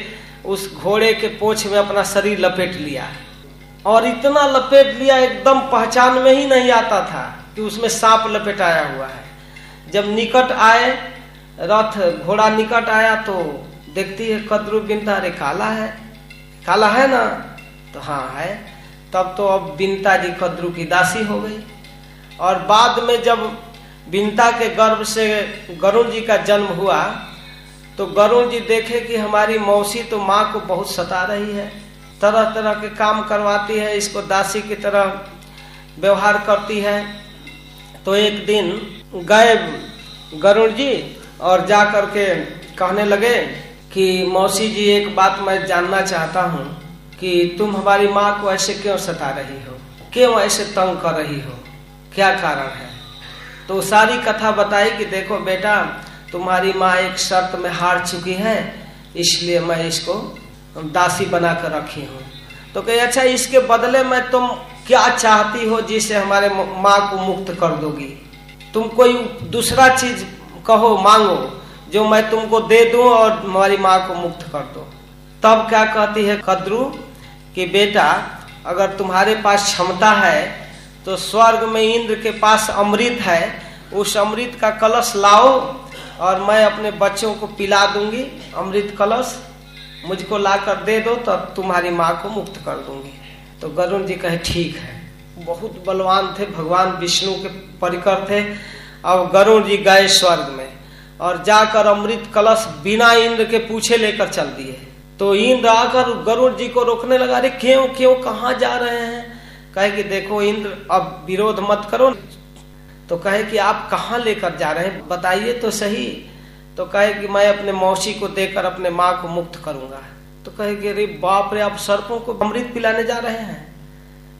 उस घोड़े के पोछ में अपना शरीर लपेट लिया। और इतना लपेट लिया, एकदम पहचान में ही नहीं आता था कि उसमें सांप लपेटाया हुआ है। जब निकट आए, रथ घोड़ा निकट आया तो देखती है कद्रु बिंदा अरे काला है। काला है ना? तो हाँ है। तब तो अब बिनता जी कद्रू की दासी हो गई। और बाद में जब बिनता के गर्भ से गरुण जी का जन्म हुआ तो गरुण जी देखे कि हमारी मौसी तो माँ को बहुत सता रही है। तरह तरह के काम करवाती है, इसको दासी की तरह व्यवहार करती है। तो एक दिन गए गरुण जी और जा करके कहने लगे कि मौसी जी, एक बात मैं जानना चाहता हूँ कि तुम हमारी माँ को ऐसे क्यों सता रही हो? क्यों ऐसे तंग कर रही हो? क्या कारण है? तो सारी कथा बताई कि देखो बेटा, तुम्हारी माँ एक शर्त में हार चुकी है, इसलिए मैं इसको दासी बना कर रखी हूँ। तो कही अच्छा इसके बदले में तुम क्या चाहती हो जिसे हमारे माँ को मुक्त कर दोगी? तुम कोई दूसरा चीज़ कहो, मांगो। जो मैं तुमको दे दूँ और हमारी माँ को मुक्त कर दो। तब क्या कहती है कद्रू कि बेटा, अगर तुम्हारे पास क्षमता है तो स्वर्ग में इंद्र के पास अमृत है, उस अमृत का कलश लाओ और मैं अपने बच्चों को पिला दूँगी। अमृत कलश मुझको लाकर दे दो, तब तुम्हारी माँ को मुक्त कर दूँगी। तो गरुण जी कहे, ठीक है। बहुत बलवान थे, भगवान विष्णु के परिकर थे। अब गरुण जी गए स्वर्ग में। और जाकर अमृत कलश बिना इंद्र के पूछे लेकर चल दिए। तो इंद्र आकर गरुड़ जी को रोकने लगा, अरे क्यों क्यों, कहा जा रहे हैं? कहे कि, देखो इंद्र, अब विरोध मत करो। तो कहे कि, आप कहाँ लेकर जा रहे हैं? बताइए तो सही। तो कहे कि, मैं अपने मौसी को देकर अपने माँ को मुक्त करूँगा। तो कहे कि, अरे बाप रे, आप सर्पों को अमृत पिलाने जा रहे हैं?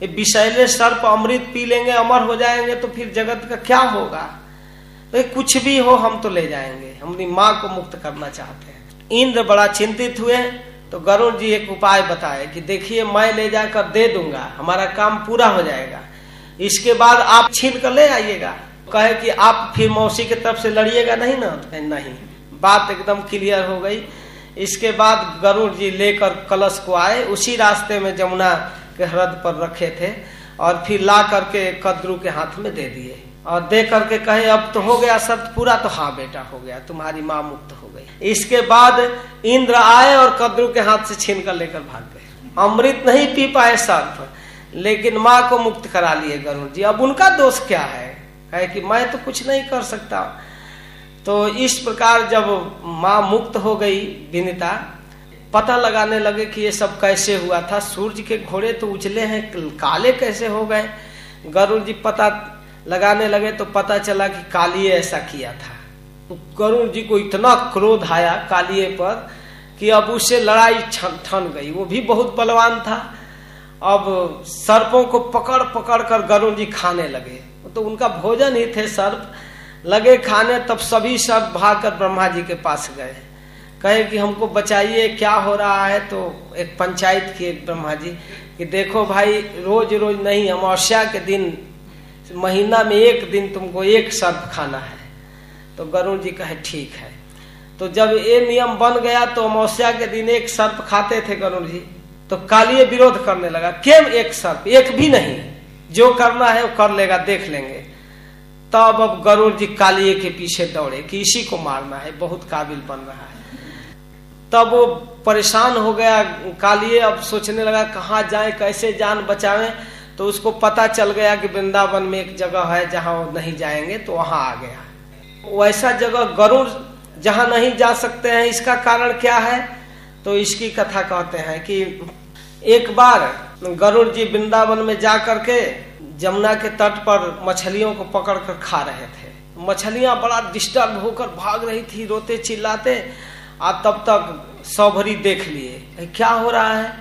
ये विषैले सर्प अमृत पी लेंगे, अमर हो जाएँगे तो फिर जगत का क्या होगा? तो कुछ भी हो, हम तो ले जाएँगे। हम अपनी माँ को मुक्त करना चाहते हैं। इंद्र बड़ा चिंतित हुए तो गरुण जी एक उपाय बताए कि देखिए, मैं ले जाकर दे दूँगा, हमारा काम पूरा हो जाएगा। इसके बाद आप छीन कर ले आइएगा। कहे कि आप फिर मौसी की तरफ़ से लड़िएगा नहीं ना? तो नहीं। बात एकदम क्लियर हो गई। इसके बाद गरुड़ जी लेकर कलश को आए। उसी रास्ते में जमुना के हृद पर रखे थे और फिर ला करके कद्रू के हाथ में दे दिए। और दे करके कहे, अब तो हो गया शर्त पूरा तो हाँ बेटा हो गया, तुम्हारी माँ मुक्त हो गई। इसके बाद इंद्र आए और कद्रू के हाथ से छीन कर लेकर भाग गए। अमृत नहीं पी पाए सर्प लेकिन माँ को मुक्त करा लिए गरुड़ जी। अब उनका दोष क्या है? है कि मैं तो कुछ नहीं कर सकता। तो इस प्रकार जब माँ मुक्त हो गई विनिता, पता लगाने लगे कि ये सब कैसे हुआ था। सूर्य के घोड़े तो उछले हैं, काले कैसे हो गए? गरुड़ जी पता लगाने लगे तो पता चला कि कालिए ऐसा किया था। तो गरुड़ जी को इतना क्रोध आया कालिए पर कि अब उससे लड़ाई ठन गई। वो भी बहुत बलवान था। अब सर्पों को पकड़ पकड़ कर गरुण जी खाने लगे। तो उनका भोजन ही थे सर्प। लगे खाने तब सभी सर्प भागकर ब्रह्मा जी के पास गए। कहे कि हमको बचाइए, क्या हो रहा है? तो एक पंचायत किए ब्रह्मा जी कि देखो भाई रोज रोज नहीं, अमावस्या के दिन महीना में एक दिन तुमको एक सर्प खाना है। तो गरुण जी कहे, ठीक है। तो जब ये नियम बन गया तो अमावस्या के दिन एक सर्प खाते थे गरुण जी तो कालिए विरोध करने लगा, केम एक सर्प? एक भी नहीं। जो करना है वो कर लेगा, देख लेंगे। तब अब गरुड़ जी कालिए के पीछे दौड़े कि इसी को मारना है, बहुत काबिल बन रहा है। तब वो परेशान हो गया कालिए अब सोचने लगा, कहाँ जाए, कैसे जान बचावे तो उसको पता चल गया कि वृंदावन में एक जगह है जहाँ नहीं जाएँगे तो वहाँ आ गया। वैसा जगह गरुड़ जहाँ नहीं जा सकते हैं, इसका कारण क्या है? तो इसकी कथा कहते हैं कि एक बार गरुड़ जी वृंदावन में जा करके जमुना के तट पर मछलियों को पकड़ कर खा रहे थे। मछलियाँ बड़ा डिस्टर्ब होकर भाग रही थी, रोते चिल्लाते, और तब तक सौभरी देख लिए। क्या हो रहा है?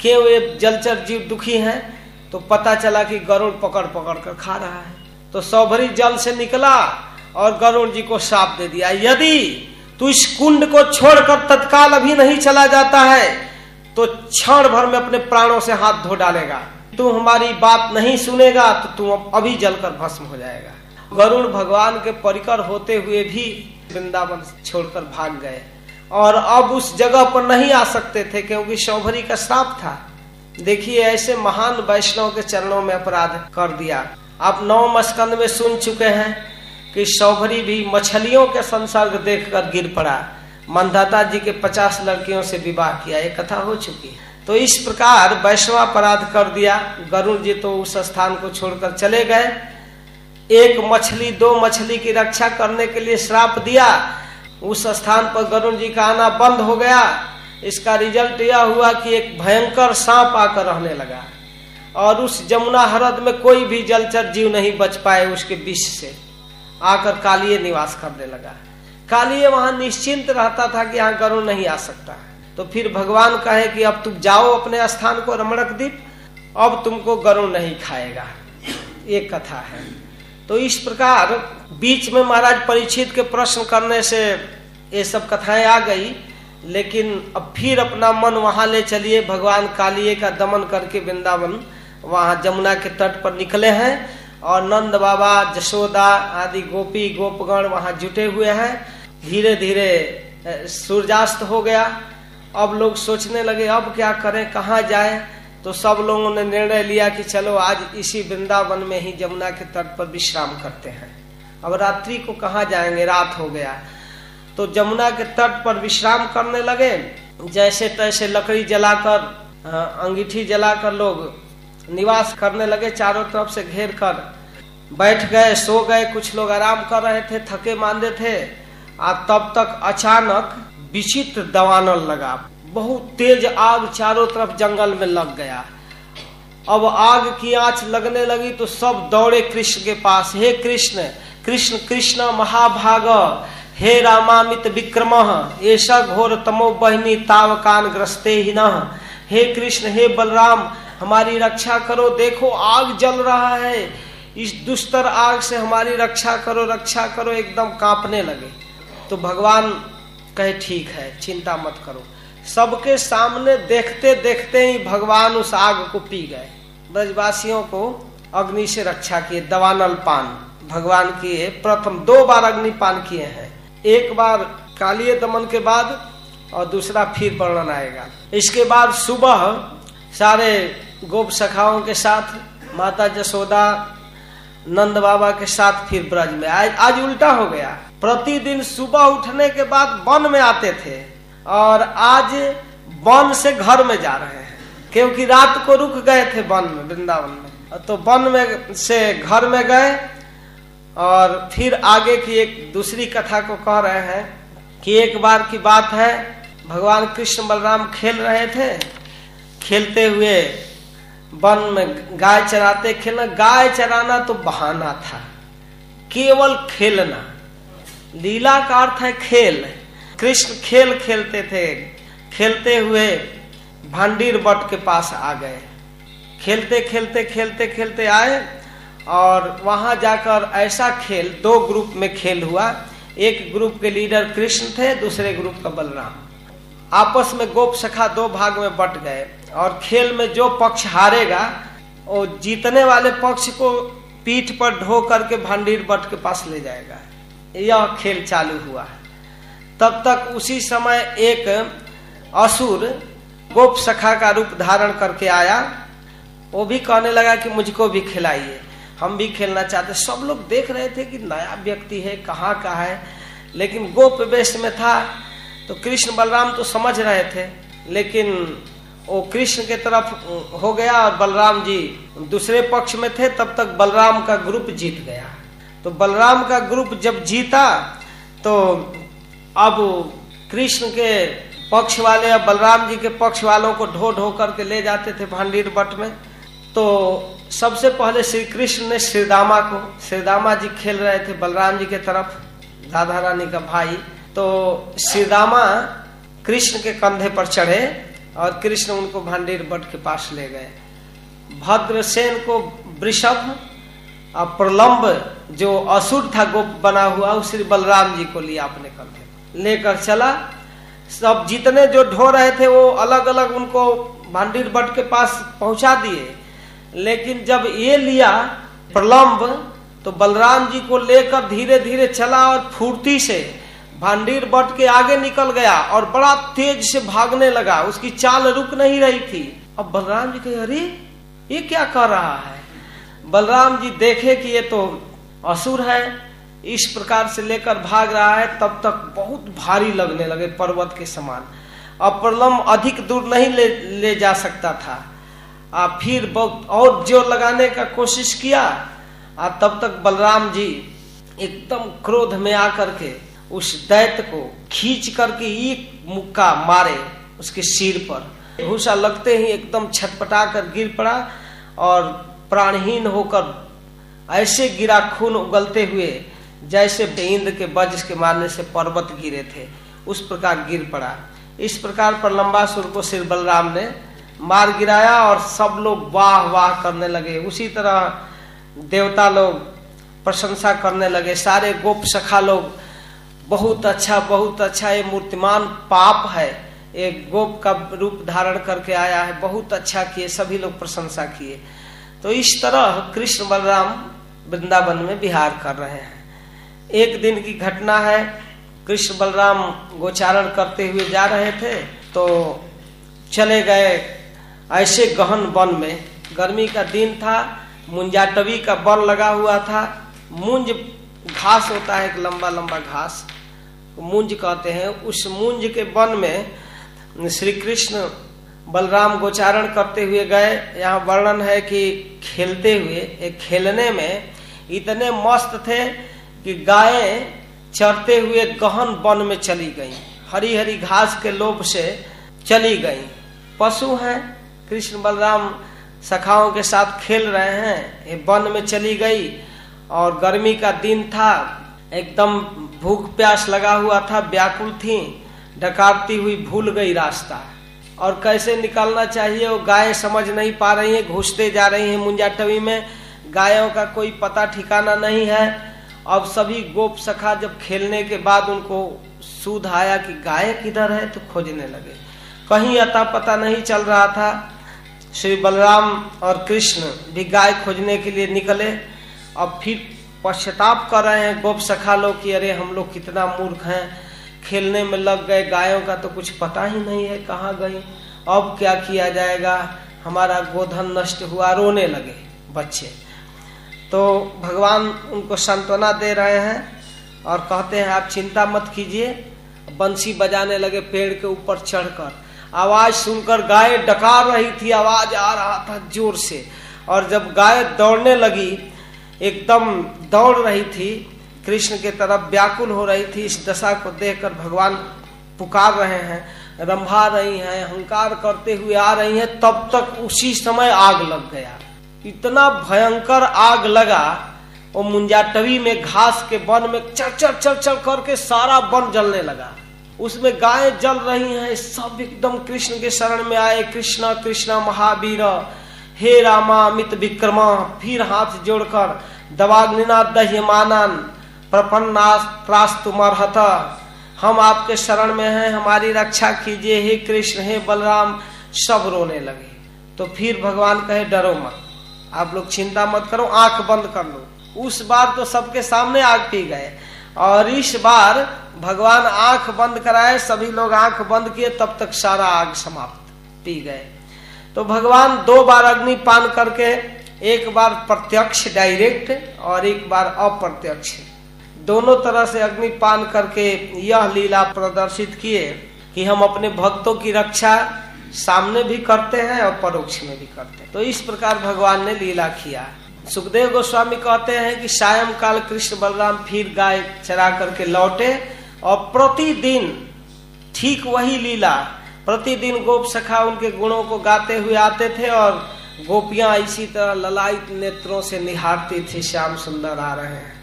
क्यों ये जलचर जीव दुखी हैं? तो पता चला कि गरुड़ पकड़ पकड़ कर खा रहा है। तो सौभरी जल से निकला और गरुड़ जी को साप दे दिया, यदि तू इस कुंड को छोड़कर तत्काल अभी नहीं चला जाता है तो क्षण भर में अपने प्राणों से हाथ धो डालेगा। तू हमारी बात नहीं सुनेगा तो तू अभी जलकर भस्म हो जाएगा। गरुड़ भगवान के परिकर होते हुए भी वृंदावन छोड़कर भाग गए और अब उस जगह पर नहीं आ सकते थे, क्योंकि शौभरी का श्राप था। देखिए, ऐसे महान वैष्णव के चरणों में अपराध कर दिया। आप नौ मस्कंद में सुन चुके हैं कि शौभरी भी मछलियों के संसर्ग देखकर गिर पड़ा। मंदाता जी के पचास लड़कियों से विवाह किया, ये कथा हो चुकी है। तो इस प्रकार वैष्णव अपराध कर दिया। गरुण जी तो उस स्थान को छोड़कर चले गए। एक मछली, दो मछली की रक्षा करने के लिए श्राप दिया। उस स्थान पर गरुण जी का आना बंद हो गया। इसका रिज़ल्ट यह हुआ कि एक भयंकर सांप आकर रहने लगा। और उस जमुना हरद में कोई भी जलचर जीव नहीं बच पाए उसके विष से। आकर कालिए निवास करने लगा। कालिए वहाँ निश्चिंत रहता था कि यहाँ गरुण नहीं आ सकता। तो फिर भगवान कहे कि अब तुम जाओ अपने स्थान को रमणक द्वीप अब तुमको गरुण नहीं खाएगा। एक कथा है। तो इस प्रकार बीच में महाराज परीक्षित के प्रश्न करने से ये सब कथाएँ आ गई। लेकिन अब फिर अपना मन वहाँ ले चलिए, भगवान कालिए का दमन करके वृंदावन, वहाँ जमुना के तट पर निकले हैं और नंद बाबा, जशोदा आदि गोपी, गोपगण वहाँ जुटे हुए हैं। धीरे धीरे सूर्यास्त हो गया। अब लोग सोचने लगे, अब क्या करें, कहाँ जाए? तो सब लोगों ने निर्णय लिया कि चलो, आज इसी वृंदावन में ही जमुना के तट पर विश्राम करते हैं। अब रात्रि को कहा जाएँगे? रात हो गया। तो जमुना के तट पर विश्राम करने लगे। जैसे तैसे लकड़ी जलाकर अंगीठी जलाकर लोग निवास करने लगे चारों तरफ़ से घेर कर। बैठ गए, सो गए, कुछ लोग आराम कर रहे थे, थके मांदे थे। आ, तब तक अचानक विचित्र दवानल लगा। बहुत तेज आग चारों तरफ़ जंगल में लग गया। अब आग की आँच लगने लगी तो सब दौड़े कृष्ण के पास। हे कृष्ण कृष्ण कृष्ण महाभाग हे रामामित विक्रम, ऐसा घोर तमो बहिनी तावकान ग्रस्ते ही न। हे कृष्ण, हे बलराम, हमारी रक्षा करो। देखो, आग जल रहा है। इस दुस्तर आग से हमारी रक्षा करो रक्षा करो, एकदम कांपने लगे। तो भगवान कहे, ठीक है, चिंता मत करो। सबके सामने देखते देखते ही भगवान उस आग को पी गए। ब्रजवासियों को अग्नि से रक्षा किए, दवानल पान। भगवान किए, प्रथम दो बार अग्निपान किए हैं। एक बार कालिय दमन के बाद और दूसरा फिर वर्णन आएगा। इसके बाद सुबह सारे गोप सखाओं के साथ, माता जसोदा, नंद बाबा के साथ फिर ब्रज में। आज आज उल्टा हो गया। प्रतिदिन सुबह उठने के बाद वन में आते थे और आज वन से घर में जा रहे हैं। क्योंकि रात को रुक गए थे वन में, वृंदावन में। तो वन में से घर में गए और फिर आगे की एक दूसरी कथा को कह रहे हैं कि एक बार की बात है, भगवान कृष्ण बलराम खेल रहे थे, खेलते हुए वन में गाय चराते खेलना, गाय चराना तो बहाना था, केवल खेलना। लीला का अर्थ है खेल। कृष्ण खेल खेलते थे, खेलते हुए भांडीर बट के पास आ गए। खेलते खेलते खेलते खेलते आए और वहाँ जाकर ऐसा खेल, दो ग्रुप में खेल हुआ। एक ग्रुप के लीडर कृष्ण थे, दूसरे ग्रुप का बलराम। आपस में गोप सखा दो भाग में बट गए और खेल में जो पक्ष हारेगा, वो जीतने वाले पक्ष को पीठ पर ढो करके भंडीर बट के पास ले जाएगा। यह खेल चालू हुआ। तब तक उसी समय एक असुर गोप सखा का रूप धारण करके आया। वो भी कहने लगा कि मुझको भी खिलाइए। हम भी खेलना चाहते, सब लोग देख रहे थे कि नया व्यक्ति है, कहाँ का है। लेकिन गोप वेश में था तो कृष्ण बलराम तो समझ रहे थे। लेकिन वो कृष्ण के तरफ़ हो गया और बलराम जी दूसरे पक्ष में थे, तब तक बलराम का ग्रुप जीत गया। तो बलराम का ग्रुप जब जीता तो अब कृष्ण के पक्ष वाले या बलराम जी के पक्ष वालों को ढो ढो करके ले जाते थे भांडीर बट में। तो सबसे पहले श्री कृष्ण ने श्रीदामा को श्रीदामा जी खेल रहे थे बलराम जी के तरफ़, राधा रानी का भाई। तो श्रीदामा कृष्ण के कंधे पर चढ़े और कृष्ण उनको भांडीर बट के पास ले गए। भद्रसेन को वृषभ और प्रलम्ब जो असुर था गोप बना हुआ, उस श्री बलराम जी को लिया अपने कंधे लेकर चला। सब जितने जो ढो रहे थे, वो अलग अलग उनको भांडीर बट के पास पहुँचा दिए। लेकिन जब ये लिया प्रलम्ब तो बलराम जी को लेकर धीरे धीरे चला और फूर्ति से भांडीर बट के आगे निकल गया और बड़ा तेज से भागने लगा। उसकी चाल रुक नहीं रही थी। अब बलराम जी कहे अरे ये क्या कर रहा है? बलराम जी देखे कि ये तो असुर है। इस प्रकार से लेकर भाग रहा है तब तक बहुत भारी लगने लगे पर्वत के समान। अब प्रलम्ब अधिक दूर नहीं ले, ले जा सकता था। आ फिर बहुत और ज़ोर लगाने का कोशिश किया। आ तब तक बलराम जी एकदम क्रोध में आकर के उस दैत्य को खींच करके एक मुक्का मारे उसके सिर पर। भूसा लगते ही एकदम छटपटा कर गिर पड़ा और प्राणहीन होकर ऐसे गिरा खून उगलते हुए जैसे इंद्र के वज्र के मारने से पर्वत गिरे थे, उस प्रकार गिर पड़ा। इस प्रकार पर लंबा सुर को सिर बलराम ने मार गिराया और सब लोग वाह वाह करने लगे। उसी तरह देवता लोग प्रशंसा करने लगे। सारे गोप सखा लोग, बहुत अच्छा बहुत अच्छा ये मूर्तिमान पाप है। एक गोप का रूप धारण करके आया है, बहुत अच्छा किए, सभी लोग प्रशंसा किए। तो इस तरह कृष्ण बलराम वृंदावन में बिहार कर रहे हैं। एक दिन की घटना है, कृष्ण बलराम गोचारण करते हुए जा रहे थे तो चले गए ऐसे गहन वन में गर्मी का दिन था, मुंजाटवी का बल लगा हुआ था, मुंज घास होता है एक लंबा लंबा घास, मुंज कहते हैं, उस मुंज के वन में श्री कृष्ण बलराम गोचारण करते हुए गए। यहाँ वर्णन है कि खेलते हुए, एक खेलने में इतने मस्त थे कि गाय चरते हुए गहन वन में चली गई। हरी हरी घास के लोभ से चली गई। पशु हैं कृष्ण बलराम सखाओं के साथ खेल रहे हैं। ये वन में चली गई और गर्मी का दिन था। एकदम भूख प्यास लगा हुआ था, व्याकुल थी डकारती हुई भूल गई रास्ता। और कैसे निकलना चाहिए, वो गाय समझ नहीं पा रही है, घुसते जा रही है मुंजाटवी में। गायों का कोई पता ठिकाना नहीं है। अब सभी गोप सखा जब खेलने के बाद उनको सूद आया कि गाय किधर है तो खोजने लगे। कहीं अता पता नहीं चल रहा था। श्री बलराम और कृष्ण भी गाय खोजने के लिए निकले। अब फिर पश्चाताप कर रहे हैं गोप सखा लोग कि अरे हम लोग कितना मूर्ख हैं। खेलने में लग गए गायों का तो कुछ पता ही नहीं है कहाँ गई। अब क्या किया जाएगा? हमारा गोधन नष्ट हुआ, रोने लगे बच्चे। तो भगवान उनको सांत्वना दे रहे हैं और कहते हैं, आप चिंता मत कीजिए। बंसी बजाने लगे पेड़ के ऊपर चढ़कर। आवाज़ सुनकर गाय डकार रही थी, आवाज़ आ रहा था ज़ोर से। और जब गाय दौड़ने लगी, एकदम दौड़ रही थी, कृष्ण के तरफ़ व्याकुल हो रही थी, इस दशा को देखकर भगवान पुकार रहे हैं, रंभा रही हैं, अहंकार करते हुए आ रही हैं, तब तक उसी समय आग लग गया। इतना भयंकर आग लगा, वो मुंजाटवी में घास के वन में चढ़ चढ़ चढ़ चढ़ करके सारा वन जलने लगा। उसमें गाय जल रही हैं सब एकदम कृष्ण के शरण में आए, कृष्णा कृष्णा महावीर। हे रामा अमित विक्रमा, फिर हाथ जोड़कर दवाग्निना दह्यमानन प्रपन्नास्त्रास्तुमर्हत हम आपके शरण में हैं, हमारी रक्षा कीजिए, हे कृष्ण, हे बलराम, सब रोने लगे। तो फिर भगवान कहे, डरो मत। आप लोग चिंता मत करो, आँख बंद कर लो। उस बार तो सबके सामने आग पी गए। और इस बार भगवान आँख बंद कराए, सभी लोग आँख बंद किए, तब तक सारा आग समाप्त, पी गए। तो भगवान दो बार अग्नि पान करके, एक बार प्रत्यक्ष डायरेक्ट और एक बार अप्रत्यक्ष। दोनों तरह से अग्नि पान करके यह लीला प्रदर्शित किए कि हम अपने भक्तों की रक्षा सामने भी करते हैं और परोक्ष में भी करते हैं। तो इस प्रकार भगवान ने लीला किया। सुखदेव गोस्वामी कहते हैं कि सायं काल कृष्ण बलराम फिर गाय चरा करके लौटे। और प्रतिदिन ठीक वही लीला। प्रतिदिन गोप सखा उनके गुणों को गाते हुए आते थे और गोपियाँ इसी तरह ललायत नेत्रों से निहारती थी, श्याम सुंदर आ रहे हैं।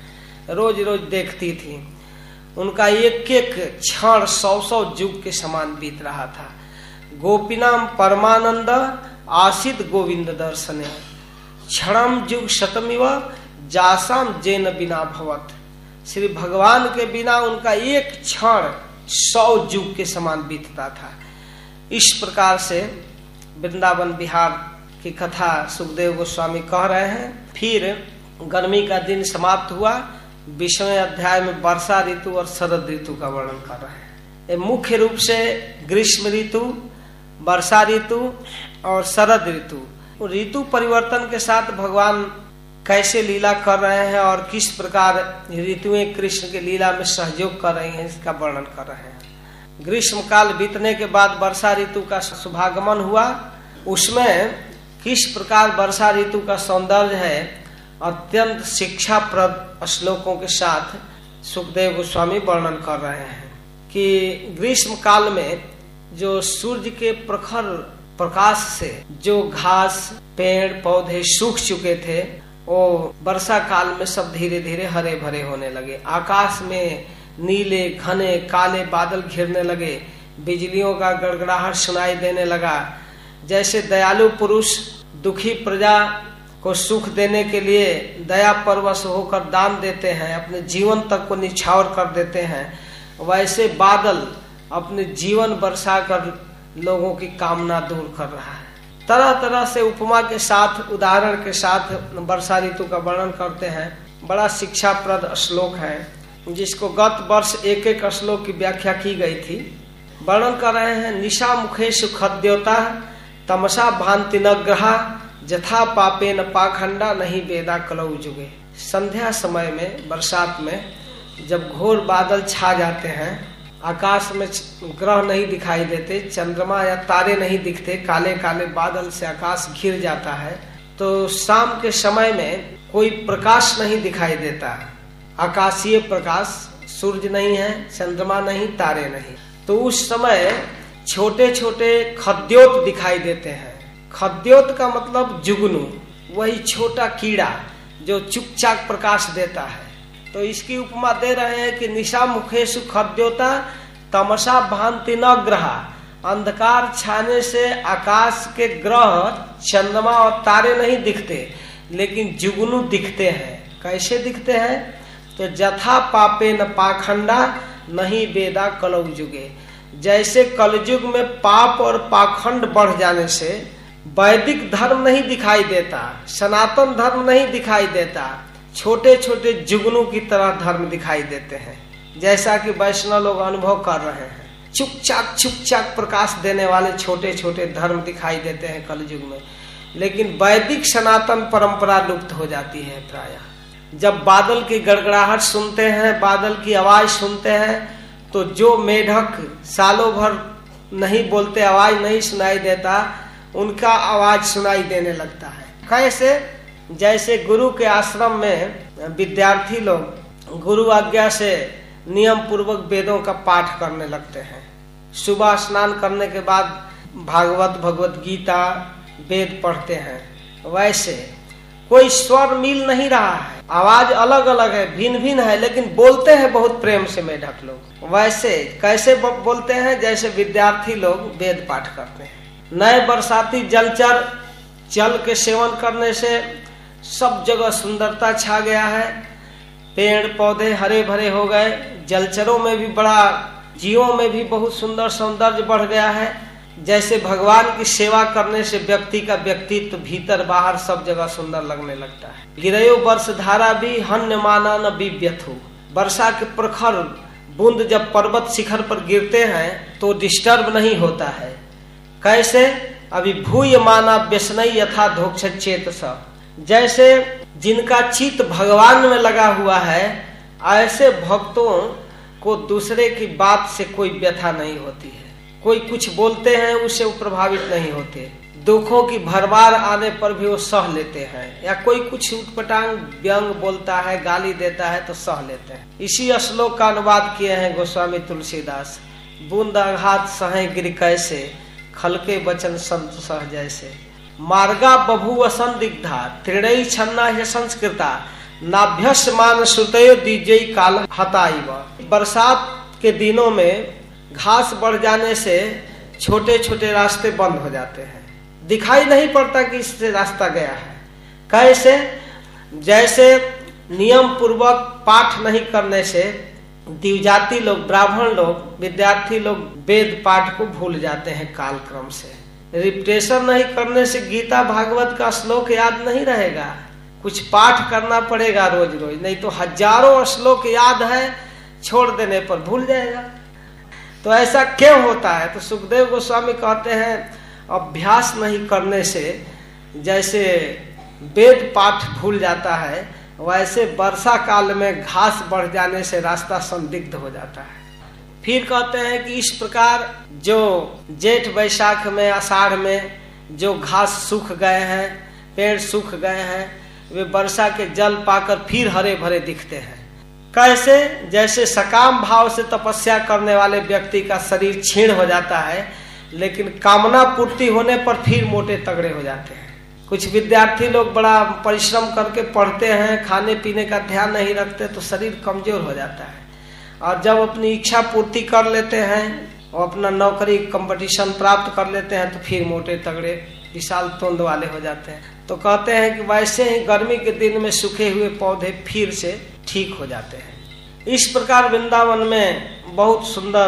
रोज रोज देखती थी। उनका एक एक क्षण सौ सौ युग के समान बीत रहा था। गोपीनाम परमानंद, आसित गोविंद दर्शन। क्षणम युग शतमिव, जासाम जैन बिना भवत। श्री भगवान के बिना उनका एक क्षण सौ युग के समान बीतता था। इस प्रकार से वृंदावन बिहार की कथा सुखदेव गोस्वामी कह रहे हैं। फिर गर्मी का दिन समाप्त हुआ। विषय अध्याय में वर्षा ऋतु और शरद ऋतु का वर्णन कर रहे हैं। मुख्य रूप से ग्रीष्म ऋतु, वर्षा ऋतु और शरद ऋतु। ऋतु परिवर्तन के साथ भगवान कैसे लीला कर रहे हैं और किस प्रकार ऋतुएँ कृष्ण के लीला में सहयोग कर रही हैं, इसका वर्णन कर रहे हैं। ग्रीष्म काल बीतने के बाद वर्षा ऋतु का शुभागमन हुआ। उसमें किस प्रकार वर्षा ऋतु का सौंदर्य है, अत्यंत शिक्षाप्रद श्लोकों के साथ सुखदेव गोस्वामी वर्णन कर रहे हैं कि ग्रीष्म काल में जो सूर्य के प्रखर प्रकाश से जो घास, पेड़, पौधे सूख चुके थे वो वर्षा काल में सब धीरे धीरे हरे भरे होने लगे। आकाश में नीले, घने, काले बादल घिरने लगे। बिजलियों का गड़गड़ाहट सुनाई देने लगा। जैसे दयालु पुरुष दुखी प्रजा को सुख देने के लिए दया परवश होकर दान देते हैं, अपने जीवन तक को निछावर कर देते हैं, वैसे बादल अपने जीवन बरसा कर लोगों की कामना दूर कर रहा है। तरह तरह से उपमा के साथ, उदाहरण के साथ वर्षा ऋतु का वर्णन करते हैं। बड़ा शिक्षाप्रद श्लोक है, जिसको गत वर्ष एक एक श्लोक की व्याख्या की गई थी। वर्णन कर रहे हैं, निशा मुखे सुखद्योता तमसा भांति न ग्रहा, जथा पापे न पाखंडा नहीं बेदा कलऊ जुगे। संध्या समय में, बरसात में, जब घोर बादल छा जाते हैं आकाश में ग्रह नहीं दिखाई देते, चंद्रमा या तारे नहीं दिखते काले काले बादल से आकाश घिर जाता है तो शाम के समय में कोई प्रकाश नहीं दिखाई देता। आकाशीय प्रकाश, सूर्य नहीं है, चंद्रमा नहीं, तारे नहीं। तो उस समय छोटे छोटे खद्योत दिखाई देते हैं। खद्योत का मतलब जुगनू, वही छोटा कीड़ा जो चुपचाप प्रकाश देता है। तो इसकी उपमा दे रहे हैं कि निशा मुखेश खद्योता तमसा भांति न ग्रह। अंधकार छाने से आकाश के ग्रह चंद्रमा और तारे नहीं दिखते, लेकिन जुगनू दिखते हैं। कैसे दिखते हैं? तो जथा पापे न पाखंडा, नहीं बेदा कलयुग। जुगे जैसे कलयुग में पाप और पाखंड बढ़ जाने से, वैदिक धर्म नहीं दिखाई देता, सनातन धर्म नहीं दिखाई देता। छोटे छोटे जुगनू की तरह धर्म दिखाई देते हैं, जैसा कि वैष्णव लोग अनुभव कर रहे हैं। चुपचाप चुपचाप प्रकाश देने वाले छोटे छोटे धर्म दिखाई देते हैं कलयुग में। लेकिन वैदिक सनातन परंपरा लुप्त हो जाती है प्राय। जब बादल की गड़गड़ाहट सुनते हैं, बादल की आवाज़ सुनते हैं तो जो मेढक सालों भर नहीं बोलते, आवाज़ नहीं सुनाई देता, उनका आवाज़ सुनाई देने लगता है। कैसे? जैसे गुरु के आश्रम में विद्यार्थी लोग गुरु आज्ञा से नियम पूर्वक वेदों का पाठ करने लगते हैं। सुबह स्नान करने के बाद भागवत, भगवत गीता, वेद पढ़ते हैं। वैसे कोई स्वर मिल नहीं रहा है। आवाज़ अलग अलग है भिन्न भिन्न है, लेकिन बोलते हैं बहुत प्रेम से मेढक लोग। वैसे कैसे बोलते हैं? जैसे विद्यार्थी लोग वेद पाठ करते हैं। नए बरसाती जलचर, जल के सेवन करने से सब जगह सुंदरता छा गया है। पेड़ पौधे हरे भरे हो गए। जलचरों में भी बड़ा, जीवों में भी बहुत सुंदर सौंदर्य बढ़ गया है। जैसे भगवान की सेवा करने से व्यक्ति का व्यक्तित्व भीतर बाहर सब जगह सुंदर लगने लगता है। गिरयो वर्ष धारा भी हन्य माना न हो। वर्षा के प्रखर बूंद जब पर्वत शिखर पर गिरते हैं तो डिस्टर्ब नहीं होता है। कैसे? अभी भूय माना व्यसनई यथा धोक्ष चेत जैसे जिनका चित भगवान में लगा हुआ है, ऐसे भक्तों को दूसरे की बात से कोई व्यथा नहीं होती है। कोई कुछ बोलते हैं उससे वो प्रभावित नहीं होते। दुखों की भरमार आने पर भी वो सह लेते हैं। या कोई कुछ उटपटांग, व्यंग बोलता है, गाली देता है तो सह लेते हैं। इसी श्लोक का अनुवाद किए हैं गोस्वामी तुलसीदास। बूंद आघात सहे गिर कैसे, खलके वचन संत सह जैसे। मार्गा बभु संदिग्धा त्रिणय छन्ना है संस्कृता, नाभ्यस मान श्रुतयो दीजय काल हताई बरसात के दिनों में घास बढ़ जाने से छोटे छोटे रास्ते बंद हो जाते हैं। दिखाई नहीं पड़ता कि इससे रास्ता गया है। कैसे जैसे नियम पूर्वक पाठ नहीं करने से दिवजाति लोग, ब्राह्मण लोग, विद्यार्थी लोग वेद पाठ को भूल जाते हैं काल क्रम से। रिपटेशन नहीं करने से गीता भागवत का श्लोक याद नहीं रहेगा। कुछ पाठ करना पड़ेगा रोज रोज, नहीं तो हज़ारों श्लोक याद है, छोड़ देने पर भूल जाएगा। तो ऐसा क्यों होता है? तो सुखदेव गोस्वामी कहते हैं, अभ्यास नहीं करने से जैसे वेद पाठ भूल जाता है, वैसे वर्षा काल में घास बढ़ जाने से रास्ता संदिग्ध हो जाता है। फिर कहते हैं कि इस प्रकार जो जेठ वैशाख में, आषाढ़ में जो घास सूख गए हैं, पेड़ सूख गए हैं, वे वर्षा के जल पाकर फिर हरे भरे दिखते हैं। कैसे? जैसे सकाम भाव से तपस्या करने वाले व्यक्ति का शरीर छीण हो जाता है, लेकिन कामना पूर्ति होने पर फिर मोटे तगड़े हो जाते हैं। कुछ विद्यार्थी लोग बड़ा परिश्रम करके पढ़ते हैं खाने पीने का ध्यान नहीं रखते तो शरीर कमज़ोर हो जाता है। और जब अपनी इच्छा पूर्ति कर लेते हैं और अपना नौकरी कंपटीशन प्राप्त कर लेते हैं तो फिर मोटे तगड़े विशाल तोंद वाले हो जाते हैं। तो कहते हैं कि वैसे ही गर्मी के दिन में सूखे हुए पौधे फिर से ठीक हो जाते हैं। इस प्रकार वृंदावन में बहुत सुंदर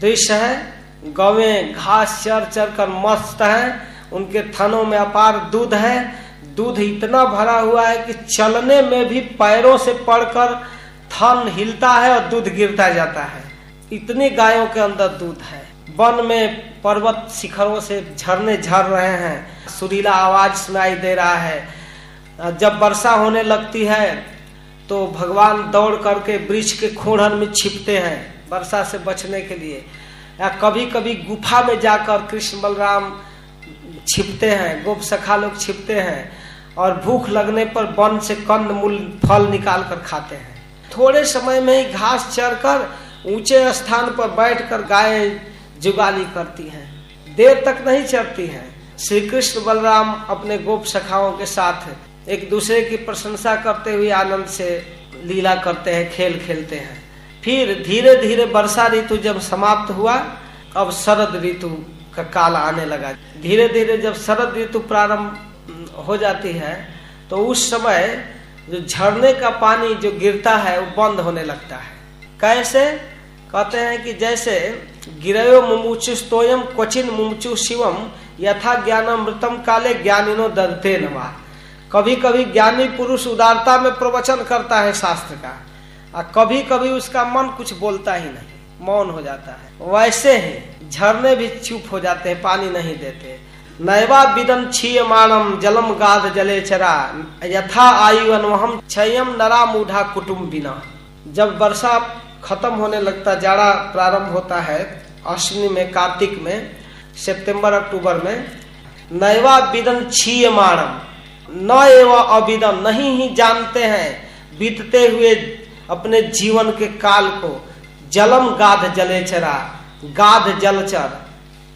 दृश्य है। गवे घास चर चर कर मस्त है। उनके थनों में अपार दूध है। दूध इतना भरा हुआ है कि चलने में भी पैरों से पड़कर थन हिलता है और दूध गिरता जाता है। इतने गायों के अंदर दूध है। वन में पर्वत शिखरों से झरने झर रहे हैं। सुरीला आवाज़ सुनाई दे रहा है। जब वर्षा होने लगती है तो भगवान दौड़ करके वृक्ष के खूढ़न में छिपते हैं वर्षा से बचने के लिए। या कभी कभी गुफा में जाकर कृष्ण बलराम छिपते हैं, गोप सखा लोग छिपते हैं और भूख लगने पर वन से कंद मूल फल निकाल कर खाते हैं। थोड़े समय में ही घास चर कर ऊँचे स्थान पर बैठकर गाय जुगाली करती हैं। देर तक नहीं चरती हैं। श्री कृष्ण बलराम अपने गोप सखाओं के साथ एक दूसरे की प्रशंसा करते हुए आनंद से लीला करते हैं, खेल खेलते हैं। फिर धीरे धीरे वर्षा ऋतु जब समाप्त हुआ, अब शरद ऋतु का काल आने लगा। धीरे धीरे जब शरद ऋतु प्रारंभ हो जाती है तो उस समय जो झरने का पानी जो गिरता है, वो बंद होने लगता है। कैसे? कहते हैं कि जैसे गिरयो मुमुचुस्तोयम क्वचिन मुमुचु शिवम, यथा ज्ञानमृतम काले ज्ञानिनो दरते नमा। कभी कभी ज्ञानी पुरुष उदारता में प्रवचन करता है शास्त्र का, और कभी कभी उसका मन कुछ बोलता ही नहीं, मौन हो जाता है। वैसे ही झरने भी चुप हो जाते हैं, पानी नहीं देते। नैवा विदन छीय माणम जलम गाध जले चरा। यथा आयु अनुहम क्षयम नरा मूढ़ा कुटुम्ब बिना जब वर्षा खत्म होने लगता जाड़ा प्रारंभ होता है, अश्विनी में, कार्तिक में, सितंबर, अक्टूबर में, नैवा विदन छीय माणम न एवं अविदन नहीं ही जानते हैं, बीतते हुए अपने जीवन के काल को। जलम गाध जले चरा गाध जलचर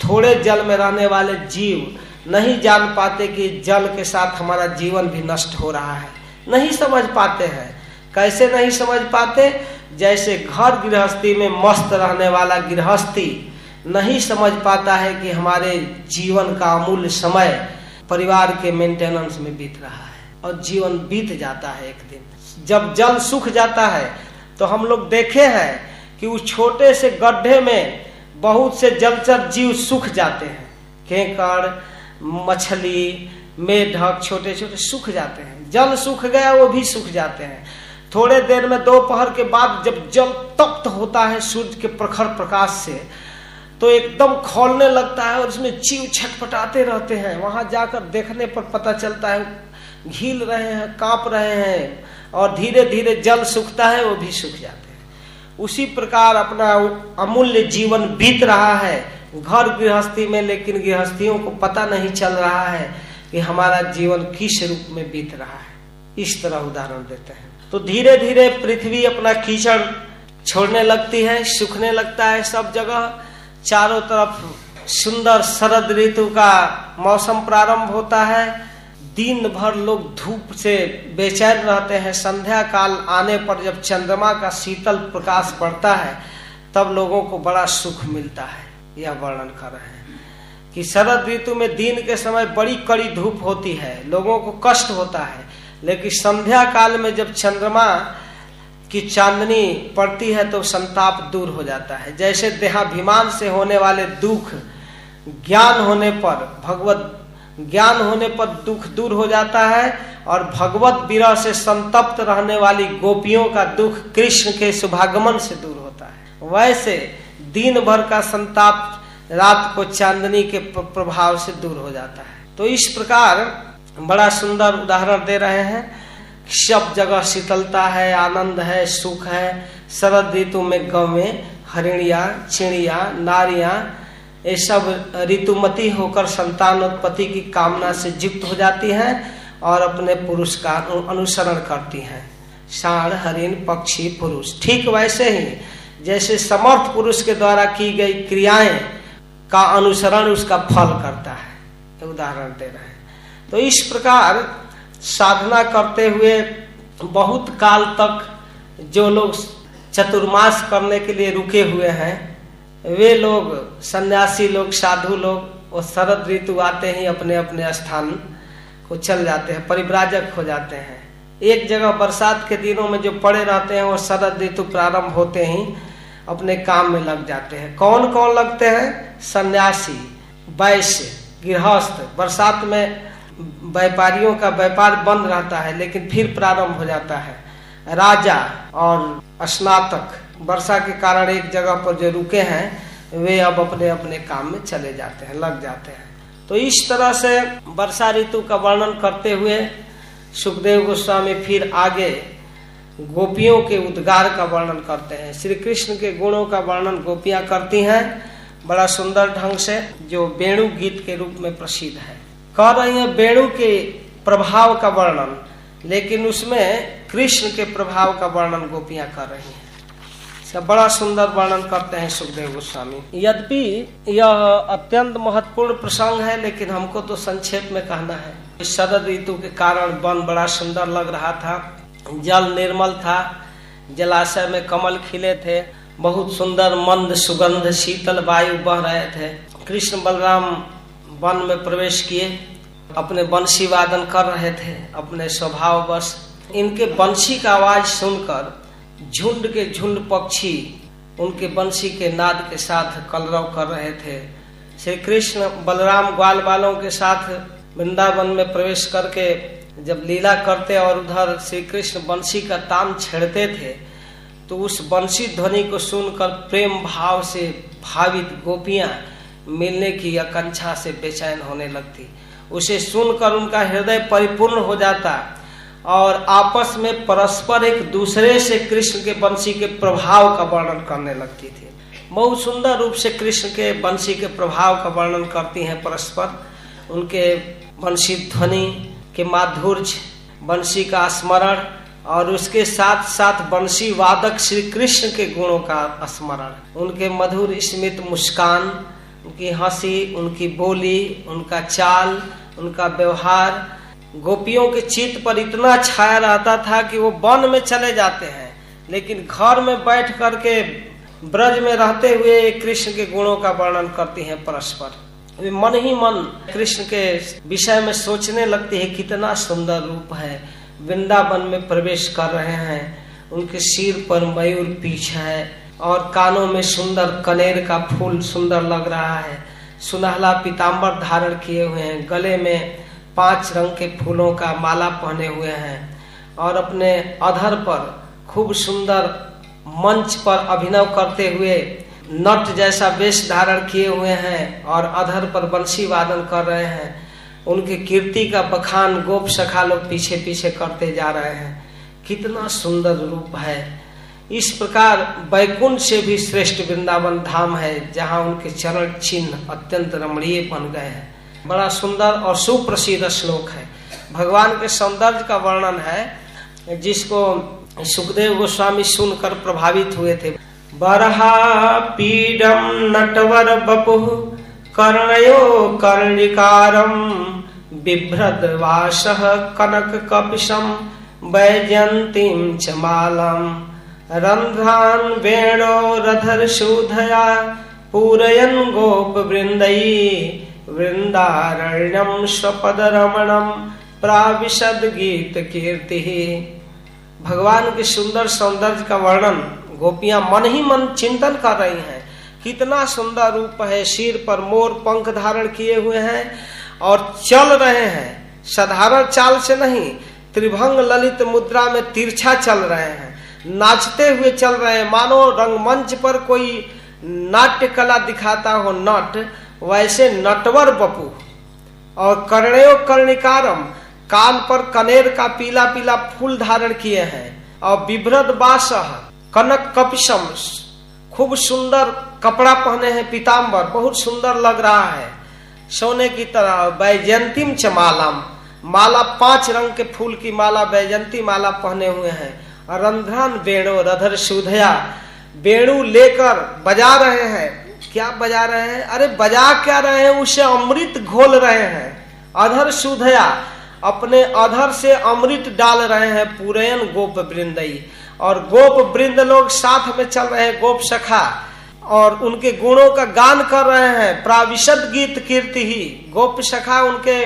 थोड़े जल में रहने वाले जीव नहीं जान पाते कि जल के साथ हमारा जीवन भी नष्ट हो रहा है। नहीं समझ पाते हैं। कैसे नहीं समझ पाते? जैसे घर गृहस्थी में मस्त रहने वाला गृहस्थी नहीं समझ पाता है कि हमारे जीवन का अमूल्य समय परिवार के मेंटेनेंस में बीत रहा है और जीवन बीत जाता है एक दिन। जब जल सूख जाता है तो हम लोग देखे हैं कि उस छोटे से गड्ढे में बहुत से जलचर जीव सूख जाते हैं, केकड़, मछली, मेढक छोटे छोटे सूख जाते हैं। जल सूख गया, वो भी सूख जाते हैं। थोड़े देर में दोपहर के बाद जब जल तप्त होता है सूर्य के प्रखर प्रकाश से तो एकदम खोलने लगता है और उसमें जीव छटपटाते रहते हैं। वहाँ जाकर देखने पर पता चलता है, घील रहे हैं, काँप रहे हैं और धीरे धीरे जल सूखता है, वो भी सूख जाते हैं। उसी प्रकार अपना अमूल्य जीवन बीत रहा है। घर गृहस्थी में, लेकिन गृहस्थियों को पता नहीं चल रहा है कि हमारा जीवन किस रूप में बीत रहा है। इस तरह उदाहरण देते हैं। तो धीरे धीरे पृथ्वी अपना कीचड़ छोड़ने लगती है, सूखने लगता है सब जगह। चारों तरफ़ सुंदर शरद ऋतु का मौसम प्रारंभ होता है। दिन भर लोग धूप से बेचैन रहते हैं। संध्या काल आने पर जब चंद्रमा का शीतल प्रकाश पड़ता है, तब लोगों को बड़ा सुख मिलता है। यह वर्णन कर रहे हैं कि शरद ऋतु में दिन के समय बड़ी कड़ी धूप होती है, लोगों को कष्ट होता है। लेकिन संध्या काल में जब चंद्रमा की चांदनी पड़ती है तो संताप दूर हो जाता है। जैसे देहाभिमान से होने वाले दुख ज्ञान होने पर भगवत ज्ञान होने पर दुख दूर हो जाता है और भगवत विरह से संतप्त रहने वाली गोपियों का दुख कृष्ण के शुभागमन से दूर होता है। वैसे दिन भर का संताप रात को चांदनी के प्रभाव से दूर हो जाता है। तो इस प्रकार बड़ा सुंदर उदाहरण दे रहे हैं। सब जगह शीतलता है, आनंद है, सुख है। शरद ऋतु में गवे, हरिणिया, चिड़िया, नारिया ये सब ऋतुमती होकर संतान उत्पत्ति की कामना से युक्त हो जाती हैं और अपने पुरुष का अनुसरण करती हैं। साढ़ हरिण पक्षी पुरुष। ठीक वैसे ही, जैसे समर्थ पुरुष के द्वारा की गई क्रियाएँ का अनुसरण उसका फल करता है। उदाहरण दे रहे हैं। तो इस प्रकार साधना करते हुए बहुत काल तक जो लोग चतुर्मास करने के लिए रुके हुए हैं वे लोग, सन्यासी लोग, साधु लोग, वो शरद ऋतु आते ही अपने अपने स्थान को चल जाते हैं, परिव्राजक हो जाते हैं। एक जगह बरसात के दिनों में जो पड़े रहते हैं, वो शरद ऋतु प्रारंभ होते ही अपने काम में लग जाते हैं। कौन कौन लगते हैं? सन्यासी, वैश्य, गृहस्थ। बरसात में व्यापारियों का व्यापार बंद रहता है, लेकिन फिर प्रारंभ हो जाता है। राजा और स्नातक। वर्षा के कारण एक जगह पर जो रुके हैं, वे अब अपने अपने काम में चले जाते हैं, लग जाते हैं। तो इस तरह से वर्षा ऋतु का वर्णन करते हुए सुखदेव गोस्वामी फिर आगे गोपियों के उद्गार का वर्णन करते हैं। श्री कृष्ण के गुणों का वर्णन गोपियाँ करती हैं, बड़ा सुंदर ढंग से, जो वेणु गीत के रूप में प्रसिद्ध है। कह रही है, वेणु के प्रभाव का वर्णन, लेकिन उसमें कृष्ण के प्रभाव का वर्णन गोपियाँ कर रही हैं। सब बड़ा सुंदर वर्णन करते हैं सुखदेव गोस्वामी। यद्यपि यह अत्यंत महत्वपूर्ण प्रसंग है, लेकिन हमको तो संक्षेप में कहना है। शरद ऋतु के कारण वन बड़ा सुंदर लग रहा था। जल निर्मल था, जलाशय में कमल खिले थे, बहुत सुंदर मंद सुगंध, शीतल वायु बह रहे थे। कृष्ण बलराम वन में प्रवेश किए, अपने बंशी वादन कर रहे थे, अपने स्वभाव बस इनके बंशी का आवाज़ सुनकर झुंड के झुंड पक्षी उनके बंसी के नाद के साथ कलरव कर रहे थे। श्री कृष्ण बलराम ग्वाल बालों के साथ वृंदावन में प्रवेश करके जब लीला करते और उधर श्री कृष्ण बंशी का ताम छेड़ते थे तो उस बंशी ध्वनि को सुनकर प्रेम भाव से भावित गोपियाँ मिलने की आकांक्षा से बेचैन होने लगती। उसे सुनकर उनका हृदय परिपूर्ण हो जाता। और आपस में परस्पर एक दूसरे से कृष्ण के बंशी के प्रभाव का वर्णन करने लगती थी। बहुत सुंदर रूप से कृष्ण के बंशी के प्रभाव का वर्णन करती हैं परस्पर। उनके बंशी ध्वनि के माधुर्य, बंशी का स्मरण और उसके साथ साथ बंशी वादक श्री कृष्ण के गुणों का स्मरण। उनके मधुर स्मित मुस्कान, उनकी हँसी, उनकी बोली, उनका चाल, उनका व्यवहार गोपियों के चित्त पर इतना छाया रहता था कि वो वन में चले जाते हैं। लेकिन घर में बैठ करके ब्रज में रहते हुए कृष्ण के गुणों का वर्णन करती हैं परस्पर। मन ही मन कृष्ण के विषय में सोचने लगती है, कितना सुंदर रूप है। वृंदावन में प्रवेश कर रहे हैं। उनके सिर पर मयूर पीछ है और कानों में सुंदर कनेर का फूल सुंदर लग रहा है। सुनहला पीताम्बर धारण किए हुए हैं। गले में पाँच रंग के फूलों का माला पहने हुए हैं और अपने अधर पर खूब सुंदर मंच पर अभिनव करते हुए नट जैसा वेश धारण किए हुए हैं और अधर पर बंशी वादन कर रहे हैं। उनकी कीर्ति का बखान गोप सखा लोग पीछे पीछे करते जा रहे हैं। कितना सुंदर रूप है। इस प्रकार बैकुंठ से भी श्रेष्ठ वृंदावन धाम है, जहाँ उनके चरण चिन्ह अत्यंत रमणीय बन गए हैं। बड़ा सुंदर और सुप्रसिद्ध श्लोक है। भगवान के सौंदर्य का वर्णन है, जिसको सुखदेव गोस्वामी सुनकर प्रभावित हुए थे। बरहा पीडम नटवर बपु, कर्णयो कर्णिकारम बिभ्रद वास कनक कपिशम वैजंतीम च मालम। रंध्रान वेणो रधर शूधया पूरयन गोप वृंदई वृंदारण्यम स्वपद रमणम प्राविशद गीत कीर्ति। भगवान के सुंदर सौंदर्य का वर्णन, गोपियाँ मन ही मन चिंतन कर रही हैं। कितना सुंदर रूप है, सिर पर मोर पंख धारण किए हुए हैं और चल रहे हैं। साधारण चाल से नहीं, त्रिभंग ललित मुद्रा में तिरछा चल रहे हैं। नाचते हुए चल रहे हैं। मानो रंगमंच पर कोई नाट्य कला दिखाता हो, नट। वैसे नटवर बपू और कर्णयो कर्णिकारम कान पर कनेर का पीला पीला फूल धारण किए हैं और विभ्रत बास कनक कपिशम खूब सुंदर कपड़ा पहने हैं पीताम्बर, बहुत सुंदर लग रहा है। सोने की तरह वैजयंतिम चमालम माला पाँच रंग के फूल की माला वैजंती माला पहने हुए हैं। रंध्रन वेणु रधर सुधया, वेणु लेकर बजा रहे हैं। क्या बजा रहे हैं? अरे बजा क्या रहे हैं? उसे अमृत घोल रहे हैं। अधर सुधया, अपने अधर से अमृत डाल रहे हैं पूरेन गोप वृंदई और गोप वृंद लोग साथ में चल रहे हैं गोप सखा और उनके गुणों का गान कर रहे हैं। प्राविशद गीत कीर्ति ही। गोप सखा उनके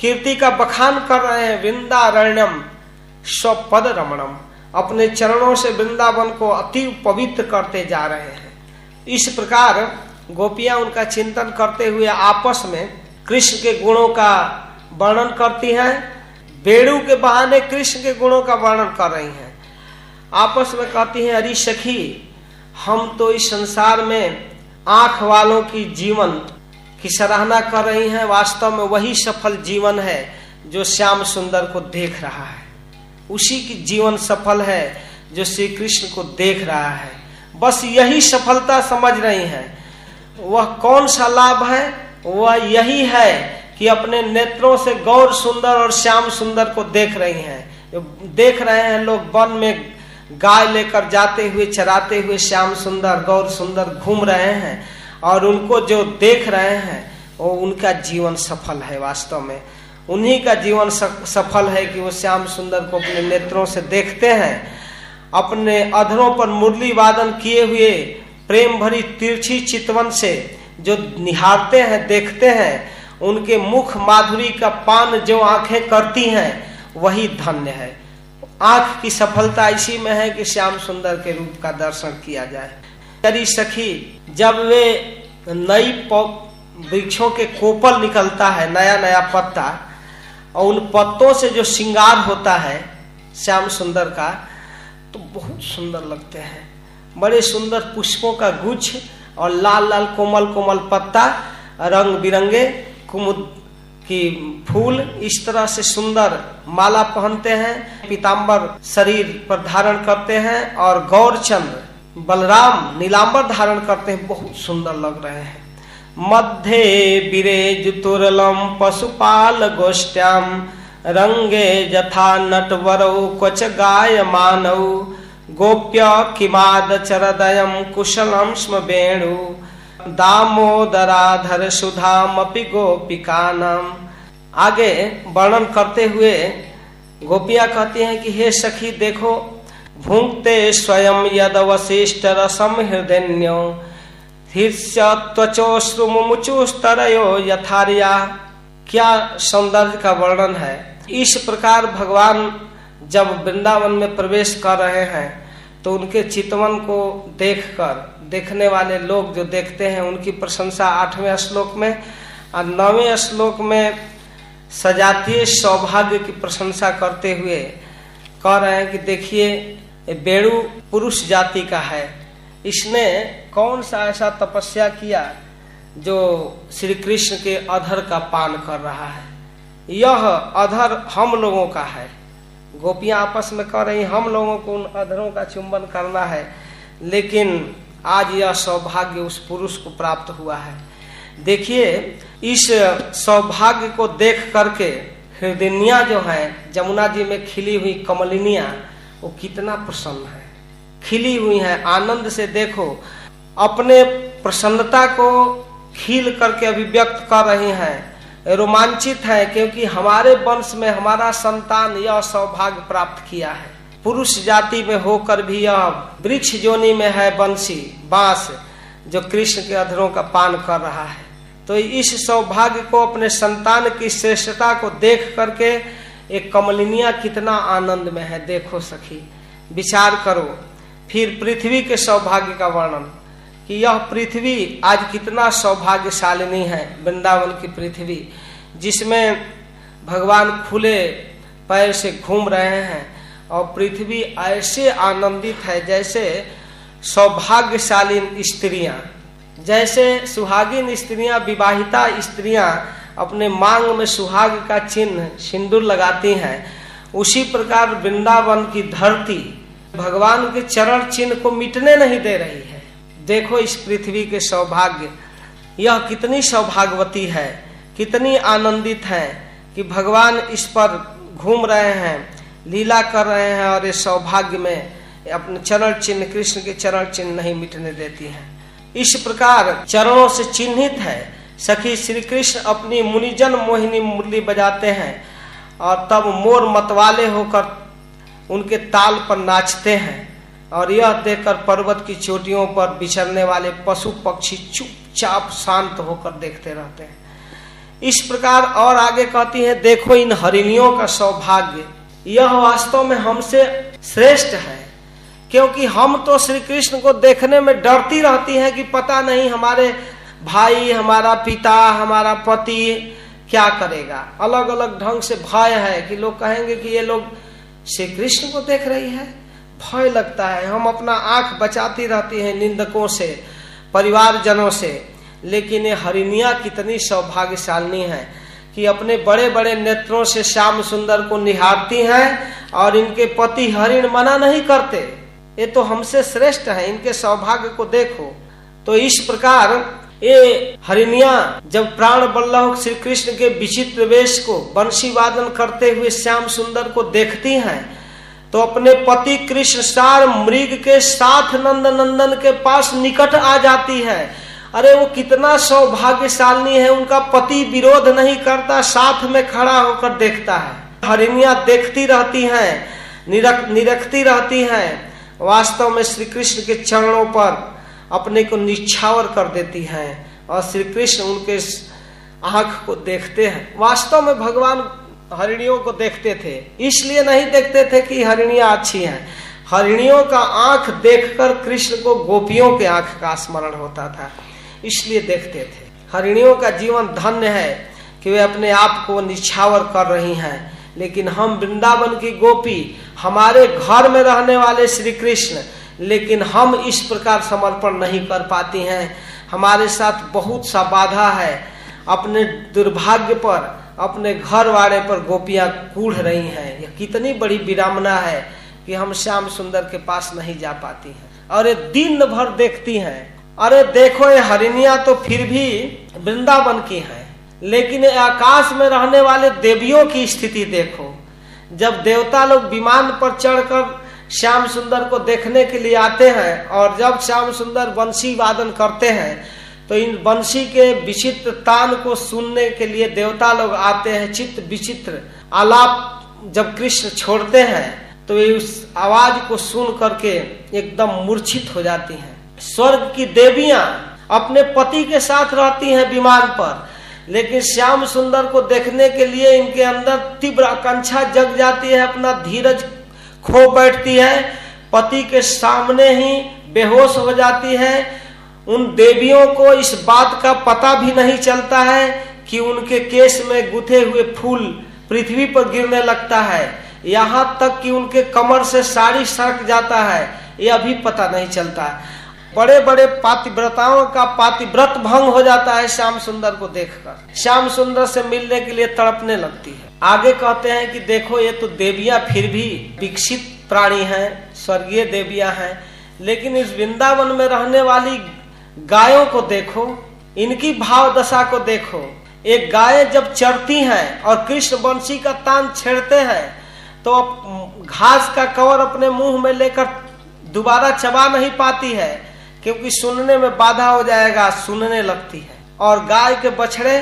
कीर्ति का बखान कर रहे हैं। वृंदारण्यम, स्वपद रमणम। अपने चरणों से वृंदावन को अति पवित्र करते जा रहे हैं। इस प्रकार गोपियाँ उनका चिंतन करते हुए आपस में कृष्ण के गुणों का वर्णन करती हैं बेड़ू के बहाने कृष्ण के गुणों का वर्णन कर रही हैं। आपस में कहती हैं, अरे सखी, हम तो इस संसार में आँख वालों की जीवन की सराहना कर रही हैं। वास्तव में वही सफल जीवन है जो श्याम सुंदर को देख रहा है। उसी की जीवन सफल है जो श्री कृष्ण को देख रहा है। बस यही सफलता समझ रही हैं। वह कौन सा लाभ है? वह यही है कि अपने नेत्रों से गौर सुंदर और श्याम सुंदर को देख रही हैं। देख रहे हैं लोग वन में गाय लेकर जाते हुए, चराते हुए श्याम सुंदर, गौर सुंदर घूम रहे हैं और उनको जो देख रहे हैं, वो उनका जीवन सफल है वास्तव में। उन्हीं का जीवन सफल है कि वो श्याम सुंदर को अपने नेत्रों से देखते हैं। अपने अधरों पर मुरली वादन किए हुए प्रेम भरी तिरछी चितवन से जो निहारते हैं, देखते हैं, उनके मुख माधुरी का पान जो आँखें करती हैं, वही धन्य है। आँख की सफलता इसी में है कि श्याम सुंदर के रूप का दर्शन किया जाए। करी सखी, जब वे नई वृक्षों के कोपल निकलता है नया नया पत्ता, और उन पत्तों से जो श्रृंगार होता है, श्याम सुंदर का तो बहुत सुंदर लगते हैं। बड़े सुंदर पुष्पों का गुच्छ और लाल लाल कोमल कोमल पत्ता, रंग बिरंगे कुमुद की फूल इस तरह से सुंदर माला पहनते हैं, पीताम्बर शरीर पर धारण करते हैं और गौरचंद्र बलराम नीलांबर धारण करते हैं। बहुत सुंदर लग रहे हैं। मध्य बिरे जुतुरलम पशुपाल गोष्ठ्याम रंगे जथा नटवरौ क्वच गाय मानव गोप्य किमाद चरदयम कुशलम स्म वेणु दामोदराधर सुधामपि गोपिका नाम आगे वर्णन करते हुए गोपियाँ कहती हैं कि, हे सखी, देखो भूंगते स्वयं यद वशिष्ठ रसम हृदय त्वचोश्रुमुचुस्तरयो यथारिया। क्या सौंदर्य का वर्णन है? इस प्रकार भगवान जब वृंदावन में प्रवेश कर रहे हैं तो उनके चितवन को देखकर, देखने वाले लोग जो देखते हैं, उनकी प्रशंसा आठवें श्लोक में और नौवें श्लोक में सजातीय सौभाग्य की प्रशंसा करते हुए कह रहे हैं कि देखिए, बेड़ू पुरुष जाति का है। इसने कौन सा ऐसा तपस्या किया जो श्री कृष्ण के अधर का पान कर रहा है? यह अधर हम लोगों का है। गोपियाँ आपस में कह रही हम लोगों को उन अधरों का चुंबन करना है। लेकिन आज यह सौभाग्य उस पुरुष को प्राप्त हुआ है। देखिए, इस सौभाग्य को देख करके हृदयनिया जो है, जमुना जी में खिली हुई कमलिनिया, वो कितना प्रसन्न है। खिली हुई है, आनंद से देखो, अपने प्रसन्नता को खिल करके अभिव्यक्त कर रही हैं। रोमांचित है क्योंकि हमारे वंश में हमारा संतान यह सौभाग्य प्राप्त किया है। पुरुष जाति में होकर भी यह वृक्ष जोनी में है बंसी, बाँस, जो कृष्ण के अधरों का पान कर रहा है। तो इस सौभाग्य को अपने संतान की श्रेष्ठता को देख करके एक कमलिनिया कितना आनंद में है, देखो सखी। विचार करो, फिर पृथ्वी के सौभाग्य का वर्णन। कि यह पृथ्वी आज कितना सौभाग्यशालिनी है, वृंदावन की पृथ्वी, जिसमें भगवान खुले पैर से घूम रहे हैं और पृथ्वी ऐसे आनंदित है जैसे सौभाग्यशालीन स्त्रियाँ, जैसे सुहागिन स्त्रियाँ, विवाहिता स्त्रियाँ अपने मांग में सुहाग का चिन्ह सिंदूर लगाती हैं। उसी प्रकार वृंदावन की धरती भगवान के चरण चिन्ह को मिटने नहीं दे रही है। देखो इस पृथ्वी के सौभाग्य। यह कितनी सौभाग्यवती है, कितनी आनंदित है कि भगवान इस पर घूम रहे हैं, लीला कर रहे हैं और इस सौभाग्य में अपने चरण चिन्ह, कृष्ण के चरण चिन्ह नहीं मिटने देती हैं। इस प्रकार चरणों से चिन्हित है। सखी श्री कृष्ण अपनी मुनिजन मोहिनी मुरली बजाते हैं और तब मोर मतवाले होकर उनके ताल पर नाचते हैं। और यह देखकर पर्वत की चोटियों पर बिछड़ने वाले पशु पक्षी चुपचाप शांत होकर देखते रहते हैं। इस प्रकार और आगे कहती है, देखो इन हरिणियों का सौभाग्य। यह वास्तव में हमसे श्रेष्ठ है, क्योंकि हम तो श्री कृष्ण को देखने में डरती रहती हैं कि पता नहीं हमारे भाई, हमारा पिता, हमारा पति क्या करेगा। अलग अलग ढंग से भय है कि लोग कहेंगे कि ये लोग श्री कृष्ण को देख रही है। भय लगता है। हम अपना आँख बचाती रहती हैं निंदकों से परिवार जनों से। लेकिन ये हरिणिया कितनी सौभाग्यशालिनी है कि अपने बड़े बड़े नेत्रों से श्याम सुंदर को निहारती हैं और इनके पति हरिण मना नहीं करते। ये तो हमसे श्रेष्ठ है, इनके सौभाग्य को देखो। तो इस प्रकार ये हरिणिया जब प्राण बल्लभ श्री कृष्ण के विचित्र वेश को बंशी वादन करते हुए श्याम सुंदर को देखती हैं तो अपने पति कृष्ण सार मृग के साथ नंद नंदन के पास निकट आ जाती है। अरे वो कितना सौभाग्यशालिनी है, उनका पति विरोध नहीं करता, साथ में खड़ा होकर देखता है। हरिणिया देखती रहती हैं, निरख, निरखती रहती हैं। वास्तव में श्री कृष्ण के चरणों पर अपने को निछावर कर देती हैं और श्री कृष्ण उनके आँख को देखते हैं। वास्तव में भगवान हरिणियों को देखते थे। इसलिए नहीं देखते थे कि हरिणिया अच्छी हैं। हरिणियों का आँख देखकर कृष्ण को गोपियों के आँख का स्मरण होता था। इसलिए देखते थे। हरिणियों का जीवन धन्य है कि वे अपने आप को निछावर कर रही हैं। लेकिन हम वृंदावन की गोपी, हमारे घर में रहने वाले श्री कृष्ण, लेकिन हम इस प्रकार समर्पण नहीं कर पाती हैं। हमारे साथ बहुत सा बाधा है। अपने दुर्भाग्य पर अपने घर वाले पर गोपियाँ कूढ़ रही हैं। यह कितनी बड़ी विरामना है कि हम श्याम सुंदर के पास नहीं जा पाती हैं। और ये दिन भर देखती हैं। अरे देखो ये हरिणिया तो फिर भी वृंदावन की है। लेकिन आकाश में रहने वाले देवियों की स्थिति देखो। जब देवता लोग विमान पर चढ़कर श्याम सुंदर को देखने के लिए आते हैं और जब श्याम सुंदर बंशी वादन करते हैं तो इन बंशी के विचित्र तान को सुनने के लिए देवता लोग आते हैं चित्र विचित्र। आलाप जब कृष्ण छोड़ते हैं तो ये उस आवाज़ को सुन करके एकदम मूर्छित हो जाती हैं। स्वर्ग की देवियाँ अपने पति के साथ रहती हैं विमान पर, लेकिन श्याम सुंदर को देखने के लिए इनके अंदर तीव्र आकांक्षा जग जाती है, अपना धीरज खो बैठती है। पति के सामने ही बेहोश हो जाती है उन देवियों को इस बात का पता भी नहीं चलता है कि उनके केस में गुथे हुए फूल पृथ्वी पर गिरने लगता है। यहाँ तक कि उनके कमर से साड़ी सड़क जाता है यह भी पता नहीं चलता। बड़े बड़े पातिव्रताओं का पातिव्रत भंग हो जाता है श्याम सुंदर को देखकर। श्याम सुंदर से मिलने के लिए तड़पने लगती है। आगे कहते हैं कि देखो, ये तो देवियाँ फिर भी विकसित प्राणी हैं, स्वर्गीय देवियाँ हैं, लेकिन इस वृंदावन में रहने वाली गायों को देखो, इनकी भाव दशा को देखो। एक गाय जब चरती हैं और कृष्ण बंशी का तान छेड़ते हैं तो घास का कवर अपने मुँह में लेकर दोबारा चबा नहीं पाती है, क्योंकि सुनने में बाधा हो जाएगा, सुनने लगती है। और गाय के बछड़े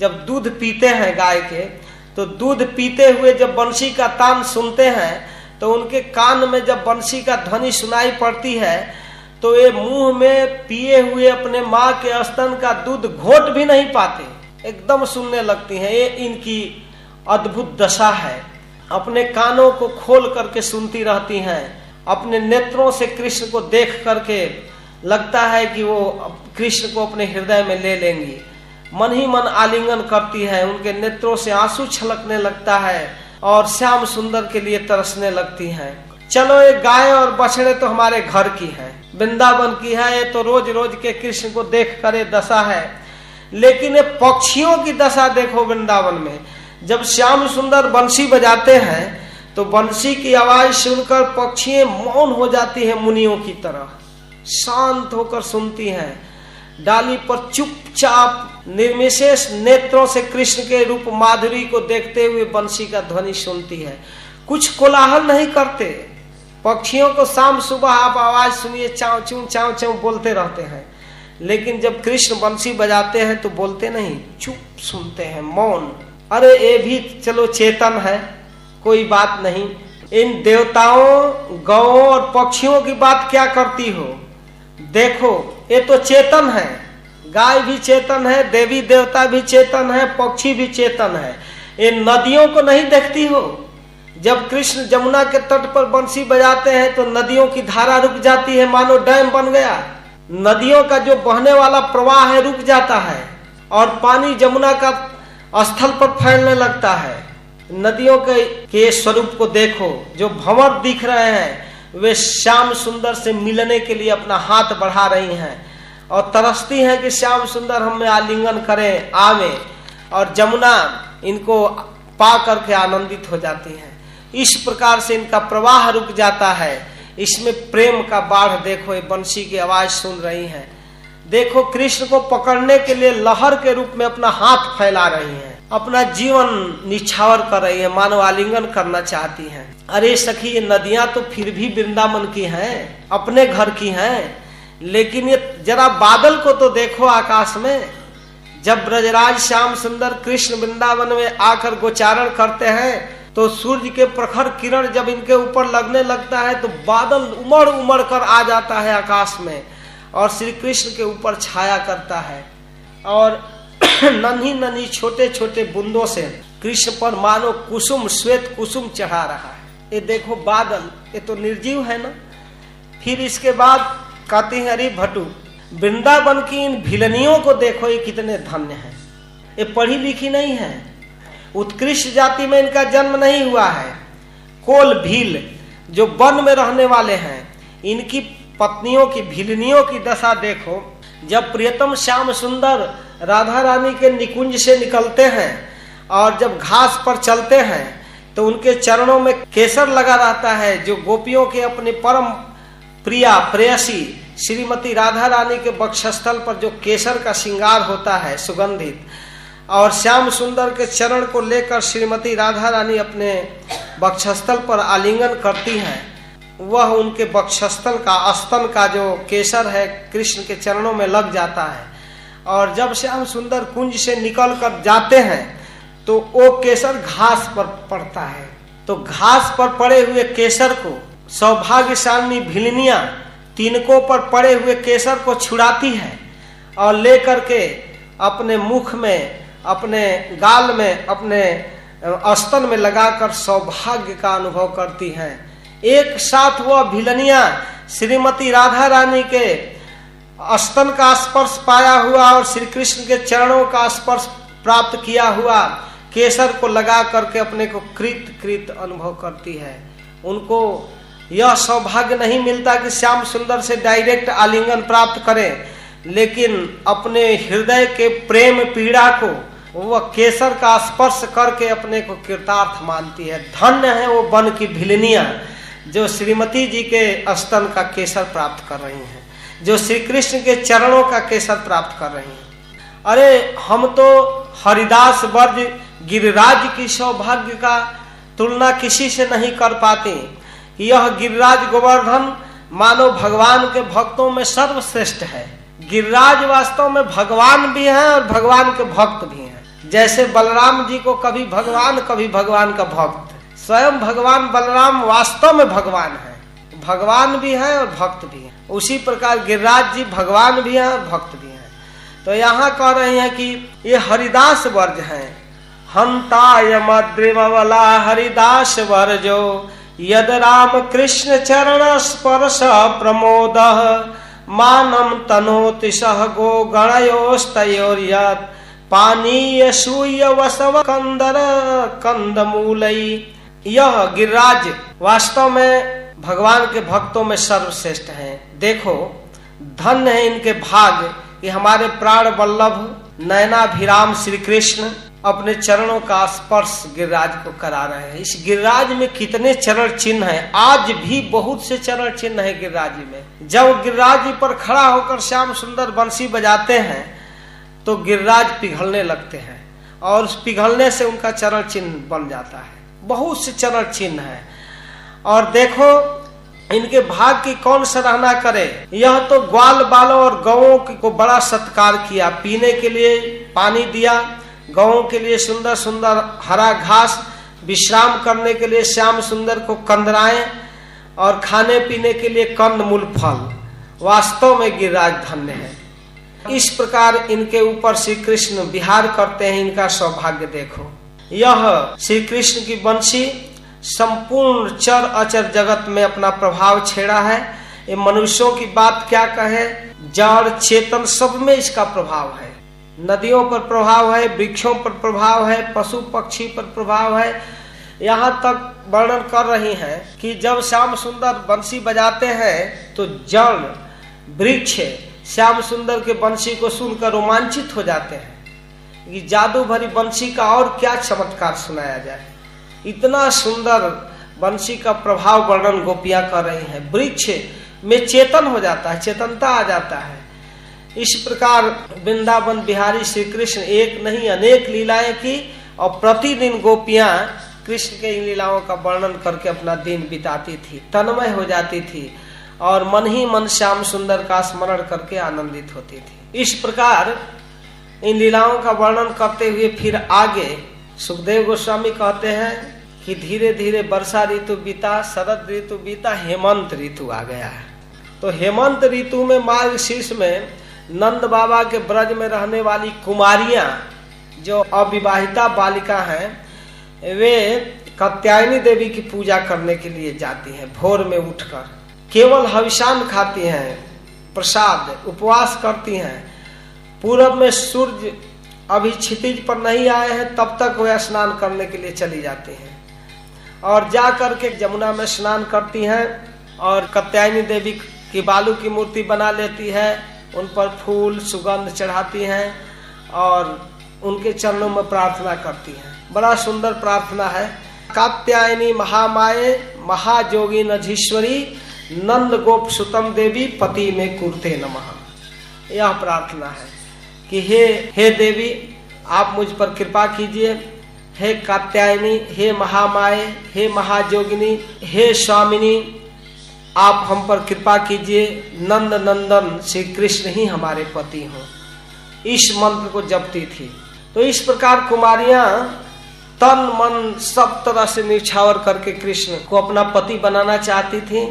जब दूध पीते हैं गाय के तो दूध पीते हुए जब बंशी का तान सुनते हैं तो उनके कान में जब बंशी का ध्वनि सुनाई पड़ती है तो ये मुँह में पिए हुए अपने माँ के स्तन का दूध घोट भी नहीं पाते। एकदम सुनने लगती हैं, ये इनकी अद्भुत दशा है। अपने कानों को खोल करके सुनती रहती हैं। अपने नेत्रों से कृष्ण को देख करके लगता है कि वो कृष्ण को अपने हृदय में ले लेंगी। मन ही मन आलिंगन करती है, उनके नेत्रों से आँसू छलकने लगता है और श्याम सुंदर के लिए तरसने लगती हैं। चलो ये गाय और बछड़े तो हमारे घर की है। वृंदावन की है, ये तो रोज रोज के कृष्ण को देख कर दशा है। लेकिन ये पक्षियों की दशा देखो वृंदावन में। जब श्याम सुंदर बंसी बजाते हैं तो बंसी की आवाज़ सुनकर पक्षी मौन हो जाती है मुनियों की तरह। शांत होकर सुनती हैं। डाली पर चुपचाप निर्विशेष नेत्रों से कृष्ण के रूप माधुरी को देखते हुए बंसी का ध्वनि सुनती है। कुछ कोलाहल नहीं करते। पक्षियों को शाम सुबह आप आवाज़ सुनिए, चाव चू, चाव चाव बोलते रहते हैं। लेकिन जब कृष्ण बंसी बजाते हैं तो बोलते नहीं, चुप सुनते हैं, मौन। अरे ये भी चलो चेतन है, कोई बात नहीं। इन देवताओं गौों और पक्षियों की बात क्या करती हो? देखो, ये तो चेतन है। गाय भी चेतन है, देवी देवता भी चेतन है, पक्षी भी चेतन है। इन नदियों को नहीं देखती हो? जब कृष्ण जमुना के तट पर बंसी बजाते हैं तो नदियों की धारा रुक जाती है। मानो डैम बन गया। नदियों का जो बहने वाला प्रवाह है रुक जाता है और पानी जमुना का स्थल पर फैलने लगता है। नदियों के, के स्वरूप को देखो। जो भंवर दिख रहे हैं वे श्याम सुंदर से मिलने के लिए अपना हाथ बढ़ा रही हैं और तरसती हैं कि श्याम सुंदर हमें आलिंगन करें आवे और जमुना इनको पा करके आनंदित हो जाती हैं। इस प्रकार से इनका प्रवाह रुक जाता है। इसमें प्रेम का बाढ़ देखो, ये बंशी की आवाज़ सुन रही हैं। देखो, कृष्ण को पकड़ने के लिए लहर के रूप में अपना हाथ फैला रही हैं। अपना जीवन निछावर कर रही है मानव आलिंगन करना चाहती हैं। अरे सखी, ये नदियाँ तो फिर भी वृंदावन की हैं, अपने घर की हैं। लेकिन ये जरा बादल को तो देखो आकाश में। जब ब्रजराज श्याम सुंदर कृष्ण वृंदावन में आकर गोचारण करते हैं तो सूर्य के प्रखर किरण जब इनके ऊपर लगने लगता है तो बादल उमड़ उमड़ कर आ जाता है आकाश में और श्री कृष्ण के ऊपर छाया करता है। और नन्ही नन्ही छोटे छोटे बूंदों से कृष्ण पर मानो कुसुम, श्वेत कुसुम चढ़ा रहा है। ये देखो बादल, ये तो निर्जीव है ना? फिर इसके बाद कहते हैं, अरे भटू वृंदावन की इन भिलनियों को देखो, ये कितने धन्य है। ये पढ़ी लिखी नहीं है। उत्कृष्ट जाति में इनका जन्म नहीं हुआ है। कोल भील, जो वन में रहने वाले हैं, इनकी पत्नियों की, भिलनियों की दशा देखो। जब प्रियतम श्याम सुंदर राधा रानी के निकुंज से निकलते हैं और जब घास पर चलते हैं तो उनके चरणों में केसर लगा रहता है, जो गोपियों के अपने परम प्रिया, प्रेयसी, श्रीमती राधा रानी के बक्षस्थल पर जो केसर का श्रृंगार होता है, सुगंधित और श्याम सुंदर के चरण को लेकर श्रीमती राधा रानी अपने बक्षस्थल पर आलिंगन करती हैं। वह उनके बक्षस्थल का स्तन का जो केसर है, कृष्ण के चरणों में लग जाता है। और जब श्याम सुंदर कुंज से निकल कर जाते हैं तो वो केसर घास पर पड़ता है। तो घास पर पड़े हुए केसर को, सौभाग्यशाली भिलनिया तिनकों पर पड़े हुए केसर को छुड़ाती है और लेकर के अपने मुख में अपने गाल में, अपने स्तन में लगाकर सौभाग्य का अनुभव करती हैं। एक साथ वह भिलनिया श्रीमती राधा रानी के स्तन का स्पर्श पाया हुआ और श्री कृष्ण के चरणों का स्पर्श प्राप्त किया हुआ केसर को लगा करके अपने को कृत कृत अनुभव करती है। उनको यह सौभाग्य नहीं मिलता कि श्याम सुंदर से डायरेक्ट आलिंगन प्राप्त करें। लेकिन अपने हृदय के प्रेम पीड़ा को वह केसर का स्पर्श करके अपने को कृतार्थ मानती है। धन्य है वो वन की भिलनिया जो श्रीमती जी के स्तन का केसर प्राप्त कर रही हैं, जो श्री कृष्ण के चरणों का केसर प्राप्त कर रही हैं। अरे, हम तो हरिदास वर्ज गिरिराज की सौभाग्य का तुलना किसी से नहीं कर पाते। यह गिरिराज गोवर्धन मानो भगवान के भक्तों में सर्वश्रेष्ठ है। गिरिराज वास्तव में भगवान भी हैं और भगवान के भक्त भी हैं। जैसे बलराम जी को कभी भगवान कभी भगवान का भक्त। स्वयं भगवान बलराम वास्तव में भगवान है। भगवान भी है और भक्त भी है। उसी प्रकार गिरिराज जी भगवान भी हैं और भक्त भी हैं। तो यहाँ कह रहे हैं कि ये हरिदास वर्ज है। मद्रिमला हरिदास वर्जो। यद राम कृष्ण चरण स्पर्श प्रमोद। मानम तनोति सह गो गणयोस्तयोर्यत। पानीय सूय वसव कंदर कंद यह गिरिराज वास्तव में भगवान के भक्तों में सर्वश्रेष्ठ हैं। देखो, धन्य है इनके भाग कि हमारे प्राण वल्लभ नयनाभिराम श्री कृष्ण अपने चरणों का स्पर्श गिरिराज को करा रहे हैं। इस गिरिराज में कितने चरण चिन्ह हैं? आज भी बहुत से चरण चिन्ह है गिरिराज में। जब गिरिराज जी पर खड़ा होकर श्याम सुंदर बंसी बजाते हैं तो गिरिराज पिघलने लगते हैं और उस पिघलने से उनका चरण चिन्ह बन जाता है। बहुत से चरण चिन्ह है। और देखो, इनके भाग की कौन सराहना करे? यह तो ग्वाल बालों और गवों को बड़ा सत्कार किया, पीने के लिए पानी दिया गौ के लिए सुंदर सुंदर हरा घास, विश्राम करने के लिए श्याम सुंदर को कंदराए और खाने पीने के लिए कंद मूल फल, वास्तव में गिरिराज धन्य है। इस प्रकार इनके ऊपर श्री कृष्ण विहार करते हैं, इनका सौभाग्य देखो। यह श्री कृष्ण की वंशी संपूर्ण चर अचर जगत में अपना प्रभाव छेड़ा है। ये मनुष्यों की बात क्या कहे? जड़, चेतन सब में इसका प्रभाव है। नदियों पर प्रभाव है, वृक्षों पर प्रभाव है, पशु पक्षी पर प्रभाव है। यहाँ तक वर्णन कर रही हैं कि जब श्याम सुंदर बंसी बजाते हैं तो जड़ वृक्ष, श्याम सुंदर के बंसी को सुनकर रोमांचित हो जाते हैं। कि जादू भरी बंसी का और क्या चमत्कार सुनाया जाए। इतना सुंदर बंसी का प्रभाव वर्णन गोपियाँ कर रही हैं। वृक्ष में चेतन हो जाता है, चेतनता आ जाता है। इस प्रकार वृंदावन, बिहारी श्री कृष्ण एक नहीं, अनेक लीलाएँ की और प्रतिदिन गोपियाँ कृष्ण के इन लीलाओं का वर्णन करके अपना दिन बिताती थी, तन्मय हो जाती थी और मन ही मन श्याम सुंदर का स्मरण करके आनंदित होती थी। इस प्रकार इन लीलाओं का वर्णन करते हुए फिर आगे सुखदेव गोस्वामी कहते हैं कि धीरे धीरे वर्षा ऋतु बीता, शरद ऋतु बीता, हेमंत ऋतु आ गया है। तो हेमंत ऋतु में मार्ग शीर्ष में नंद बाबा के ब्रज में रहने वाली कुमारियाँ जो अविवाहिता बालिका हैं, वे कत्यायनी देवी की पूजा करने के लिए जाती हैं, भोर में उठकर। केवल हविशान खाती हैं, प्रसाद, उपवास करती हैं। पूरब में सूर्य अभी क्षितिज पर नहीं आए हैं, तब तक वे स्नान करने के लिए चली जाती हैं। और जा करके जमुना में स्नान करती हैं और कत्यायनी देवी की बालू की मूर्ति बना लेती है। उन पर फूल सुगंध चढ़ाती हैं और उनके चरणों में प्रार्थना करती हैं। बड़ा सुंदर प्रार्थना है। कात्यायनी महामाए महाजोगी नधीश्वरी नंद गोप सुतम देवी पति में कुर्ते नमः। यह प्रार्थना है कि हे हे देवी, आप मुझ पर कृपा कीजिए। हे कात्यायनी, हे महामाए हे महाजोगिनी, हे स्वामिनी आप हम पर कृपा कीजिए, नंद नंदन श्री कृष्ण ही हमारे पति हो। इस मंत्र को जपती थी। तो इस प्रकार कुमारियाँ तन, मन, सब तरह से निछावर करके कृष्ण को अपना पति बनाना चाहती थी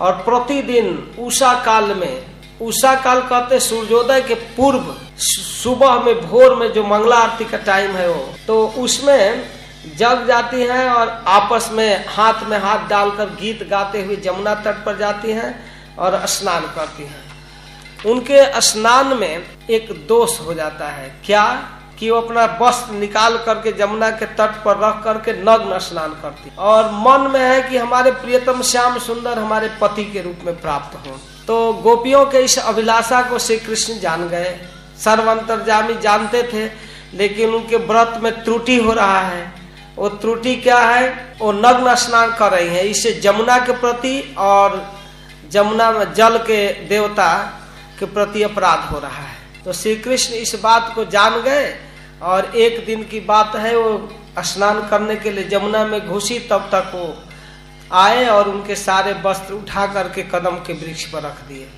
और प्रतिदिन उषा काल में, उषा काल कहते सूर्योदय के पूर्व सुबह में, भोर में जो मंगला आरती का टाइम है वो तो उसमें जग जाती हैं और आपस में, हाथ में हाथ डालकर गीत गाते हुए जमुना तट पर जाती हैं और स्नान करती हैं। उनके स्नान में एक दोष हो जाता है। क्या? कि वो अपना वस्त्र निकाल करके जमुना के तट पर रख करके नग्न स्नान करती। और मन में है कि हमारे प्रियतम श्याम सुंदर हमारे पति के रूप में प्राप्त हो। तो गोपियों के इस अभिलाषा को श्री कृष्ण जान गए। सर्व सर्वंतरजामी जानते थे, लेकिन उनके व्रत में त्रुटि हो रहा है। वो त्रुटि क्या है? वो नग्न स्नान कर रही है। इससे जमुना के प्रति और जमुना में जल के देवता के प्रति अपराध हो रहा है। तो श्री कृष्ण इस बात को जान गए और एक दिन की बात है, वो स्नान करने के लिए जमुना में घुसी, तब तक वो आए और उनके सारे वस्त्र उठा करके कदम के वृक्ष पर रख दिए।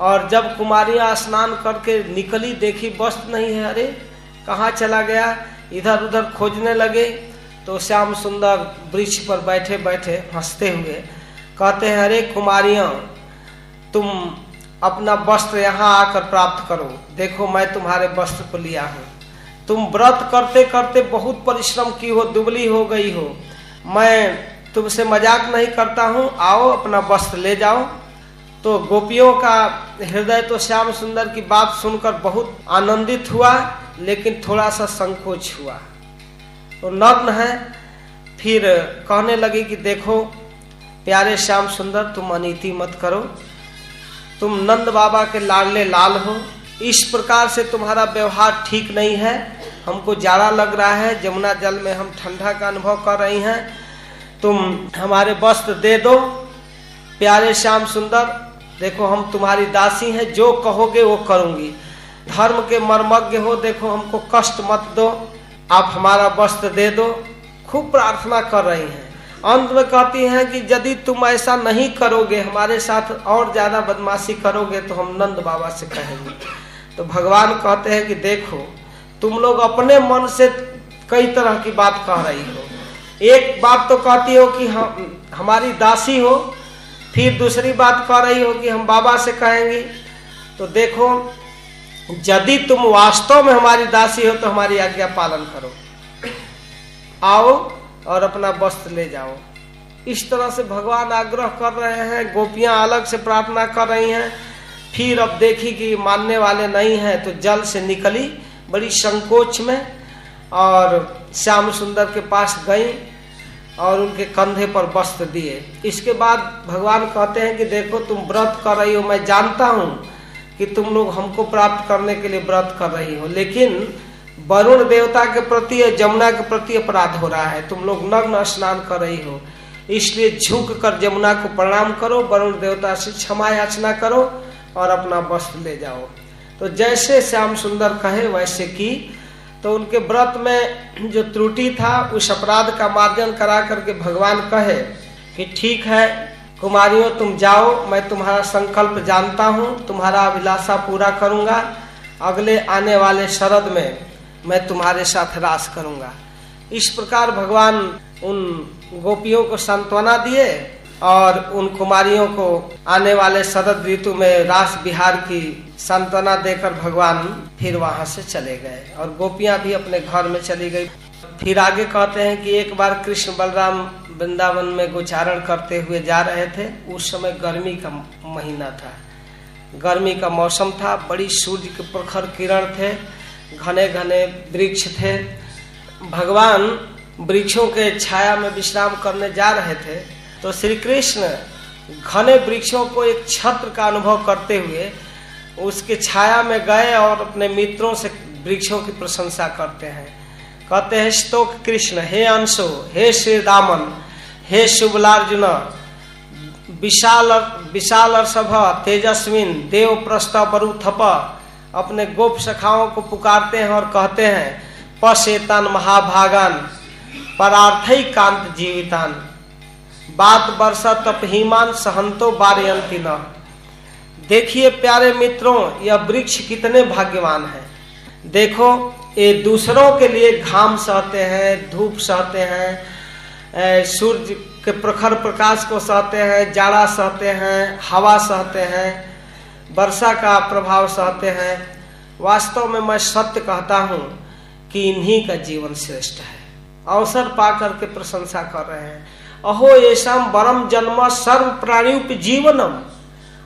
और जब कुमारियाँ स्नान करके निकली, देखी वस्त्र नहीं है। अरे, कहाँ चला गया? इधर उधर खोजने लगे। तो श्याम सुंदर वृक्ष पर बैठे बैठे हँसते हुए कहते हैं, अरे कुमारियाँ, तुम अपना वस्त्र यहाँ आकर प्राप्त करो। देखो, मैं तुम्हारे वस्त्र को लिया हूँ। तुम व्रत करते करते बहुत परिश्रम की हो, दुबली हो गई हो। मैं तुमसे मज़ाक नहीं करता हूँ। आओ, अपना वस्त्र ले जाओ। तो गोपियों का हृदय तो श्याम सुंदर की बात सुनकर बहुत आनंदित हुआ, लेकिन थोड़ा सा संकोच हुआ। तो नग्न है। फिर कहने लगी कि देखो, प्यारे श्याम सुंदर, तुम अनिति मत करो। तुम नंद बाबा के लाडले लाल हो। इस प्रकार से तुम्हारा व्यवहार ठीक नहीं है। हमको जाड़ा लग रहा है। जमुना जल में हम ठंडा का अनुभव कर रही हैं। तुम हमारे वस्त्र दे दो। प्यारे श्याम सुंदर, देखो हम तुम्हारी दासी हैं। जो कहोगे वो करूँगी। धर्म के मर्मज्ञ हो, देखो हमको कष्ट मत दो। आप हमारा वस्त्र दे दो। खूब प्रार्थना कर रही हैं। अंत में कहती हैं कि यदि तुम ऐसा नहीं करोगे, हमारे साथ और ज़्यादा बदमाशी करोगे तो हम नंद बाबा से कहेंगे। तो भगवान कहते हैं कि देखो, तुम लोग अपने मन से कई तरह की बात कह रही हो। एक बात तो कहती हो कि हम, हमारी दासी हो, फिर दूसरी बात कह रही हो कि हम बाबा से कहेंगे। तो देखो यदि तुम वास्तव में हमारी दासी हो तो हमारी आज्ञा पालन करो। आओ और अपना वस्त्र ले जाओ। इस तरह से भगवान आग्रह कर रहे हैं, गोपियाँ अलग से प्रार्थना कर रही हैं। फिर अब देखी कि मानने वाले नहीं हैं तो जल से निकली बड़ी संकोच में और श्याम सुंदर के पास गई और उनके कंधे पर वस्त्र दिए। इसके बाद भगवान कहते हैं कि देखो, तुम व्रत कर रही हो, मैं जानता हूँ कि तुम लोग हमको प्राप्त करने के लिए व्रत कर रही हो। लेकिन वरुण देवता के प्रति जमुना के प्रति अपराध हो रहा है। तुम लोग नग्न स्नान कर रही हो। इसलिए झुक कर जमुना को प्रणाम करो, वरुण देवता से क्षमा याचना करो और अपना वस्त्र ले जाओ। तो जैसे श्याम सुंदर कहे, वैसे की। तो उनके व्रत में जो त्रुटि था, उस अपराध का मार्जन करा करके भगवान कहे कि ठीक है कुमारियों, तुम जाओ, मैं तुम्हारा संकल्प जानता हूँ, तुम्हारा अभिलाषा पूरा करूँगा। अगले आने वाले शरद में मैं तुम्हारे साथ रास करूँगा। इस प्रकार भगवान उन गोपियों को सांत्वना दिए और उन कुमारियों को आने वाले शरद ऋतु में रास बिहार की सांत्वना देकर भगवान फिर वहाँ से चले गए और गोपियाँ भी अपने घर में चली गई। फिर आगे कहते हैं कि एक बार कृष्ण बलराम वृंदावन में गोचारण करते हुए जा रहे थे, उस समय गर्मी का महीना था। गर्मी का मौसम था, बड़ी सूर्य के प्रखर किरण थे घने घने वृक्ष थे। भगवान वृक्षों के छाया में विश्राम करने जा रहे थे। तो श्री कृष्ण घने वृक्षों को एक छत्र का अनुभव करते हुए उसके छाया में गए और अपने मित्रों से वृक्षों की प्रशंसा करते हैं। कहते हैं, स्तोक कृष्ण, हे अंशो, हे श्री रामन हे शुभलार्जुन, विशाल विशाल सभा, तेजस्विन, देव प्रस्ताव बरु थप, अपने गोप सखाओं को पुकारते हैं और कहते हैं, पशेतन महाभागन परार्थई कांत जीवितान। बात वर्षा तप हिमान सहंतो बारयंती न। देखिए प्यारे मित्रों, यह वृक्ष कितने भाग्यवान है। देखो, ये दूसरों के लिए घाम सहते हैं, धूप सहते हैं सूर्य के प्रखर प्रकाश को सहते हैं, जाड़ा सहते हैं, हवा सहते हैं, वर्षा का प्रभाव सहते हैं। वास्तव में मैं सत्य कहता हूँ कि इन्हीं का जीवन श्रेष्ठ है। अवसर पाकर के प्रशंसा कर रहे हैं। अहो ऐसा बरम जन्म सर्व प्राणी जीवनम।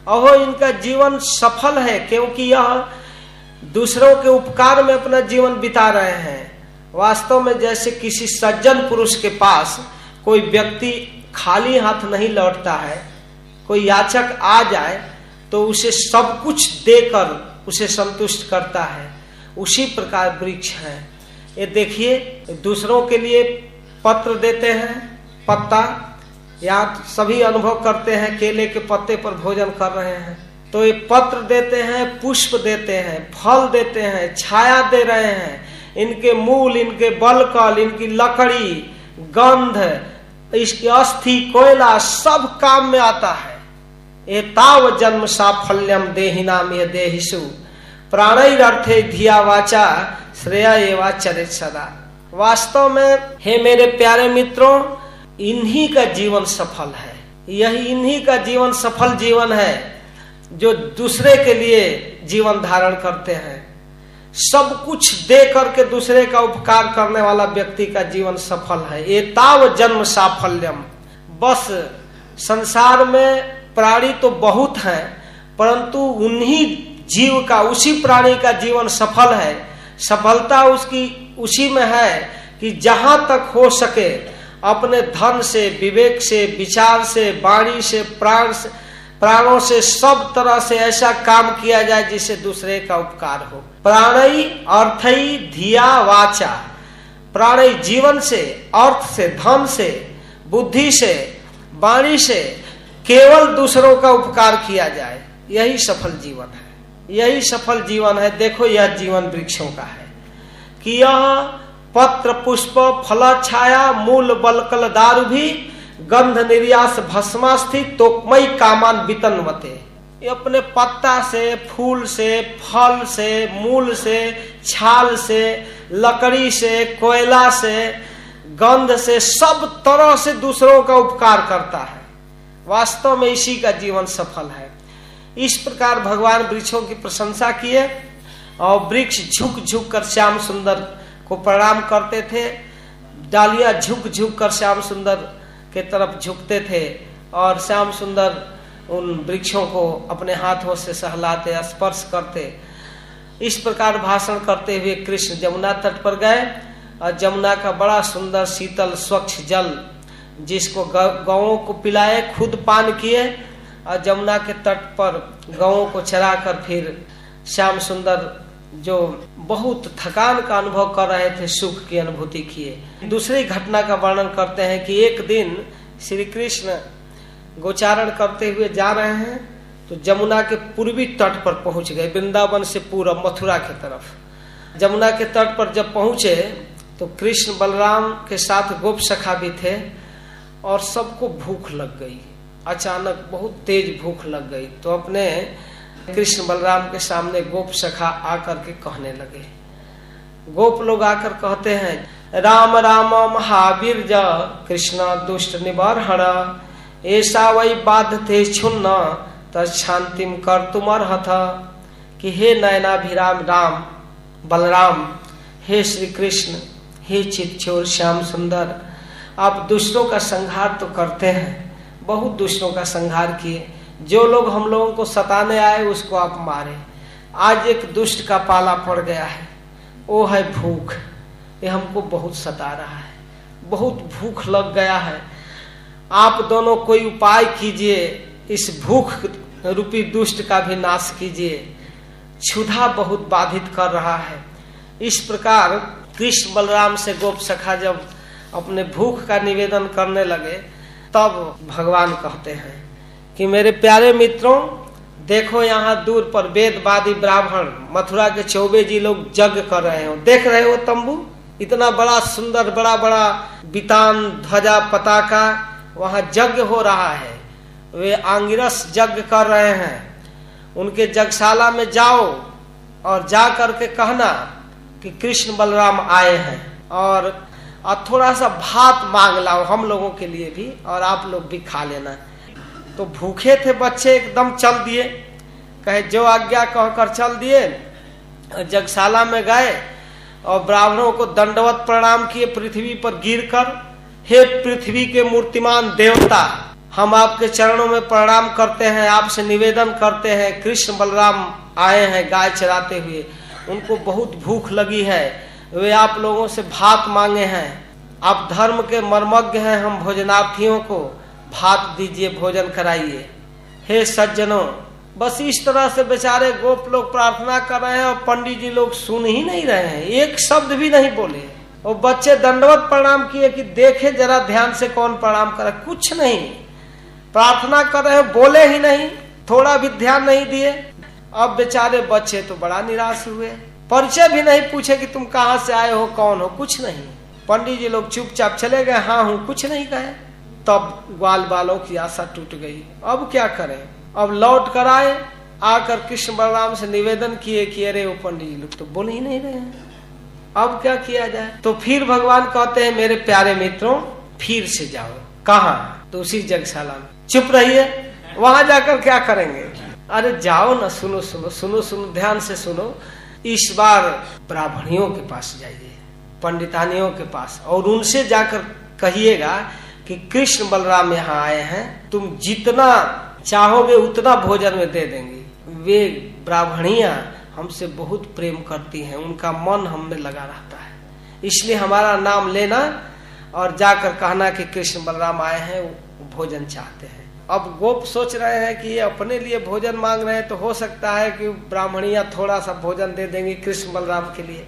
अहो, इनका जीवन सफल है क्योंकि यह दूसरों के उपकार में अपना जीवन बिता रहे हैं। वास्तव में जैसे किसी सज्जन पुरुष के पास कोई व्यक्ति खाली हाथ नहीं लौटता है, कोई याचक आ जाए तो उसे सब कुछ देकर उसे संतुष्ट करता है। उसी प्रकार वृक्ष है। ये देखिए, दूसरों के लिए पत्र देते हैं, पत्ता, या सभी अनुभव करते हैं, केले के पत्ते पर भोजन कर रहे हैं। तो ये पत्र देते हैं, पुष्प देते हैं, फल देते हैं, छाया दे रहे हैं। इनके मूल, इनके बलकल, इनकी लकड़ी गंध इसकी अस्थि, कोयला सब काम में आता है। ये ताव जन्म साफल्यम देहिनाम ये देहिसु। प्राणरथे धिया वाचा, श्रेया एवा चरित सदा। वास्तव में, हे मेरे प्यारे मित्रों, इन्हीं का जीवन सफल है। यही इन्हीं का जीवन सफल जीवन है, जो दूसरे के लिए जीवन धारण करते हैं। सब कुछ दे करके दूसरे का उपकार करने वाला व्यक्ति का जीवन सफल है। ये ताव जन्म साफल्यम। बस, संसार में प्राणी तो बहुत हैं, परंतु उन्हीं जीव का, उसी प्राणी का जीवन सफल है। सफलता उसकी उसी में है कि जहाँ तक हो सके, अपने धन से, विवेक से, विचार से, वाणी से, प्राण से, प्राणों से सब तरह से ऐसा काम किया जाए जिससे दूसरे का उपकार हो। प्राणई अर्थई धिया वाचा। प्राणई जीवन से, अर्थ से, धन से, बुद्धि से, वाणी से केवल दूसरों का उपकार किया जाए। यही सफल जीवन है। यही सफल जीवन है। देखो, यह जीवन वृक्षों का है। कि यह पत्र, पुष्प, फल, छाया, मूल, बलकल, दारू भी, गंध, निर्यास भस्मास्थित तोकमई कामान, वितनवते। ये अपने पत्ता से, फूल से, फल से, मूल से, छाल से, लकड़ी से, कोयला से, गंध से, सब तरह से दूसरों का उपकार करता है। वास्तव में इसी का जीवन सफल है। इस प्रकार भगवान वृक्षों की प्रशंसा किए और वृक्ष झुक झुक कर श्याम सुंदर को प्रणाम करते थे। डालियाँ झुक झुक कर श्याम सुंदर के तरफ़ झुकते थे और श्याम सुंदर उन वृक्षों को अपने हाथों से सहलाते स्पर्श करते। इस प्रकार भाषण करते हुए कृष्ण जमुना तट पर गए और जमुना का बड़ा सुंदर शीतल स्वच्छ जल, जिसको गौों को पिलाए, खुद पान किए और जमुना के तट पर गौों को चरा कर फिर श्याम सुंदर जो बहुत थकान का अनुभव कर रहे थे, सुख की अनुभूति किए। दूसरी घटना का वर्णन करते हैं कि एक दिन श्री कृष्ण गोचारण करते हुए जा रहे हैं तो जमुना के पूर्वी तट पर पहुँच गए, वृंदावन से पूरा मथुरा के तरफ़। जमुना के तट पर जब पहुँचे तो कृष्ण बलराम के साथ गोप सखा भी थे, और सबको भूख लग गई। अचानक बहुत तेज भूख लग गई तो अपने कृष्ण बलराम के सामने गोप सखा आकर के कहने लगे। गोप लोग आकर कहते हैं, राम राम, महावीर कृष्ण दुष्ट निबरहण ऐसा वही बाध थे छुन्न तशांतिम कर तुम अर्थ कि हे नयनाभिराम राम, बलराम, हे श्री कृष्ण हे चितचोर श्याम सुंदर, आप दूसरों का संहार तो करते हैं, बहुत दूसरों का संहार किए। जो लोग हम लोगों को सताने आए, उसको आप मारे। आज एक दुष्ट का पाला पड़ गया है। वो है भूख, ये हमको बहुत सता रहा है। बहुत भूख लग गया है। आप दोनों कोई उपाय कीजिए, इस भूख रूपी दुष्ट का भी नाश कीजिए। क्षुधा बहुत बाधित कर रहा है। इस प्रकार कृष्ण बलराम से गोप सखा जब अपने भूख का निवेदन करने लगे, तब भगवान कहते हैं कि मेरे प्यारे मित्रों, देखो यहाँ दूर पर वेदवादी ब्राह्मण, मथुरा के चौबे जी लोग यज्ञ कर रहे हो। देख रहे हो तंबू? इतना बड़ा सुंदर बड़ा बड़ा बितान ध्वजा पताका वहाँ यज्ञ हो रहा है। वे आंगिरस यज्ञ कर रहे हैं। उनके जगशाला में जाओ और जा करके कहना कि कृष्ण बलराम आए हैं। और और थोड़ा सा भात मांग लाओ हम लोगों के लिए भी और आप लोग भी खा लेना। तो भूखे थे बच्चे एकदम चल दिए। कहे, जो आज्ञा कहकर चल दिए जगशाला में गए और ब्राह्मणों को दंडवत प्रणाम किए पृथ्वी पर गिर कर हे पृथ्वी के मूर्तिमान देवता, हम आपके चरणों में प्रणाम करते हैं, आपसे निवेदन करते हैं, कृष्ण बलराम आए हैं गाय चराते हुए। उनको बहुत भूख लगी है, वे आप लोगों से भात मांगे हैं। आप धर्म के मर्मज्ञ हैं, हम भोजनार्थियों को भात दीजिए, भोजन कराइए। हे सज्जनों, बस इस तरह से बेचारे गोप लोग प्रार्थना कर रहे हैं और पंडित जी लोग सुन ही नहीं रहे हैं, एक शब्द भी नहीं बोले। और बच्चे दंडवत प्रणाम किए कि देखे जरा ध्यान से कौन प्रणाम करे कुछ नहीं। प्रार्थना कर रहे बोले ही नहीं, थोड़ा भी ध्यान नहीं दिए। अब बेचारे बच्चे तो बड़ा निराश हुए। परिचय भी नहीं पूछे कि तुम कहाँ से आए हो, कौन हो, कुछ नहीं। पंडित जी लोग चुपचाप चले गए हाँ हूँ, कुछ नहीं कहे। तब ग्वाल बालों की आशा टूट गई। अब क्या करें? अब लौट कर आए, आकर कृष्ण बलराम से निवेदन किए कि अरे वो पंडित जी लोग तो बोल ही नहीं रहे हैं। अब क्या किया जाए? तो फिर भगवान कहते हैं, मेरे प्यारे मित्रों, फिर से जाओ। कहा? तो उसी जगशाला में। चुप रहिए। वहाँ जाकर क्या करेंगे? अरे जाओ ना, सुनो सुनो सुनो सुनो, ध्यान से सुनो। इस बार ब्राह्मणियों के पास जाइए, पंडितानियों के पास। और उनसे जाकर कहिएगा कि कृष्ण बलराम यहाँ आए हैं, तुम जितना चाहोगे, उतना भोजन में दे देंगे। वे ब्राह्मणिया हमसे बहुत प्रेम करती हैं, उनका मन हम में लगा रहता है। इसलिए हमारा नाम लेना और जाकर कहना कि कृष्ण बलराम आए हैं भोजन चाहते हैं। अब गोप सोच रहे हैं कि ये अपने लिए भोजन मांग रहे हैं तो हो सकता है कि ब्राह्मणिया थोड़ा सा भोजन दे देंगे कृष्ण बलराम के लिए।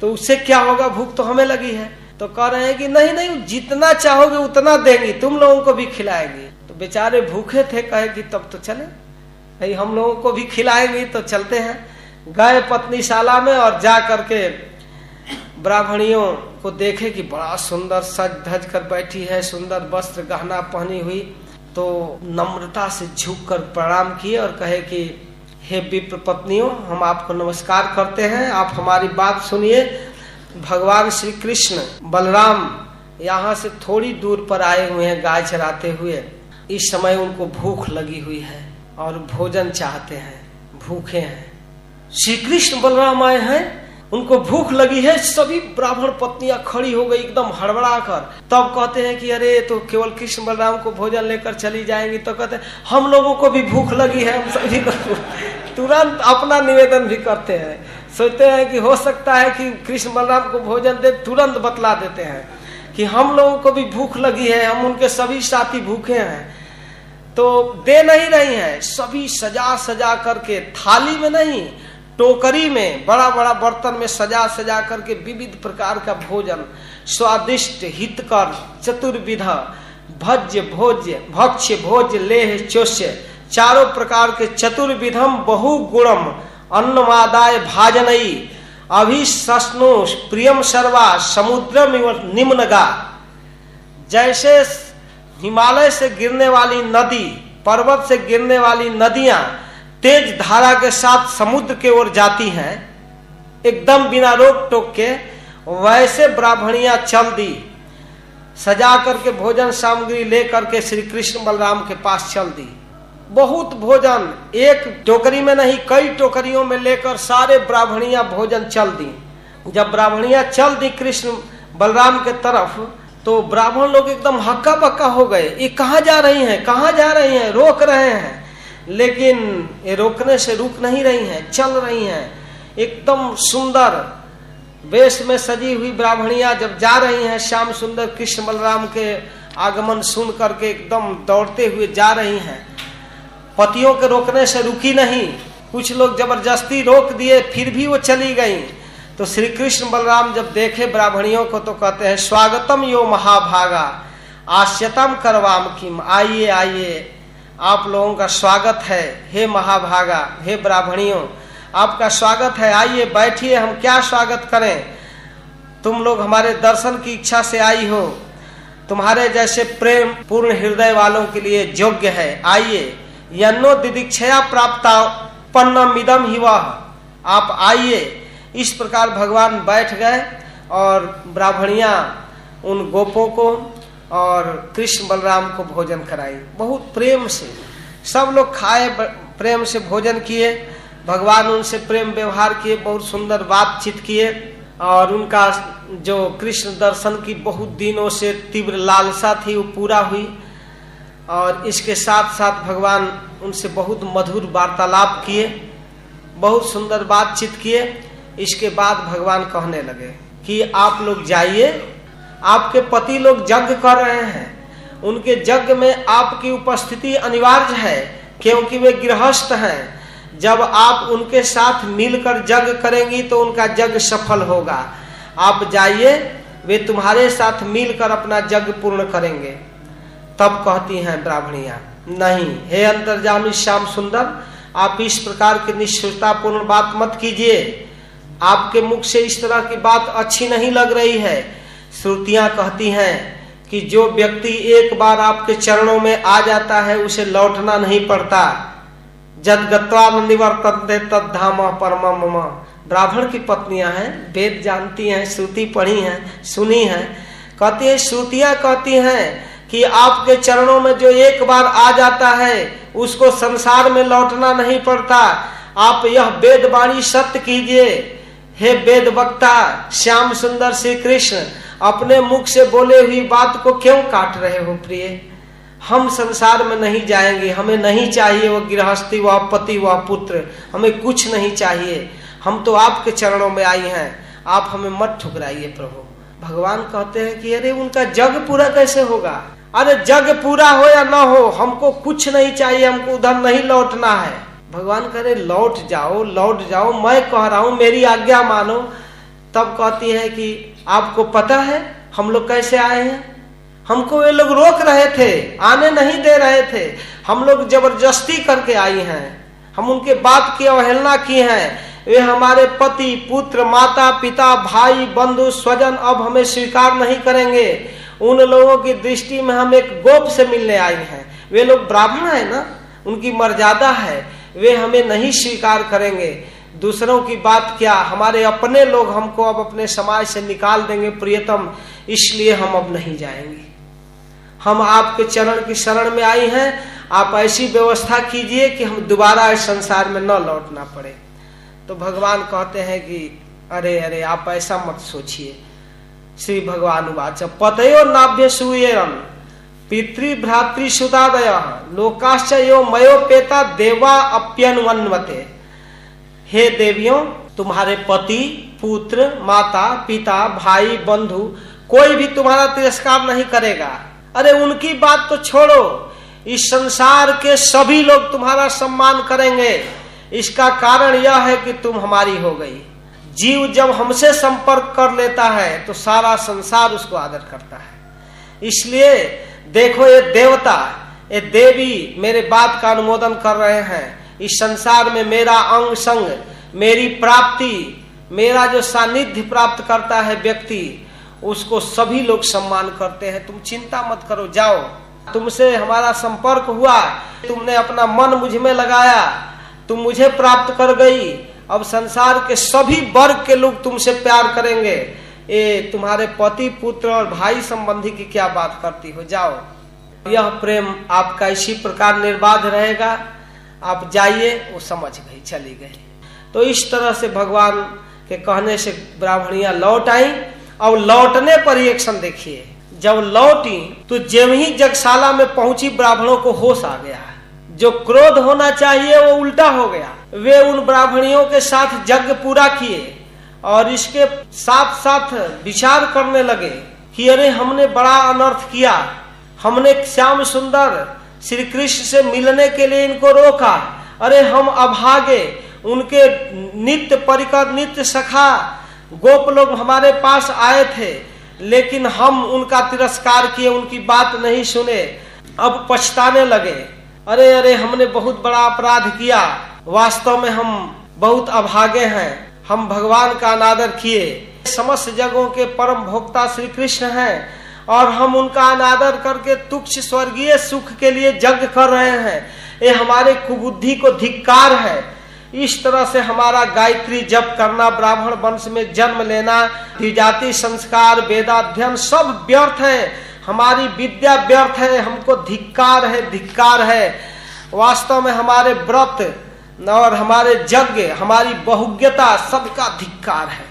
तो उससे क्या होगा? भूख तो हमें लगी है। तो कह रहे हैं कि नहीं नहीं, जितना चाहोगे उतना देंगी, तुम लोगों को भी खिलाएँगे। तो बेचारे भूखे थे, कहे कि तब तो चले। भाई, हम लोगों को भी खिलाएँगे तो चलते हैं। गए पत्नीशाला में और जा करके ब्राह्मणियों को देखे कि बड़ा सुंदर सज धज कर बैठी है, सुंदर वस्त्र गहना पहनी हुई तो नम्रता से झुक कर प्रणाम किए और कहे कि, हे विप्र पत्नियों, हम आपको नमस्कार करते हैं, आप हमारी बात सुनिए। भगवान श्री कृष्ण बलराम यहाँ से थोड़ी दूर पर आए हुए हैं, गाय चराते हुए। इस समय उनको भूख लगी हुई है और भोजन चाहते हैं, भूखे हैं। श्री कृष्ण बलराम आए हैं, उनको भूख लगी है, सभी ब्राह्मण पत्नियाँ खड़ी हो गई, एकदम हड़बड़ा कर तब कहते हैं कि, अरे तो केवल कृष्ण बलराम को भोजन लेकर चली जाएँगी। तो कहते हम लोगों को भी भूख लगी है, हम सभी तुरंत अपना निवेदन भी करते हैं। सोचते हैं कि हो सकता है कि कृष्ण बलराम को भोजन दे, तुरंत बतला देते हैं कि हम लोगों को भी भूख लगी है, हम उनके सभी साथी भूखे हैं। तो दे नहीं रही हैं, सभी सजा सजा करके, थाली में नहीं टोकरी में बड़ा बड़ा बर्तन में सजा सजा करके विविध प्रकार का भोजन, स्वादिष्ट, हितकर, चतुर्विधा, भज्य, भोज्य, भक्ष्य, भोज्य, लेह, चोष्य, चारों प्रकार के चतुर्विधम बहुगुणम अन्नमादाय भाजनई अभिशस्नु प्रियम सर्वा समुद्र निम्नगा। जैसे हिमालय से गिरने वाली नदी, पर्वत से गिरने वाली नदियाँ तेज धारा के साथ समुद्र के ओर जाती हैं, एकदम बिना रोक टोक के वैसे ब्राह्मणिया चल दी। सजा करके भोजन सामग्री लेकर के श्री कृष्ण बलराम के पास चल दी। बहुत भोजन, एक टोकरी में नहीं, कई टोकरियों में लेकर सारे ब्राह्मणिया भोजन चल दी। जब ब्राह्मणिया चल दी कृष्ण बलराम के तरफ़ तो ब्राह्मण लोग एकदम हक्का बक्का हो गए। ये कहा जा रही हैं? कहा जा रही हैं? रोक रहे हैं। लेकिन ये रोकने से रुक नहीं रही हैं, चल रही हैं। एकदम सुंदर वेश में सजी हुई ब्राह्मणिया जब जा रही हैं, श्याम सुंदर कृष्ण बलराम के आगमन सुन करके एकदम दौड़ते हुए जा रही हैं। पतियों के रोकने से रुकी नहीं। कुछ लोग ज़बरदस्ती रोक दिए, फिर भी वो चली गई। तो श्री कृष्ण बलराम जब देखे ब्राह्मणियों को तो कहते हैं, स्वागतम यो महाभागा, आश्यतम करवाम किम, आइए आइए। आप लोगों का स्वागत है। हे महाभागा, हे ब्राह्मणियों, आपका स्वागत है। आइए, बैठिए, हम क्या स्वागत करें? तुम लोग हमारे दर्शन की इच्छा से आई हो। तुम्हारे जैसे प्रेम, पूर्ण हृदय वालों के लिए योग्य है। आइए, यन्नो दिदीक्षया प्राप्त पन्नम इदम ही वह आप आइए, इस प्रकार भगवान बैठ गए और ब्राह्मणिया उन गोपों को और कृष्ण बलराम को भोजन कराई। बहुत प्रेम से। सब लोग खाए प्रेम से भोजन किए। भगवान उनसे प्रेम व्यवहार किए, बहुत सुंदर बातचीत किए। और उनका जो कृष्ण दर्शन की बहुत दिनों से तीव्र लालसा थी, वो पूरा हुई। और इसके साथ साथ भगवान उनसे बहुत मधुर वार्तालाप किए, बहुत सुंदर बातचीत किए। इसके बाद भगवान कहने लगे कि आप लोग जाइए आपके पति लोग यज्ञ कर रहे हैं। उनके यज्ञ में आपकी उपस्थिति अनिवार्य है, क्योंकि वे गृहस्थ हैं। जब आप उनके साथ मिलकर यज्ञ करेंगी तो उनका यज्ञ सफल होगा। आप जाइए, वे तुम्हारे साथ मिलकर अपना यज्ञ पूर्ण करेंगे। तब कहती हैं ब्राह्मणिया, नहीं, हे अंतर्जामी श्याम सुंदर, आप इस प्रकार की निश्चिततापूर्ण बात मत कीजिए। आपके मुख से इस तरह की बात अच्छी नहीं लग रही है। श्रुतियाँ कहती हैं कि जो व्यक्ति एक बार आपके चरणों में आ जाता है, उसे लौटना नहीं पड़ता। जद गत्वा निवर्तनते, तद धाम परम ब्राह्मण की पत्नियाँ हैं, वेद जानती हैं, श्रुति पढ़ी हैं, सुनी हैं। कहती है, श्रुतियाँ कहती हैं कि आपके चरणों में जो एक बार आ जाता है, उसको संसार में लौटना नहीं पड़ता। आप यह वेद वाणी सत्य कीजिए। हे वेद वक्ता श्याम सुंदर श्री कृष्ण अपने मुख से बोले हुई बात को क्यों काट रहे हो प्रिय? हम संसार में नहीं जाएँगे, हमें नहीं चाहिए वो गृहस्थी, व पति व पुत्र, हमें कुछ नहीं चाहिए। हम तो आपके चरणों में आई हैं, आप हमें मत ठुकराइए प्रभु। भगवान कहते हैं कि अरे, उनका जग पूरा कैसे होगा? अरे, जग पूरा हो या ना हो, हमको कुछ नहीं चाहिए, हमको उधर नहीं लौटना है। भगवान करे लौट जाओ लौट जाओ, मैं कह रहा हूँ, मेरी आज्ञा मानो। तब कहती है कि आपको पता है हम लोग कैसे आए हैं? हमको वे लोग रोक रहे थे, आने नहीं दे रहे थे। हम लोग ज़बरदस्ती करके आई हैं। हम उनके बात की अवहेलना की है। वे हमारे पति, पुत्र, माता, पिता, भाई, बंधु, स्वजन अब हमें स्वीकार नहीं करेंगे। उन लोगों की दृष्टि में हम एक गोप से मिलने आए हैं। वे लोग ब्राह्मण है ना? उनकी मर्यादा है। वे हमें नहीं स्वीकार करेंगे। दूसरों की बात क्या? हमारे अपने लोग हमको अब अपने समाज से निकाल देंगे, प्रियतम। इसलिए हम अब नहीं जाएँगे। हम आपके चरण की शरण में आई हैं। आप ऐसी व्यवस्था कीजिए कि हम दोबारा इस संसार में न लौटना पड़े। तो भगवान कहते हैं कि, अरे अरे, आप ऐसा मत सोचिए। श्री भगवान उवाच, पतयो नाभ्य सुयरन पितृभ्रातृ सुतादय लोकाश्च यो मयोपेता देवा अप्यनुवन्वते। हे देवियों, तुम्हारे पति, पुत्र, माता, पिता, भाई, बंधु, कोई भी तुम्हारा तिरस्कार नहीं करेगा। अरे उनकी बात तो छोड़ो। इस संसार के सभी लोग तुम्हारा सम्मान करेंगे। इसका कारण यह है कि तुम हमारी हो गई। जीव जब हमसे संपर्क कर लेता है तो सारा संसार उसको आदर करता है। इसलिए देखो, ये देवता, ये देवी मेरे बात का अनुमोदन कर रहे हैं। इस संसार में मेरा अंग संग, मेरी प्राप्ति, मेरा जो सानिध्य प्राप्त करता है व्यक्ति, उसको सभी लोग सम्मान करते हैं। तुम चिंता मत करो, जाओ। तुमसे हमारा संपर्क हुआ, तुमने अपना मन मुझमें लगाया, तुम मुझे प्राप्त कर गई। अब संसार के सभी वर्ग के लोग तुमसे प्यार करेंगे। ये तुम्हारे पति, पुत्र और भाई संबंधी की क्या बात करती हो? जाओ। यह प्रेम आपका इसी प्रकार निर्बाध रहेगा। आप जाइए, वो समझ गई चली गई तो इस तरह से भगवान के कहने से ब्राह्मणिया लौट आई और लौटने पर एक्शन देखिए, जब लौटी तो जब ही जगशाला में पहुँची, ब्राह्मणों को होश आ गया। जो क्रोध होना चाहिए, वो उल्टा हो गया। वे उन ब्राह्मणियों के साथ यज्ञ पूरा किए और इसके साथ साथ विचार करने लगे कि अरे, हमने बड़ा अनर्थ किया। हमने श्याम सुंदर श्री कृष्ण से मिलने के लिए इनको रोका। अरे, हम अभागे उनके नित्य परिकर, नित्य सखा, गोप लोग हमारे पास आए थे, लेकिन हम उनका तिरस्कार किए, उनकी बात नहीं सुने। अब पछताने लगे। अरे अरे, हमने बहुत बड़ा अपराध किया। वास्तव में हम बहुत अभागे हैं। हम भगवान का अनादर किए। समस्त जगहों के परम भोक्ता श्री कृष्ण हैं। और हम उनका अनादर करके तुक्ष स्वर्गीय सुख के लिए यज्ञ कर रहे हैं। ये हमारे कुबुद्धि को धिक्कार है। इस तरह से हमारा गायत्री जप करना, ब्राह्मण वंश में जन्म लेना, द्विजाति संस्कार, वेदाध्ययन सब व्यर्थ है। हमारी विद्या व्यर्थ है, हमको धिक्कार है धिक्कार है। वास्तव में हमारे व्रत और हमारे यज्ञ, हमारी बहुज्ञता सबका धिक्कार है।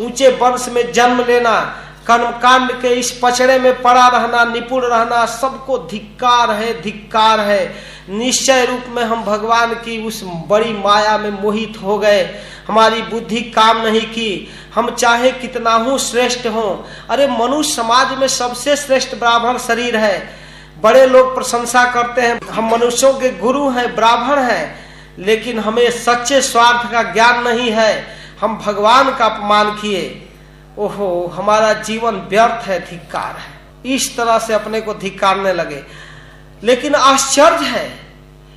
ऊँचे वंश में जन्म लेना कर्मकांड के इस पचड़े में पड़ा रहना, निपुण रहना सबको धिक्कार है धिक्कार है। निश्चय रूप में हम भगवान की उस बड़ी माया में मोहित हो गए। हमारी बुद्धि काम नहीं की। हम चाहे कितना हूँ श्रेष्ठ हो। अरे, मनुष्य समाज में सबसे श्रेष्ठ ब्राह्मण शरीर है। बड़े लोग प्रशंसा करते हैं, हम मनुष्यों के गुरु हैं, ब्राह्मण हैं। लेकिन हमें सच्चे स्वार्थ का ज्ञान नहीं है। हम भगवान का अपमान किए। ओहो, हमारा जीवन व्यर्थ है, धिक्कार है। इस तरह से अपने को धिक्कारने लगे। लेकिन आश्चर्य है,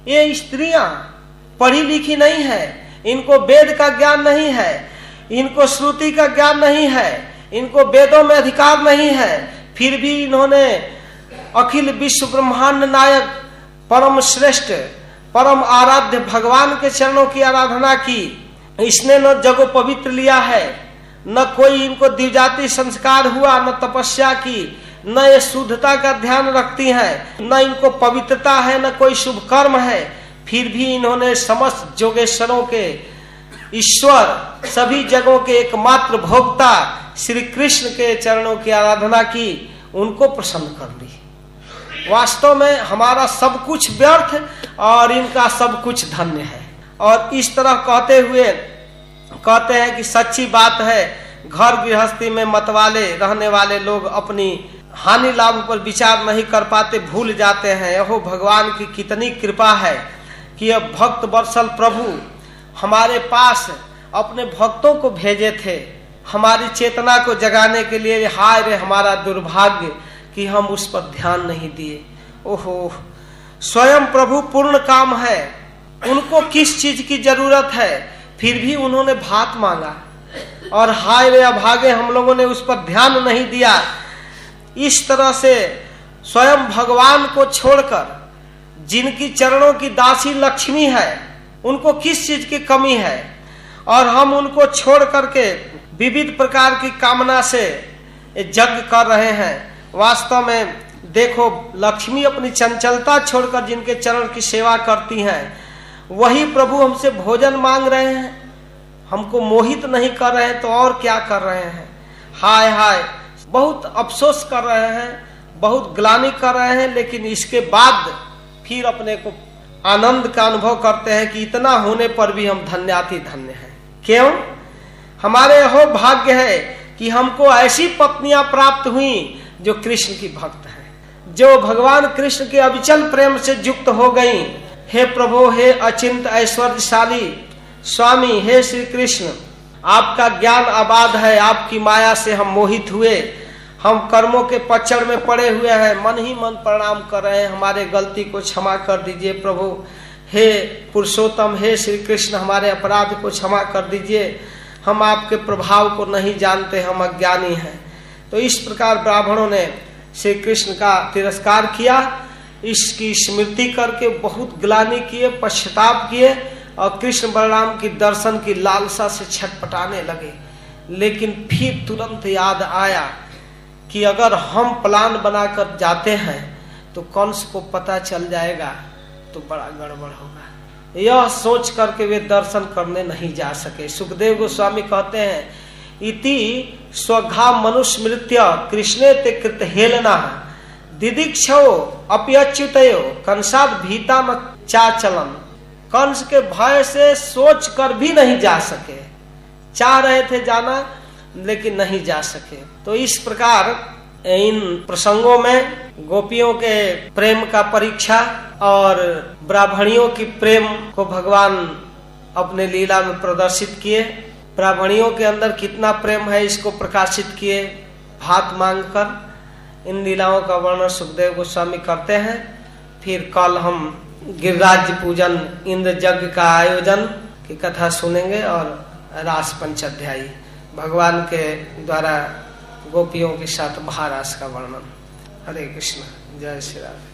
ये स्त्रियाँ पढ़ी लिखी नहीं है, इनको वेद का ज्ञान नहीं है, इनको श्रुति का ज्ञान नहीं है, इनको वेदों में अधिकार नहीं है, फिर भी इन्होंने अखिल विश्व ब्रह्मांड नायक, परम श्रेष्ठ, परम आराध्य भगवान के चरणों की आराधना की। इसने न जगो पवित्र लिया है। न कोई इनको दिवजाति संस्कार हुआ, न तपस्या की, न ये शुद्धता का ध्यान रखती हैं, न इनको पवित्रता है, न कोई शुभ कर्म है। फिर भी इन्होंने समस्त जोगेश्वरों के, ईश्वर, सभी जगहों के एकमात्र भोक्ता श्री कृष्ण के चरणों की आराधना की, उनको प्रसन्न कर ली। वास्तव में हमारा सब कुछ व्यर्थ और इनका सब कुछ धन्य है। और इस तरह कहते हुए कहते हैं कि सच्ची बात है, घर गृहस्थी में मतवाले, रहने वाले लोग अपनी हानि लाभ पर विचार नहीं कर पाते, भूल जाते हैं। यहो भगवान की कितनी कृपा है कि अब भक्त बरसल प्रभु हमारे पास अपने भक्तों को भेजे थे। हमारी चेतना को जगाने के लिए हाय रे हमारा दुर्भाग्य कि हम उस पर ध्यान नहीं दिए। ओहो, स्वयं प्रभु पूर्ण काम है। उनको किस चीज़ की ज़रूरत है? फिर भी उन्होंने भात मांगा। और हाय रे अभागे हम लोगों ने उस पर ध्यान नहीं दिया। इस तरह से स्वयं भगवान को छोड़कर, जिनकी चरणों की दासी लक्ष्मी है, उनको किस चीज़ की कमी है? और हम उनको छोड़ करके विविध प्रकार की कामना से जग कर रहे हैं। वास्तव में देखो, लक्ष्मी अपनी चंचलता छोड़कर जिनके चरण की सेवा करती हैं वही प्रभु हमसे भोजन मांग रहे हैं। हमको मोहित नहीं कर रहे हैं तो और क्या कर रहे हैं? हाय हाय, बहुत अफसोस कर रहे हैं, बहुत ग्लानी कर रहे हैं, लेकिन इसके बाद फिर अपने को आनंद का अनुभव करते हैं कि इतना होने पर भी हम धन्याति धन्य हैं। क्यों? हमारे हो भाग्य है कि हमको ऐसी पत्नियाँ प्राप्त हुई जो कृष्ण की भक्त है। जो भगवान कृष्ण के अविचल प्रेम से युक्त हो गई हे प्रभु, हे अचिंत ऐश्वर्यशाली, स्वामी, हे श्री कृष्ण आपका ज्ञान आबाद है, आपकी माया से हम मोहित हुए, हम कर्मों के पचड़ में पड़े हुए हैं, मन ही मन प्रणाम कर रहे हैं, हमारे गलती को क्षमा कर दीजिए प्रभु। हे पुरुषोत्तम, हे श्री कृष्ण हमारे अपराध को क्षमा कर दीजिए, हम आपके प्रभाव को नहीं जानते, हम अज्ञानी हैं। तो इस प्रकार ब्राह्मणों ने श्री कृष्ण का तिरस्कार किया इसकी स्मृति करके बहुत ग्लानी किए, पश्चाताप किए और कृष्ण बलराम की दर्शन की लालसा से छटपटाने लगे। लेकिन फिर तुरंत याद आया कि अगर हम प्लान बनाकर जाते हैं तो कंस को पता चल जाएगा तो बड़ा गड़बड़ होगा। यह सोच करके वे दर्शन करने नहीं जा सके। सुखदेव गोस्वामी कहते हैं, इति स्वघा मनुष्य मृत्य कृष्णे ते कृत हेलना दिदीक्ष अप्यच्युत कंसाद भीता न चाचलन कंस के भय से सोच कर भी नहीं जा सके। चाह रहे थे जाना, लेकिन नहीं जा सके। तो इस प्रकार इन प्रसंगों में गोपियों के प्रेम का परीक्षा और ब्राह्मणियों की प्रेम को भगवान अपने लीला में प्रदर्शित किए। ब्राह्मणियों के अंदर कितना प्रेम है इसको प्रकाशित किए। भात मांग कर इन लीलाओं का वर्णन सुखदेव गोस्वामी करते हैं। फिर कल हम गिरिराज पूजन इंद्र यज्ञ का आयोजन की कथा सुनेंगे और रास पंचाध्यायी, भगवान के द्वारा गोपियों के साथ महारास का वर्णन। हरे कृष्ण, जय श्री राम।